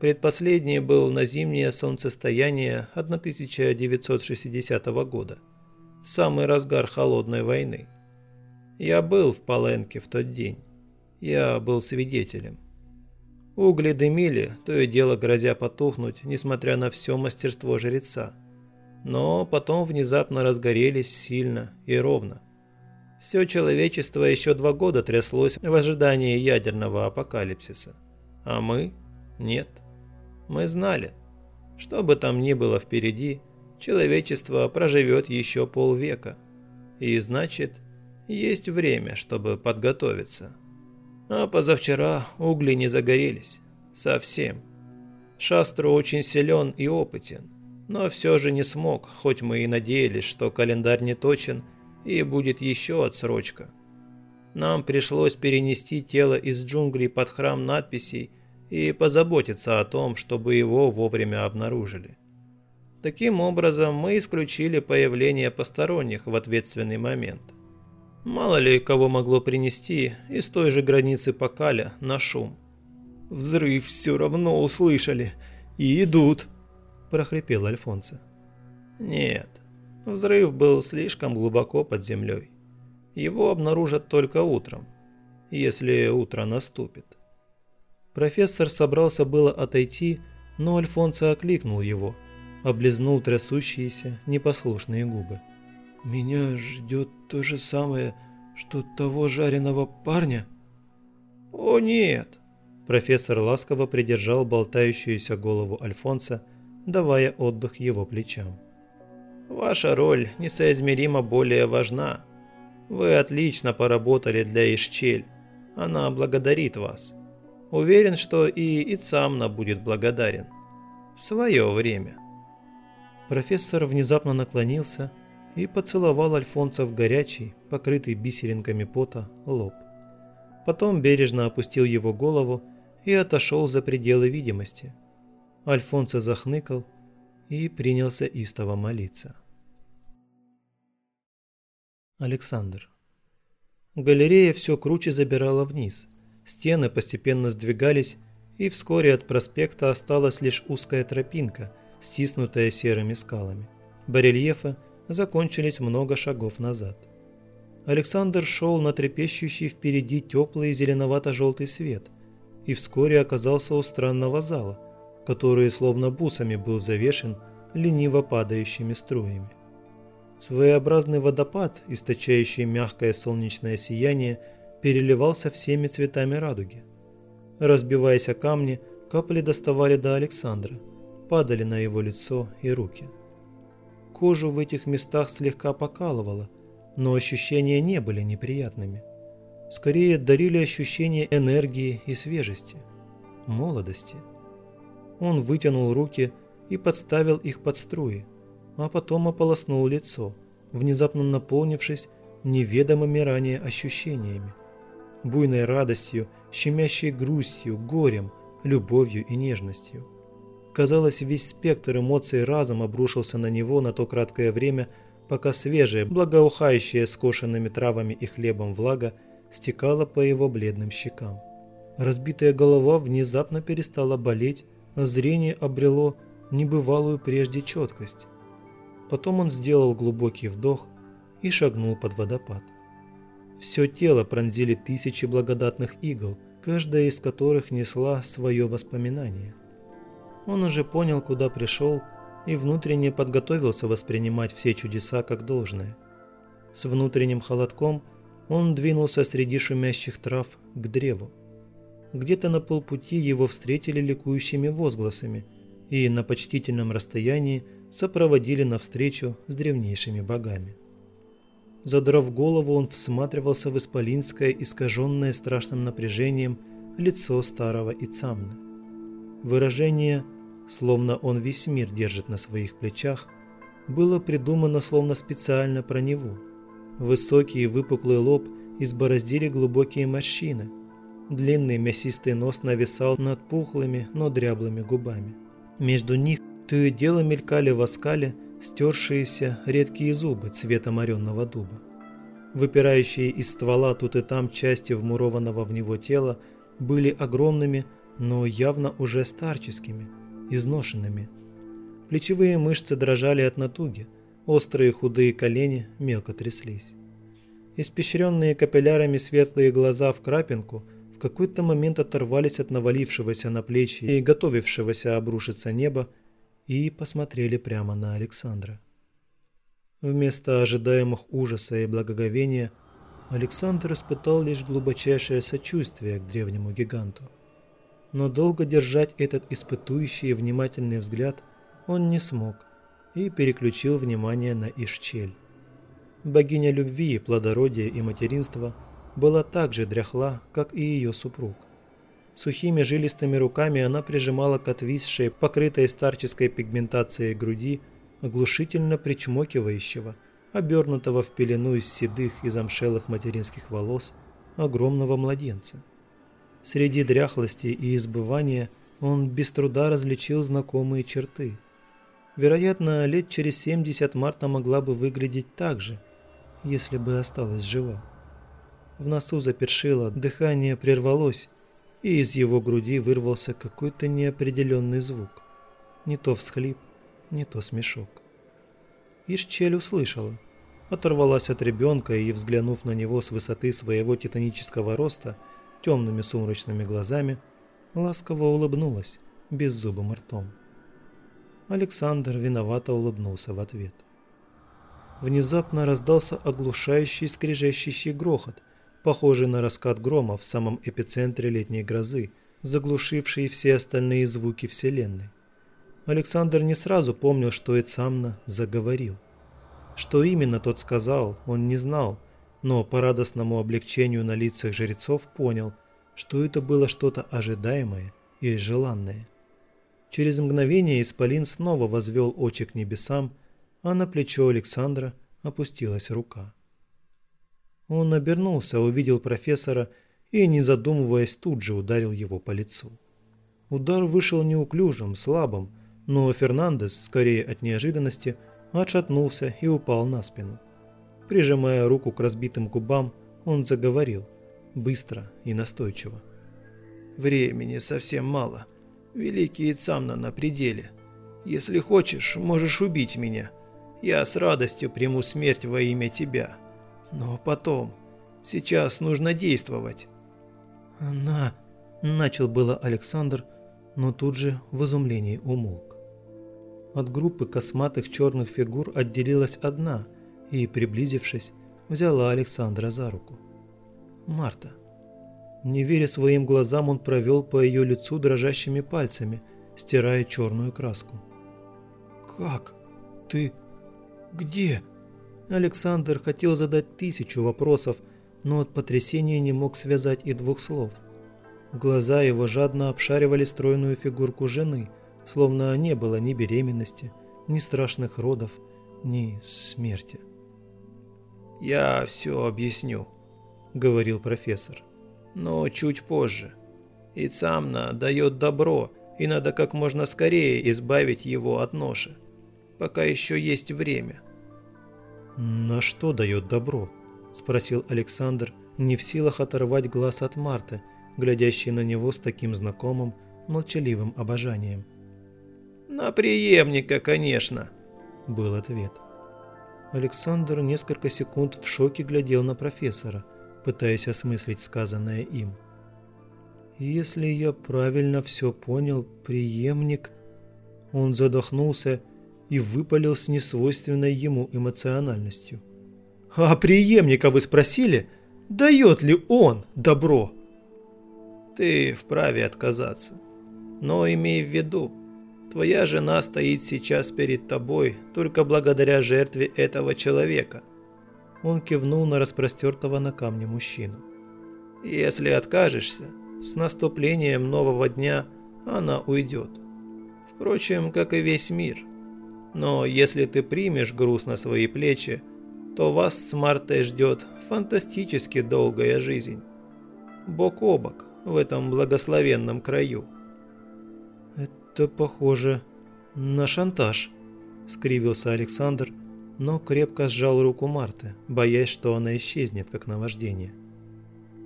Предпоследний был на зимнее солнцестояние 1960 года, в самый разгар холодной войны. Я был в Паленке в тот день. Я был свидетелем. Угли дымили, то и дело грозя потухнуть, несмотря на все мастерство жреца. Но потом внезапно разгорелись сильно и ровно. Все человечество еще два года тряслось в ожидании ядерного апокалипсиса. А мы? Нет. Мы знали. Что бы там ни было впереди, человечество проживет еще полвека. И значит, есть время, чтобы подготовиться. А позавчера угли не загорелись. Совсем. Шастру очень силен и опытен, но все же не смог, хоть мы и надеялись, что календарь не точен и будет еще отсрочка. Нам пришлось перенести тело из джунглей под храм надписей и позаботиться о том, чтобы его вовремя обнаружили. Таким образом, мы исключили появление посторонних в ответственный момент. Мало ли кого могло принести из той же границы Покаля на шум. «Взрыв все равно услышали и идут», – прохрипел Альфонсо. «Нет, взрыв был слишком глубоко под землей. Его обнаружат только утром, если утро наступит». Профессор собрался было отойти, но Альфонсо окликнул его, облизнул трясущиеся, непослушные губы. «Меня ждет то же самое, что того жареного парня?» «О нет!» Профессор ласково придержал болтающуюся голову Альфонса, давая отдых его плечам. «Ваша роль несоизмеримо более важна. Вы отлично поработали для Ишчель. Она благодарит вас. Уверен, что и Ицамна будет благодарен. В свое время». Профессор внезапно наклонился и поцеловал Альфонса в горячий, покрытый бисеринками пота, лоб. Потом бережно опустил его голову и отошел за пределы видимости. Альфонсо захныкал и принялся истово молиться. Александр. Галерея все круче забирала вниз. Стены постепенно сдвигались, и вскоре от проспекта осталась лишь узкая тропинка, стиснутая серыми скалами. Барельефы закончились много шагов назад. Александр шел на трепещущий впереди теплый зеленовато-желтый свет – и вскоре оказался у странного зала, который словно бусами был завешен лениво падающими струями. Своеобразный водопад, источающий мягкое солнечное сияние, переливался всеми цветами радуги. Разбиваясь о камни, капли доставали до Александра, падали на его лицо и руки. Кожу в этих местах слегка покалывало, но ощущения не были неприятными – скорее дарили ощущение энергии и свежести, молодости. Он вытянул руки и подставил их под струи, а потом ополоснул лицо, внезапно наполнившись неведомыми ранее ощущениями. Буйной радостью, щемящей грустью, горем, любовью и нежностью. Казалось, весь спектр эмоций разом обрушился на него на то краткое время, пока свежая, благоухающая скошенными травами и хлебом влага стекала по его бледным щекам. Разбитая голова внезапно перестала болеть, а зрение обрело небывалую прежде четкость. Потом он сделал глубокий вдох и шагнул под водопад. Все тело пронзили тысячи благодатных игл, каждая из которых несла свое воспоминание. Он уже понял, куда пришел, и внутренне подготовился воспринимать все чудеса как должное. С внутренним холодком – он двинулся среди шумящих трав к древу. Где-то на полпути его встретили ликующими возгласами и на почтительном расстоянии сопроводили навстречу с древнейшими богами. Задрав голову, он всматривался в исполинское, искаженное страшным напряжением, лицо старого Ицамна. Выражение, словно он весь мир держит на своих плечах, было придумано словно специально про него – Высокий и выпуклый лоб избороздили глубокие морщины. Длинный мясистый нос нависал над пухлыми, но дряблыми губами. Между них то и дело мелькали в оскале стершиеся редкие зубы цвета моренного дуба. Выпирающие из ствола тут и там части вмурованного в него тела были огромными, но явно уже старческими, изношенными. Плечевые мышцы дрожали от натуги, Острые худые колени мелко тряслись. Испещренные капиллярами светлые глаза в крапинку в какой-то момент оторвались от навалившегося на плечи и готовившегося обрушиться неба и посмотрели прямо на Александра. Вместо ожидаемых ужаса и благоговения Александр испытал лишь глубочайшее сочувствие к древнему гиганту. Но долго держать этот испытующий и внимательный взгляд он не смог – и переключил внимание на Ишчель. Богиня любви, плодородия и материнства была так же дряхла, как и ее супруг. Сухими жилистыми руками она прижимала к отвисшей, покрытой старческой пигментацией груди, оглушительно причмокивающего, обернутого в пелену из седых и замшелых материнских волос, огромного младенца. Среди дряхлости и избывания он без труда различил знакомые черты. Вероятно, лет через 70 Марта могла бы выглядеть так же, если бы осталась жива. В носу запершило, дыхание прервалось, и из его груди вырвался какой-то неопределенный звук. Не то всхлип, не то смешок. Ишчель услышала, оторвалась от ребенка и, взглянув на него с высоты своего титанического роста, темными сумрачными глазами, ласково улыбнулась беззубым ртом. Александр виновато улыбнулся в ответ. Внезапно раздался оглушающий скрежещущий грохот – похожий на раскат грома в самом эпицентре летней грозы, заглушивший все остальные звуки Вселенной. Александр не сразу помнил, что Эцамна заговорил. Что именно тот сказал, он не знал, но по радостному облегчению на лицах жрецов понял, что это было что-то ожидаемое и желанное. Через мгновение Исполин снова возвел очи к небесам, а на плечо Александра опустилась рука. Он обернулся, увидел профессора и, не задумываясь, тут же ударил его по лицу. Удар вышел неуклюжим, слабым, но Фернандес, скорее от неожиданности, отшатнулся и упал на спину. Прижимая руку к разбитым губам, он заговорил, быстро и настойчиво. «Времени совсем мало. Великий Ицамна на пределе. Если хочешь, можешь убить меня. Я с радостью приму смерть во имя тебя». Но потом. Сейчас нужно действовать. Она... Начал было Александр, но тут же в изумлении умолк. От группы косматых черных фигур отделилась одна и, приблизившись, взяла Александра за руку. Марта. Не веря своим глазам, он провел по ее лицу дрожащими пальцами, стирая черную краску. «Как? Ты... где?» Александр хотел задать тысячу вопросов, но от потрясения не мог связать и двух слов. Глаза его жадно обшаривали стройную фигурку жены, словно не было ни беременности, ни страшных родов, ни смерти. «Я все объясню», — говорил профессор. «Но чуть позже. И Цамна дает добро, и надо как можно скорее избавить его от ноши. Пока еще есть время». «На что дает добро?» – спросил Александр, не в силах оторвать глаз от Марты, глядящей на него с таким знакомым, молчаливым обожанием. «На преемника, конечно», – был ответ. Александр несколько секунд в шоке глядел на профессора, пытаясь осмыслить сказанное им. «Если я правильно все понял, преемник...» Он задохнулся и выпалил с несвойственной ему эмоциональностью. «А преемника вы спросили, дает ли он добро?» «Ты вправе отказаться. Но имей в виду, твоя жена стоит сейчас перед тобой только благодаря жертве этого человека». Он кивнул на распростертого на камне мужчину. «Если откажешься, с наступлением нового дня она уйдет. Впрочем, как и весь мир». Но если ты примешь груз на свои плечи, то вас с Мартой ждет фантастически долгая жизнь. Бок о бок в этом благословенном краю. «Это похоже на шантаж», – скривился Александр, но крепко сжал руку Марты, боясь, что она исчезнет, как наваждение.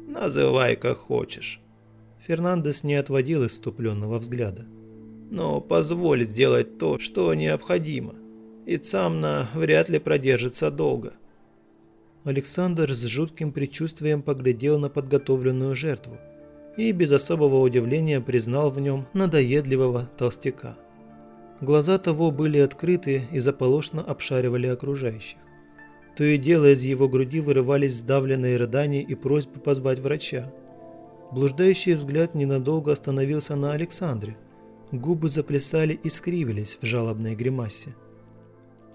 «Называй как хочешь». Фернандес не отводил иступленного взгляда но позволь сделать то, что необходимо. И Цамна вряд ли продержится долго. Александр с жутким предчувствием поглядел на подготовленную жертву и без особого удивления признал в нем надоедливого толстяка. Глаза того были открыты и заполошно обшаривали окружающих. То и дело из его груди вырывались сдавленные рыдания и просьбы позвать врача. Блуждающий взгляд ненадолго остановился на Александре – Губы заплясали и скривились в жалобной гримасе.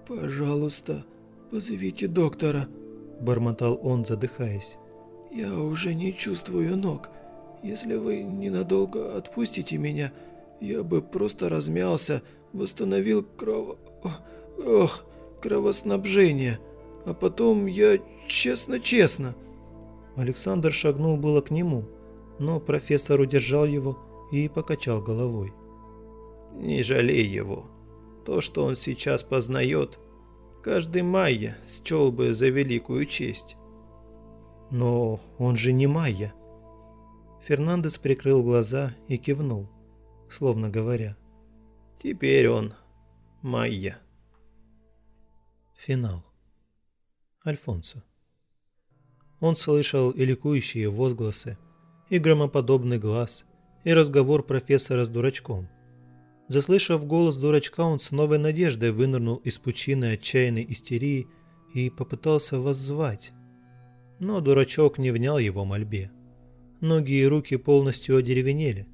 «Пожалуйста, позовите доктора», – бормотал он, задыхаясь. «Я уже не чувствую ног. Если вы ненадолго отпустите меня, я бы просто размялся, восстановил крово... Ох, кровоснабжение, а потом я честно-честно...» Александр шагнул было к нему, но профессор удержал его и покачал головой. «Не жалей его. То, что он сейчас познает, каждый майя счел бы за великую честь». «Но он же не майя». Фернандес прикрыл глаза и кивнул, словно говоря. «Теперь он майя». Финал. Альфонсо. Он слышал и ликующие возгласы, и громоподобный глаз, и разговор профессора с дурачком. Заслышав голос дурачка, он с новой надеждой вынырнул из пучины отчаянной истерии и попытался воззвать. Но дурачок не внял его мольбе. Ноги и руки полностью одеревенели.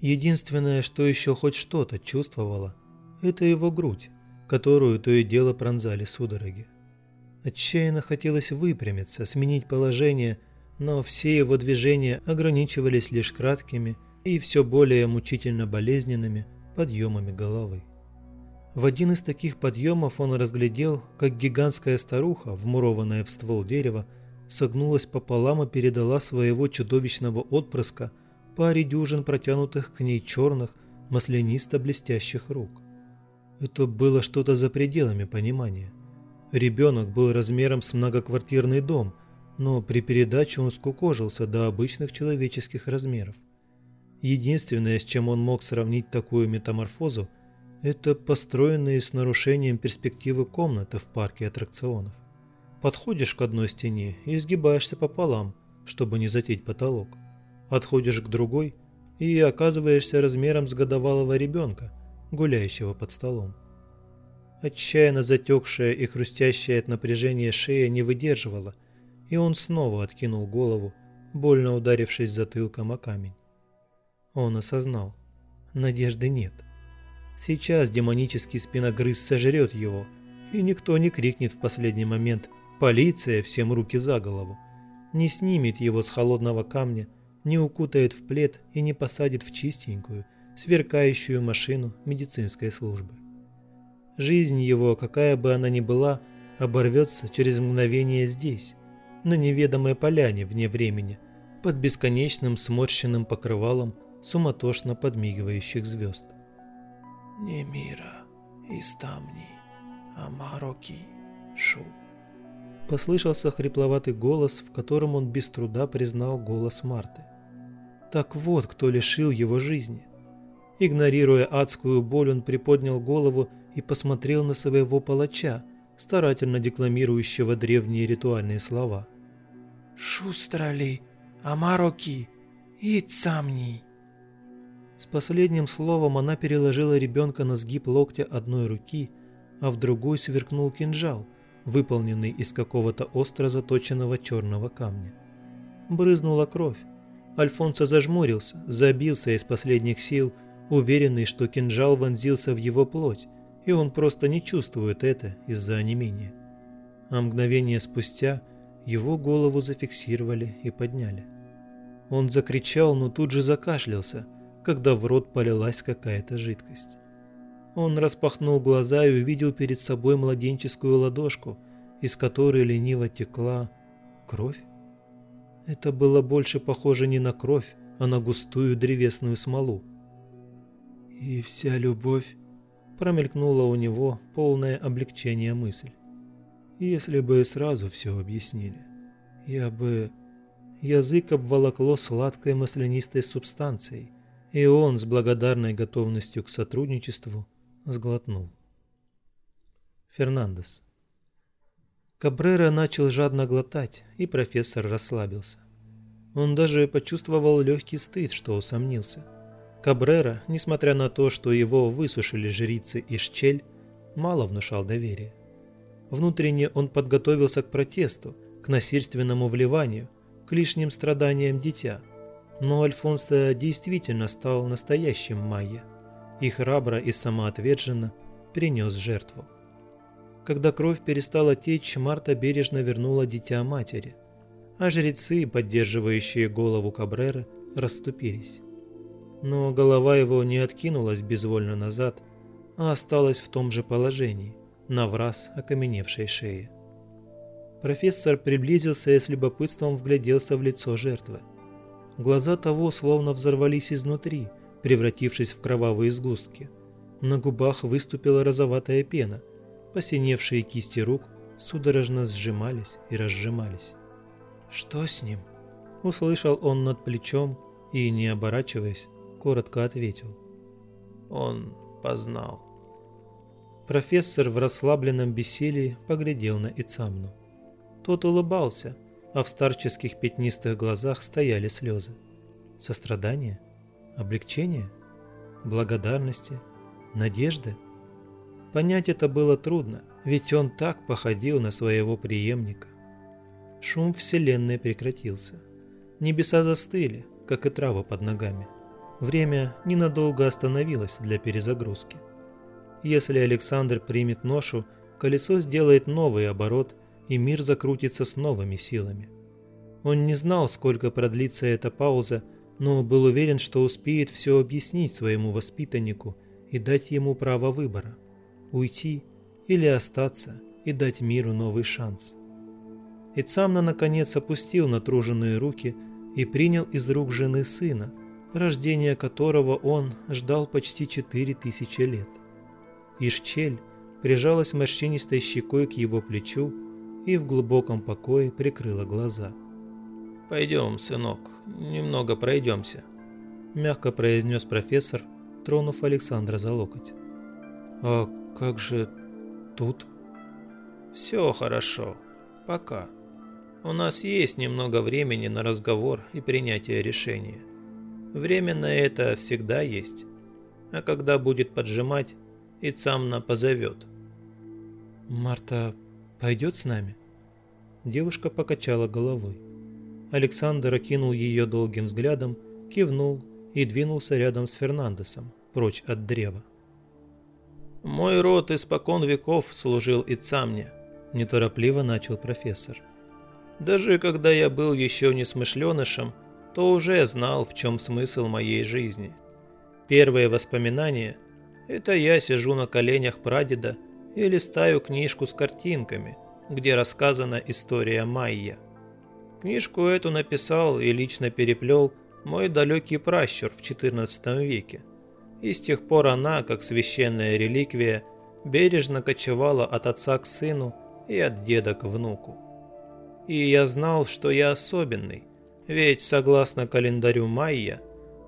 Единственное, что еще хоть что-то чувствовало, это его грудь, которую то и дело пронзали судороги. Отчаянно хотелось выпрямиться, сменить положение, но все его движения ограничивались лишь краткими и все более мучительно болезненными подъемами головы. В один из таких подъемов он разглядел, как гигантская старуха, вмурованная в ствол дерева, согнулась пополам и передала своего чудовищного отпрыска паре дюжин протянутых к ней черных, маслянисто-блестящих рук. Это было что-то за пределами понимания. Ребенок был размером с многоквартирный дом, но при передаче он скукожился до обычных человеческих размеров. Единственное, с чем он мог сравнить такую метаморфозу, это построенные с нарушением перспективы комната в парке аттракционов. Подходишь к одной стене и изгибаешься пополам, чтобы не затеть потолок. Отходишь к другой и оказываешься размером с годовалого ребенка, гуляющего под столом. Отчаянно затекшая и хрустящая от напряжения шея не выдерживала, и он снова откинул голову, больно ударившись затылком о камень. Он осознал. Надежды нет. Сейчас демонический спиногрыз сожрет его, и никто не крикнет в последний момент «Полиция! Всем руки за голову!» Не снимет его с холодного камня, не укутает в плед и не посадит в чистенькую, сверкающую машину медицинской службы. Жизнь его, какая бы она ни была, оборвется через мгновение здесь, на неведомой поляне вне времени, под бесконечным сморщенным покрывалом суматошно подмигивающих звезд. «Не мира, истамни, амароки, шу». Послышался хрипловатый голос, в котором он без труда признал голос Марты. Так вот, кто лишил его жизни. Игнорируя адскую боль, он приподнял голову и посмотрел на своего палача, старательно декламирующего древние ритуальные слова. «Шустрали, амароки, и цамни». С последним словом она переложила ребенка на сгиб локтя одной руки, а в другой сверкнул кинжал, выполненный из какого-то остро заточенного черного камня. Брызнула кровь. Альфонсо зажмурился, забился из последних сил – уверенный, что кинжал вонзился в его плоть, и он просто не чувствует это из-за онемения. А мгновение спустя его голову зафиксировали и подняли. Он закричал, но тут же закашлялся, когда в рот полилась какая-то жидкость. Он распахнул глаза и увидел перед собой младенческую ладошку, из которой лениво текла кровь. Это было больше похоже не на кровь, а на густую древесную смолу. И вся любовь промелькнула у него полное облегчение мысль. Если бы сразу все объяснили, я бы... Язык обволокло сладкой маслянистой субстанцией, и он с благодарной готовностью к сотрудничеству сглотнул. Фернандес. Кабрера начал жадно глотать, и профессор расслабился. Он даже почувствовал легкий стыд, что усомнился – Кабрера, несмотря на то, что его высушили жрицы и Шчель, мало внушал доверия. Внутренне он подготовился к протесту, к насильственному вливанию, к лишним страданиям дитя. Но Альфонсо действительно стал настоящим майя и храбро и самоотверженно принес жертву. Когда кровь перестала течь, Марта бережно вернула дитя матери, а жрецы, поддерживающие голову Кабреры, расступились. Но голова его не откинулась безвольно назад, а осталась в том же положении, на враз окаменевшей шее. Профессор приблизился и с любопытством вгляделся в лицо жертвы. Глаза того словно взорвались изнутри, превратившись в кровавые сгустки. На губах выступила розоватая пена, посиневшие кисти рук судорожно сжимались и разжимались. «Что с ним?» – услышал он над плечом и, не оборачиваясь, коротко ответил. «Он познал». Профессор в расслабленном бессилии поглядел на Ицамну. Тот улыбался, а в старческих пятнистых глазах стояли слезы. Сострадание? Облегчение? Благодарности? Надежды? Понять это было трудно, ведь он так походил на своего преемника. Шум вселенной прекратился. Небеса застыли, как и трава под ногами. Время ненадолго остановилось для перезагрузки. Если Александр примет ношу, колесо сделает новый оборот, и мир закрутится с новыми силами. Он не знал, сколько продлится эта пауза, но был уверен, что успеет все объяснить своему воспитаннику и дать ему право выбора – уйти или остаться и дать миру новый шанс. Ицамна наконец опустил натруженные руки и принял из рук жены сына, рождения которого он ждал почти четыре тысячи лет. Ишчель прижалась морщинистой щекой к его плечу и в глубоком покое прикрыла глаза. «Пойдем, сынок, немного пройдемся», – мягко произнес профессор, тронув Александра за локоть. «А как же тут?» «Все хорошо. Пока. У нас есть немного времени на разговор и принятие решения. Время на это всегда есть. А когда будет поджимать, и Цамна позовет. «Марта пойдет с нами?» Девушка покачала головой. Александр окинул ее долгим взглядом, кивнул и двинулся рядом с Фернандесом, прочь от древа. «Мой род испокон веков служил и Цамне», – неторопливо начал профессор. «Даже когда я был еще не смышленышем, то уже знал, в чем смысл моей жизни. Первые воспоминания это я сижу на коленях прадеда и листаю книжку с картинками, где рассказана история Майя. Книжку эту написал и лично переплел мой далекий пращур в XIV веке. И с тех пор она, как священная реликвия, бережно кочевала от отца к сыну и от деда к внуку. И я знал, что я особенный, ведь, согласно календарю Майя,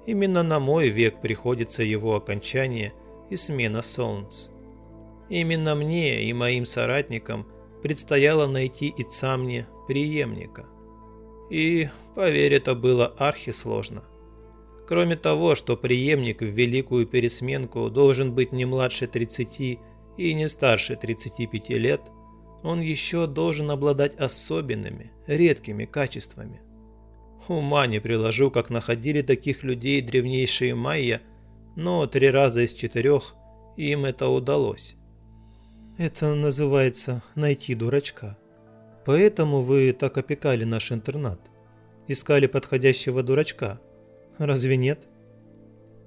именно на мой век приходится его окончание – и смена солнц. Именно мне и моим соратникам предстояло найти Ицамне преемника. И, поверь, это было архисложно. Кроме того, что преемник в Великую Пересменку должен быть не младше 30 и не старше 35 лет, он еще должен обладать особенными, редкими качествами. Ума не приложу, как находили таких людей древнейшие майя – но три раза из четырех им это удалось. Это называется найти дурачка. Поэтому вы так опекали наш интернат. Искали подходящего дурачка. Разве нет?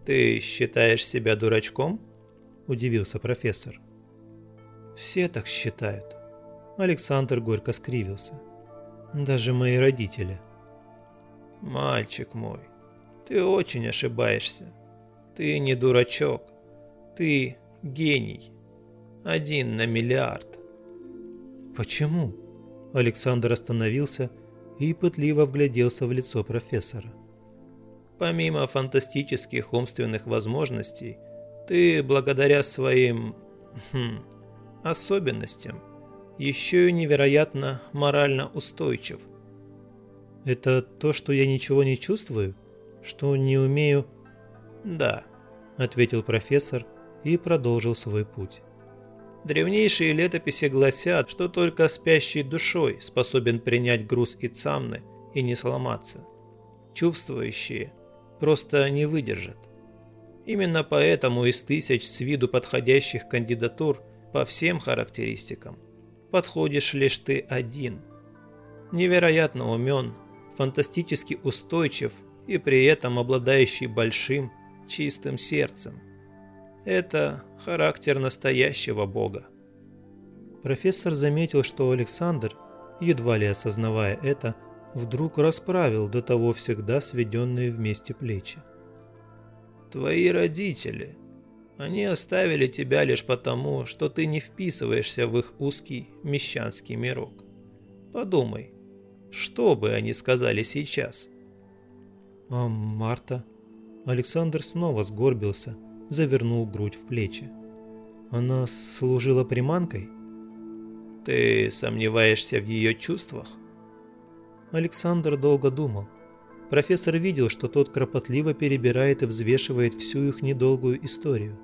Ты считаешь себя дурачком? Удивился профессор. Все так считают. Александр горько скривился. Даже мои родители. Мальчик мой, ты очень ошибаешься. Ты не дурачок. Ты гений. Один на миллиард. Почему? Александр остановился и пытливо вгляделся в лицо профессора. Помимо фантастических умственных возможностей, ты благодаря своим хм, особенностям еще и невероятно морально устойчив. Это то, что я ничего не чувствую? Что не умею «Да», – ответил профессор и продолжил свой путь. Древнейшие летописи гласят, что только спящий душой способен принять груз Ицамны и не сломаться. Чувствующие просто не выдержат. Именно поэтому из тысяч с виду подходящих кандидатур по всем характеристикам подходишь лишь ты один. Невероятно умен, фантастически устойчив и при этом обладающий большим, чистым сердцем. Это характер настоящего Бога. Профессор заметил, что Александр, едва ли осознавая это, вдруг расправил до того всегда сведенные вместе плечи. «Твои родители. Они оставили тебя лишь потому, что ты не вписываешься в их узкий мещанский мирок. Подумай, что бы они сказали сейчас?» «А Марта?» Александр снова сгорбился, завернул грудь в плечи. «Она служила приманкой?» «Ты сомневаешься в ее чувствах?» Александр долго думал. Профессор видел, что тот кропотливо перебирает и взвешивает всю их недолгую историю.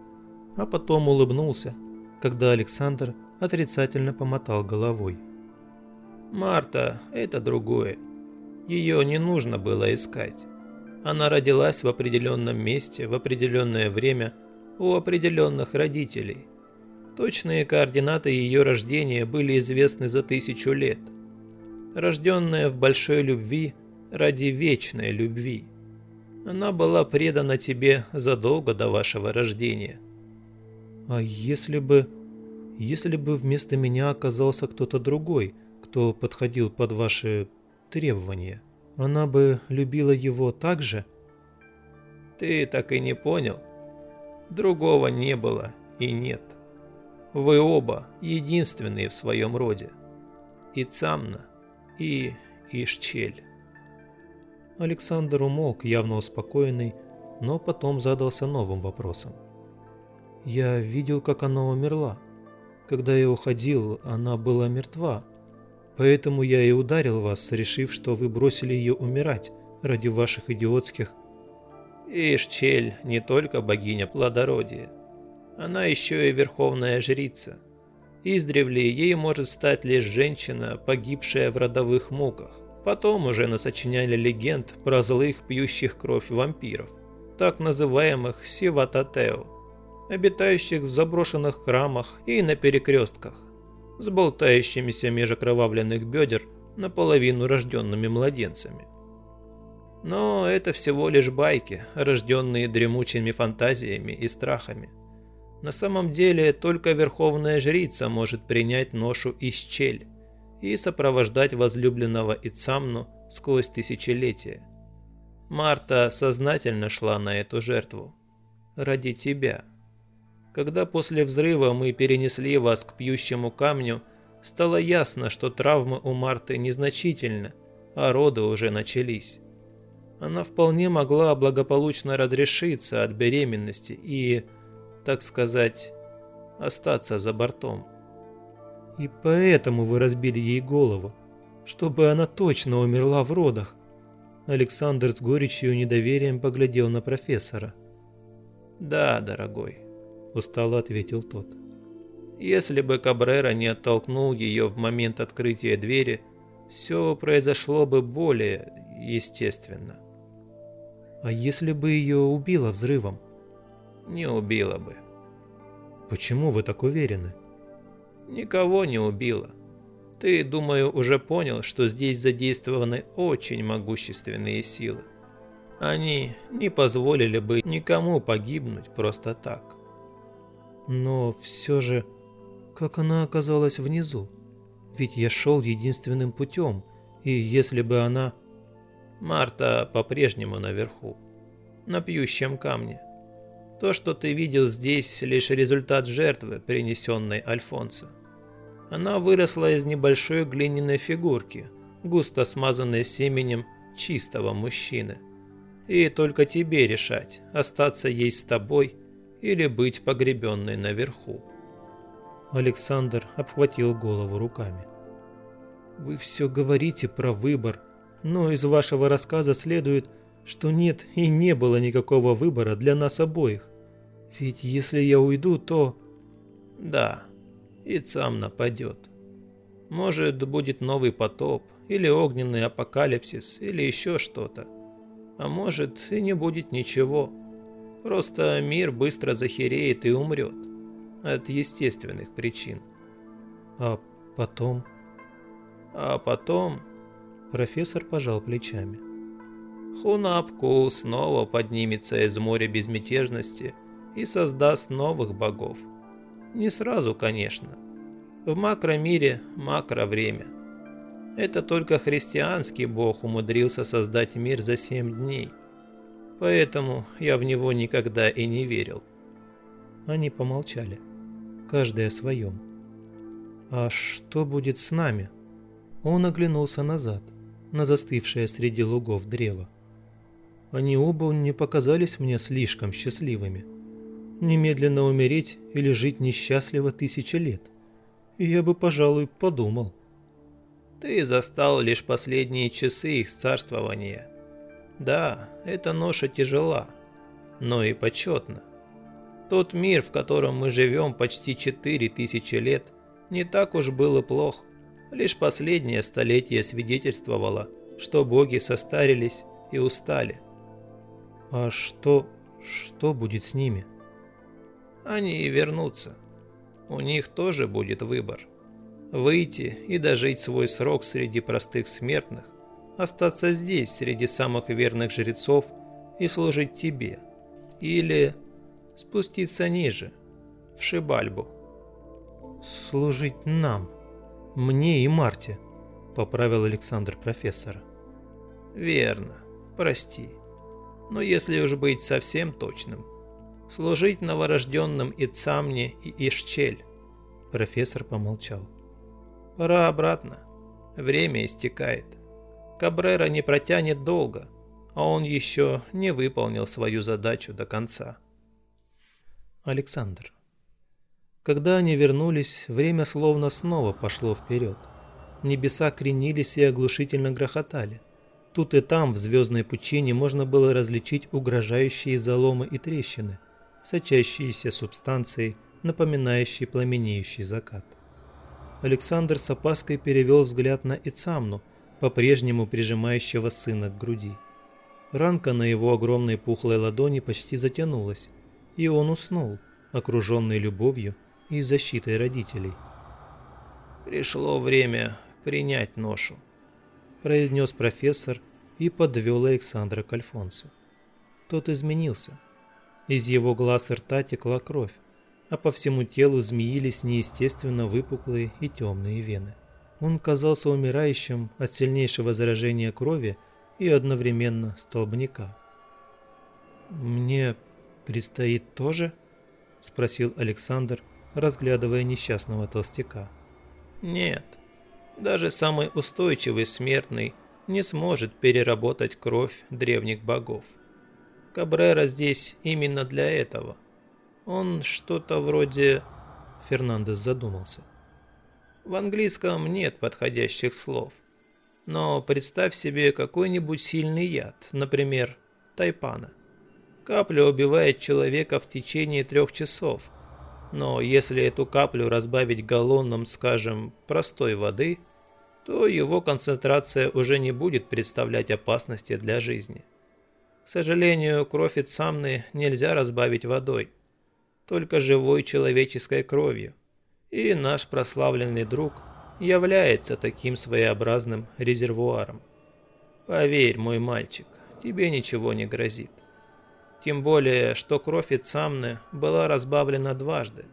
А потом улыбнулся, когда Александр отрицательно помотал головой. «Марта – это другое. Ее не нужно было искать. Она родилась в определенном месте, в определенное время, у определенных родителей. Точные координаты ее рождения были известны за тысячу лет – рожденная в большой любви ради вечной любви. Она была предана тебе задолго до вашего рождения. А если бы... Если бы вместо меня оказался кто-то другой, кто подходил под ваши требования, она бы любила его так же? Ты так и не понял. Другого не было и нет. Вы оба единственные в своем роде. И Цамна и Ишчель. Александр умолк, явно успокоенный, но потом задался новым вопросом. «Я видел, как она умерла. Когда я уходил, она была мертва. Поэтому я и ударил вас, решив, что вы бросили ее умирать ради ваших идиотских...» Ишчель не только богиня плодородия. Она еще и верховная жрица. Издревле ей может стать лишь женщина, погибшая в родовых муках. Потом уже насочиняли легенд про злых пьющих кровь вампиров, так называемых Сивататео, обитающих в заброшенных храмах и на перекрестках, с болтающимися меж окровавленных бедер наполовину рожденными младенцами. Но это всего лишь байки, рожденные дремучими фантазиями и страхами. На самом деле только верховная жрица может принять ношу из чель и сопровождать возлюбленного Ицамну сквозь тысячелетия. Марта сознательно шла на эту жертву. Ради тебя. Когда после взрыва мы перенесли вас к пьющему камню, стало ясно, что травмы у Марты незначительны, а роды уже начались. Она вполне могла благополучно разрешиться от беременности и так сказать, остаться за бортом. И поэтому вы разбили ей голову, чтобы она точно умерла в родах. Александр с горечью и недоверием поглядел на профессора. «Да, дорогой», – устало ответил тот. «Если бы Кабрера не оттолкнул ее в момент открытия двери, все произошло бы более естественно». «А если бы ее убило взрывом?» не убила бы. Почему вы так уверены? Никого не убила. Ты, думаю, уже понял, что здесь задействованы очень могущественные силы. Они не позволили бы никому погибнуть просто так. Но все же, как она оказалась внизу? Ведь я шел единственным путем, и если бы она... Марта по-прежнему наверху, на пьющем камне. То, что ты видел здесь, лишь результат жертвы, принесенной Альфонсо. Она выросла из небольшой глиняной фигурки, густо смазанной семенем чистого мужчины. И только тебе решать, остаться ей с тобой или быть погребенной наверху. Александр обхватил голову руками. «Вы все говорите про выбор, но из вашего рассказа следует, что нет и не было никакого выбора для нас обоих. Ведь если я уйду, то... Да, и сам нападет. Может, будет новый потоп, или огненный апокалипсис, или еще что-то. А может, и не будет ничего. Просто мир быстро захереет и умрет. От естественных причин. А потом... А потом... Профессор пожал плечами. Хунапку снова поднимется из моря безмятежности и создаст новых богов. Не сразу, конечно. В макромире макровремя. Это только христианский бог умудрился создать мир за семь дней. Поэтому я в него никогда и не верил. Они помолчали, каждый о своем. «А что будет с нами?» Он оглянулся назад, на застывшее среди лугов древо. Они оба не показались мне слишком счастливыми. Немедленно умереть или жить несчастливо тысячи лет. Я бы, пожалуй, подумал. Ты застал лишь последние часы их царствования. Да, эта ноша тяжела, но и почетна. Тот мир, в котором мы живем почти четыре тысячи лет, не так уж был и плох. Лишь последнее столетие свидетельствовало, что боги состарились и устали. А что... что будет с ними? Они и вернутся. У них тоже будет выбор. Выйти и дожить свой срок среди простых смертных, остаться здесь среди самых верных жрецов и служить тебе. Или спуститься ниже, в Шибальбу. «Служить нам, мне и Марте», – поправил Александр профессора. «Верно, прости. Но если уж быть совсем точным, служить новорожденным Ицамне и Ишчель». Профессор помолчал. «Пора обратно. Время истекает. Кабрера не протянет долго, а он еще не выполнил свою задачу до конца». Александр. Когда они вернулись, время словно снова пошло вперед. Небеса кренились и оглушительно грохотали. Тут и там, в звездной пучине, можно было различить угрожающие заломы и трещины, сочащиеся субстанцией, напоминающей пламенеющий закат. Александр с опаской перевел взгляд на Ицамну, по-прежнему прижимающего сына к груди. Ранка на его огромной пухлой ладони почти затянулась, и он уснул, окруженный любовью и защитой родителей. «Пришло время принять ношу», – произнес профессор и подвел Александра к Альфонсу. Тот изменился. Из его глаз и рта текла кровь, а по всему телу змеились неестественно выпуклые и темные вены. Он казался умирающим от сильнейшего заражения крови и одновременно столбняка. «Мне предстоит тоже?» – спросил Александр, разглядывая несчастного толстяка. Нет, даже самый устойчивый смертный не сможет переработать кровь древних богов. Кабрера здесь именно для этого. Он что-то вроде... Фернандес задумался. В английском нет подходящих слов. Но представь себе какой-нибудь сильный яд, например, тайпана. Капля убивает человека в течение трех часов – но если эту каплю разбавить галлоном, скажем, простой воды, то его концентрация уже не будет представлять опасности для жизни. К сожалению, кровь Ицамны нельзя разбавить водой, только живой человеческой кровью. И наш прославленный друг является таким своеобразным резервуаром. Поверь, мой мальчик, тебе ничего не грозит. Тем более, что кровь Ицамны была разбавлена дважды.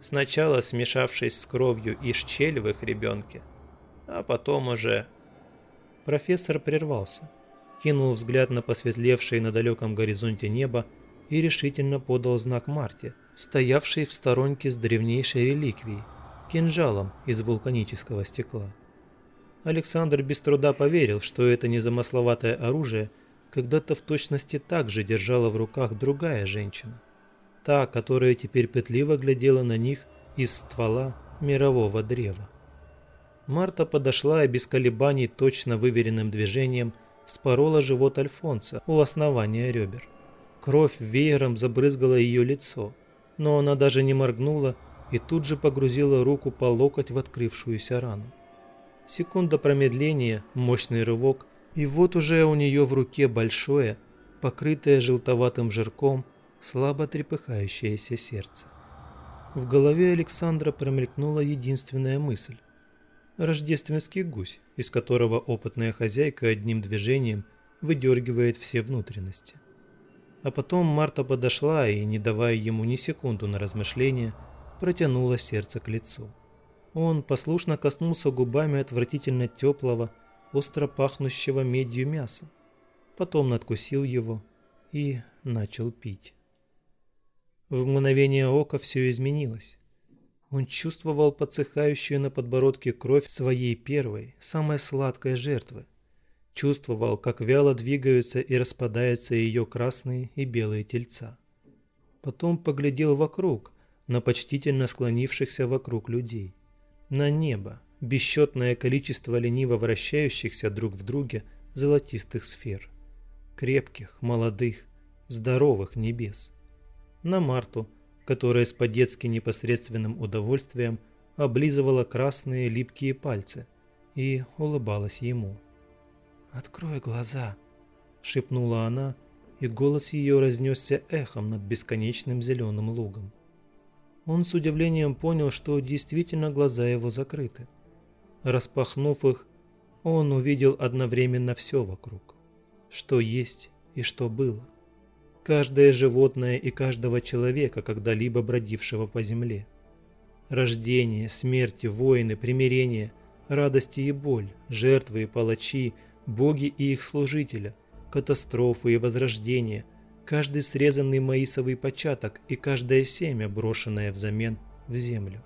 Сначала смешавшись с кровью Ишчель в их ребенке, а потом уже... Профессор прервался, кинул взгляд на посветлевшее на далеком горизонте небо и решительно подал знак Марте, стоявшей в сторонке с древнейшей реликвией, кинжалом из вулканического стекла. Александр без труда поверил, что это незамысловатое оружие – когда-то в точности так же держала в руках другая женщина. Та, которая теперь пытливо глядела на них из ствола мирового древа. Марта подошла и без колебаний точно выверенным движением спорола живот Альфонса у основания ребер. Кровь веером забрызгала ее лицо, но она даже не моргнула и тут же погрузила руку по локоть в открывшуюся рану. Секунда промедления, мощный рывок – и вот уже у нее в руке большое, покрытое желтоватым жирком, слабо трепыхающееся сердце. В голове Александра промелькнула единственная мысль. Рождественский гусь, из которого опытная хозяйка одним движением выдергивает все внутренности. А потом Марта подошла и, не давая ему ни секунду на размышление, протянула сердце к лицу. Он послушно коснулся губами отвратительно теплого, остро пахнущего медью мяса. Потом надкусил его и начал пить. В мгновение ока все изменилось. Он чувствовал подсыхающую на подбородке кровь своей первой, самой сладкой жертвы. Чувствовал, как вяло двигаются и распадаются ее красные и белые тельца. Потом поглядел вокруг, на почтительно склонившихся вокруг людей. На небо, бесчетное количество лениво вращающихся друг в друге золотистых сфер. Крепких, молодых, здоровых небес. На Марту – которая с по-детски непосредственным удовольствием облизывала красные липкие пальцы и улыбалась ему. «Открой глаза!» – шепнула она, и голос ее разнесся эхом над бесконечным зеленым лугом. Он с удивлением понял, что действительно глаза его закрыты. Распахнув их, он увидел одновременно все вокруг, что есть и что было каждое животное и каждого человека, когда-либо бродившего по земле. Рождение, смерти, войны, примирение, радости и боль, жертвы и палачи, боги и их служителя, катастрофы и возрождения, каждый срезанный маисовый початок и каждое семя, брошенное взамен в землю.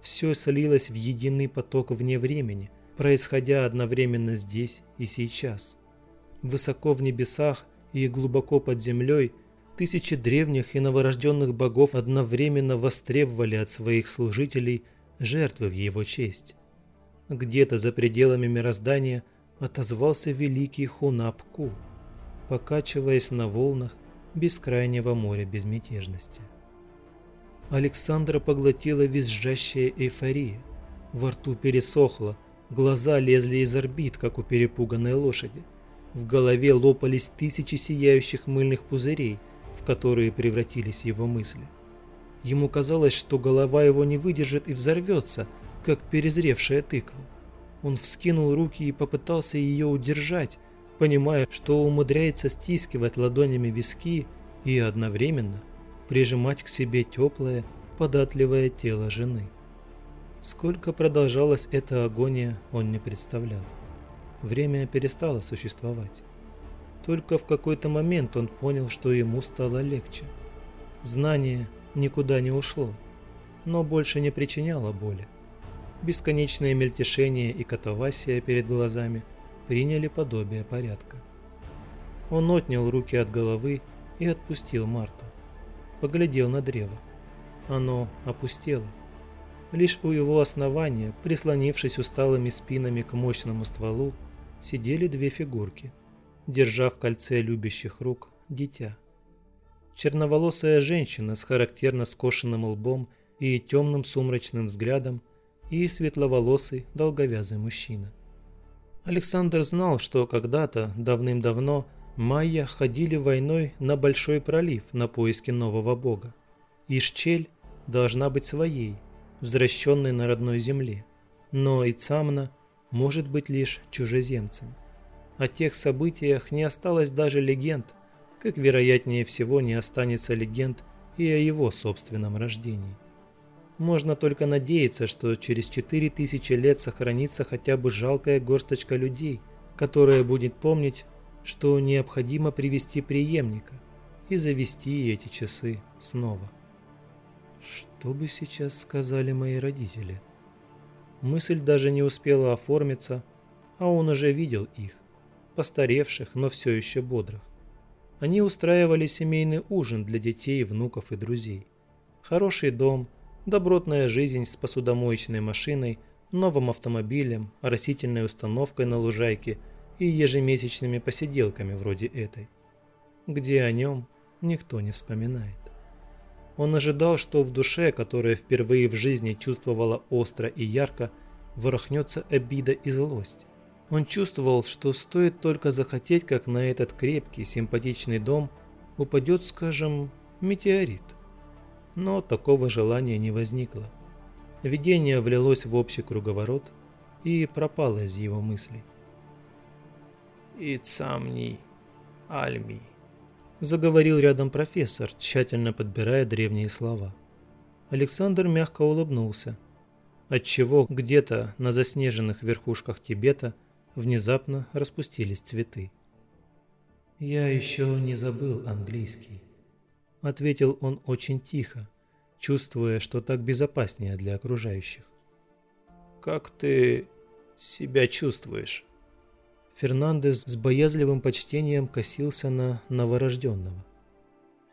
Все слилось в единый поток вне времени, происходя одновременно здесь и сейчас. Высоко в небесах и глубоко под землей тысячи древних и новорожденных богов одновременно востребовали от своих служителей жертвы в его честь. Где-то за пределами мироздания отозвался великий Хунапку, покачиваясь на волнах бескрайнего моря безмятежности. Александра поглотила визжащая эйфория. Во рту пересохло, глаза лезли из орбит, как у перепуганной лошади. В голове лопались тысячи сияющих мыльных пузырей, в которые превратились его мысли. Ему казалось, что голова его не выдержит и взорвется, как перезревшая тыква. Он вскинул руки и попытался ее удержать, понимая, что умудряется стискивать ладонями виски и одновременно прижимать к себе теплое, податливое тело жены. Сколько продолжалась эта агония, он не представлял время перестало существовать. Только в какой-то момент он понял, что ему стало легче. Знание никуда не ушло, но больше не причиняло боли. Бесконечное мельтешение и катавасия перед глазами приняли подобие порядка. Он отнял руки от головы и отпустил Марту. Поглядел на древо. Оно опустело. Лишь у его основания, прислонившись усталыми спинами к мощному стволу, сидели две фигурки, держа в кольце любящих рук дитя. Черноволосая женщина с характерно скошенным лбом и темным сумрачным взглядом и светловолосый долговязый мужчина. Александр знал, что когда-то, давным-давно, майя ходили войной на Большой пролив на поиски нового бога. Ишчель должна быть своей, возвращенной на родной земле. Но Ицамна может быть лишь чужеземцем. О тех событиях не осталось даже легенд, как вероятнее всего не останется легенд и о его собственном рождении. Можно только надеяться, что через 4000 лет сохранится хотя бы жалкая горсточка людей, которая будет помнить, что необходимо привести преемника и завести эти часы снова. Что бы сейчас сказали мои родители? Мысль даже не успела оформиться, а он уже видел их, постаревших, но все еще бодрых. Они устраивали семейный ужин для детей, внуков и друзей. Хороший дом, добротная жизнь с посудомоечной машиной, новым автомобилем, растительной установкой на лужайке и ежемесячными посиделками вроде этой, где о нем никто не вспоминает. Он ожидал, что в душе, которая впервые в жизни чувствовала остро и ярко, ворохнется обида и злость. Он чувствовал, что стоит только захотеть, как на этот крепкий, симпатичный дом упадет, скажем, метеорит. Но такого желания не возникло. Видение влилось в общий круговорот и пропало из его мыслей. и Цамни Альми. Заговорил рядом профессор, тщательно подбирая древние слова. Александр мягко улыбнулся, отчего где-то на заснеженных верхушках Тибета внезапно распустились цветы. «Я еще не забыл английский», — ответил он очень тихо, чувствуя, что так безопаснее для окружающих. «Как ты себя чувствуешь?» Фернандес с боязливым почтением косился на новорожденного.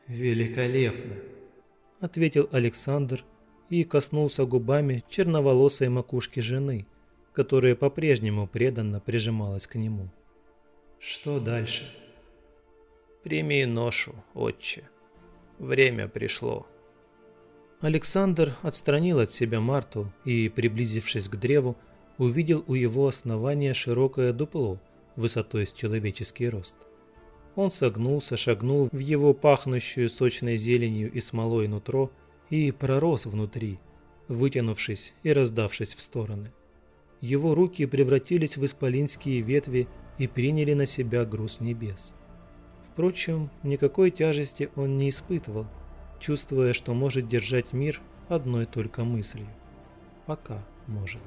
«Великолепно!» – ответил Александр и коснулся губами черноволосой макушки жены, которая по-прежнему преданно прижималась к нему. «Что дальше?» «Прими ношу, отче. Время пришло». Александр отстранил от себя Марту и, приблизившись к древу, увидел у его основания широкое дупло высотой с человеческий рост. Он согнулся, шагнул в его пахнущую сочной зеленью и смолой нутро и пророс внутри, вытянувшись и раздавшись в стороны. Его руки превратились в исполинские ветви и приняли на себя груз небес. Впрочем, никакой тяжести он не испытывал, чувствуя, что может держать мир одной только мыслью. Пока может.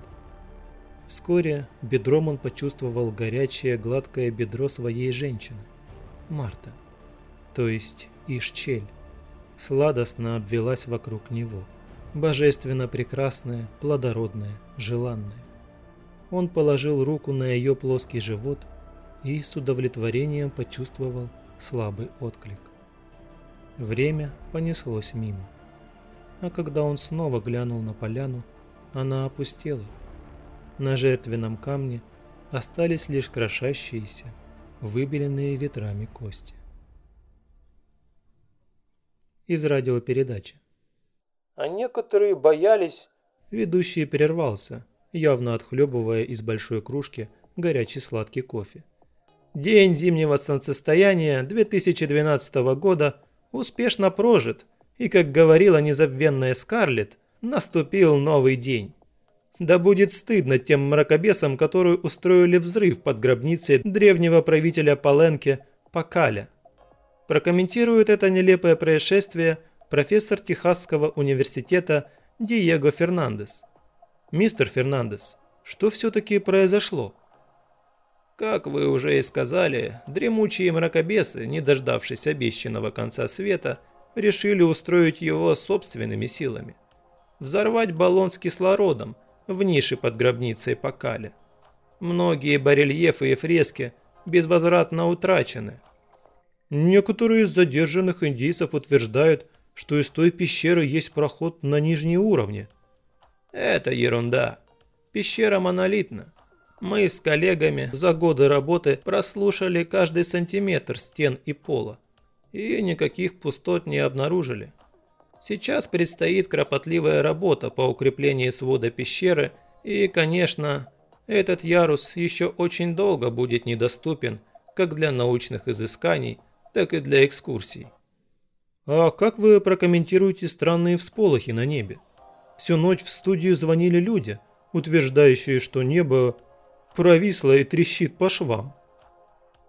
Вскоре бедром он почувствовал горячее гладкое бедро своей женщины, Марта, то есть Ишчель, сладостно обвелась вокруг него, божественно прекрасная, плодородная, желанная. Он положил руку на ее плоский живот и с удовлетворением почувствовал слабый отклик. Время понеслось мимо. А когда он снова глянул на поляну, она опустела – на жертвенном камне остались лишь крошащиеся, выбеленные ветрами кости. Из радиопередачи. А некоторые боялись... Ведущий прервался, явно отхлебывая из большой кружки горячий сладкий кофе. День зимнего солнцестояния 2012 года успешно прожит, и, как говорила незабвенная Скарлетт, наступил новый день. Да будет стыдно тем мракобесам, которые устроили взрыв под гробницей древнего правителя Паленки Пакаля. Прокомментирует это нелепое происшествие профессор Техасского университета Диего Фернандес. Мистер Фернандес, что все-таки произошло? Как вы уже и сказали, дремучие мракобесы, не дождавшись обещанного конца света, решили устроить его собственными силами. Взорвать баллон с кислородом – в нише под гробницей Пакаля. Многие барельефы и фрески безвозвратно утрачены. Некоторые из задержанных индейцев утверждают, что из той пещеры есть проход на нижние уровни. Это ерунда. Пещера монолитна. Мы с коллегами за годы работы прослушали каждый сантиметр стен и пола. И никаких пустот не обнаружили. Сейчас предстоит кропотливая работа по укреплению свода пещеры, и, конечно, этот ярус еще очень долго будет недоступен как для научных изысканий, так и для экскурсий. А как вы прокомментируете странные всполохи на небе? Всю ночь в студию звонили люди, утверждающие, что небо провисло и трещит по швам.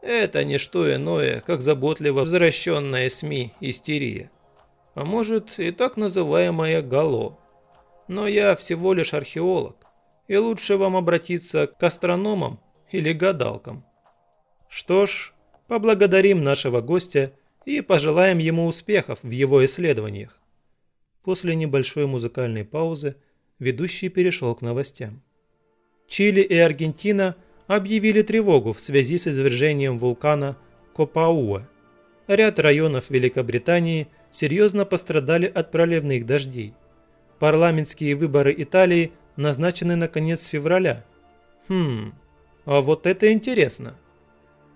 Это не что иное, как заботливо возвращенная СМИ истерия а может и так называемое гало. Но я всего лишь археолог, и лучше вам обратиться к астрономам или гадалкам. Что ж, поблагодарим нашего гостя и пожелаем ему успехов в его исследованиях. После небольшой музыкальной паузы ведущий перешел к новостям. Чили и Аргентина объявили тревогу в связи с извержением вулкана Копауа. Ряд районов Великобритании – серьезно пострадали от проливных дождей. Парламентские выборы Италии назначены на конец февраля. Хм, а вот это интересно.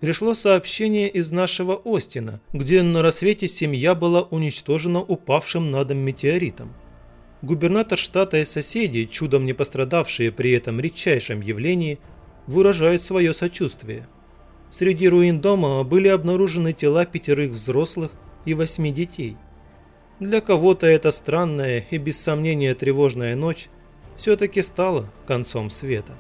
Пришло сообщение из нашего Остина, где на рассвете семья была уничтожена упавшим на дом метеоритом. Губернатор штата и соседи, чудом не пострадавшие при этом редчайшем явлении, выражают свое сочувствие. Среди руин дома были обнаружены тела пятерых взрослых и восьми детей. Для кого-то эта странная и без сомнения тревожная ночь все-таки стала концом света.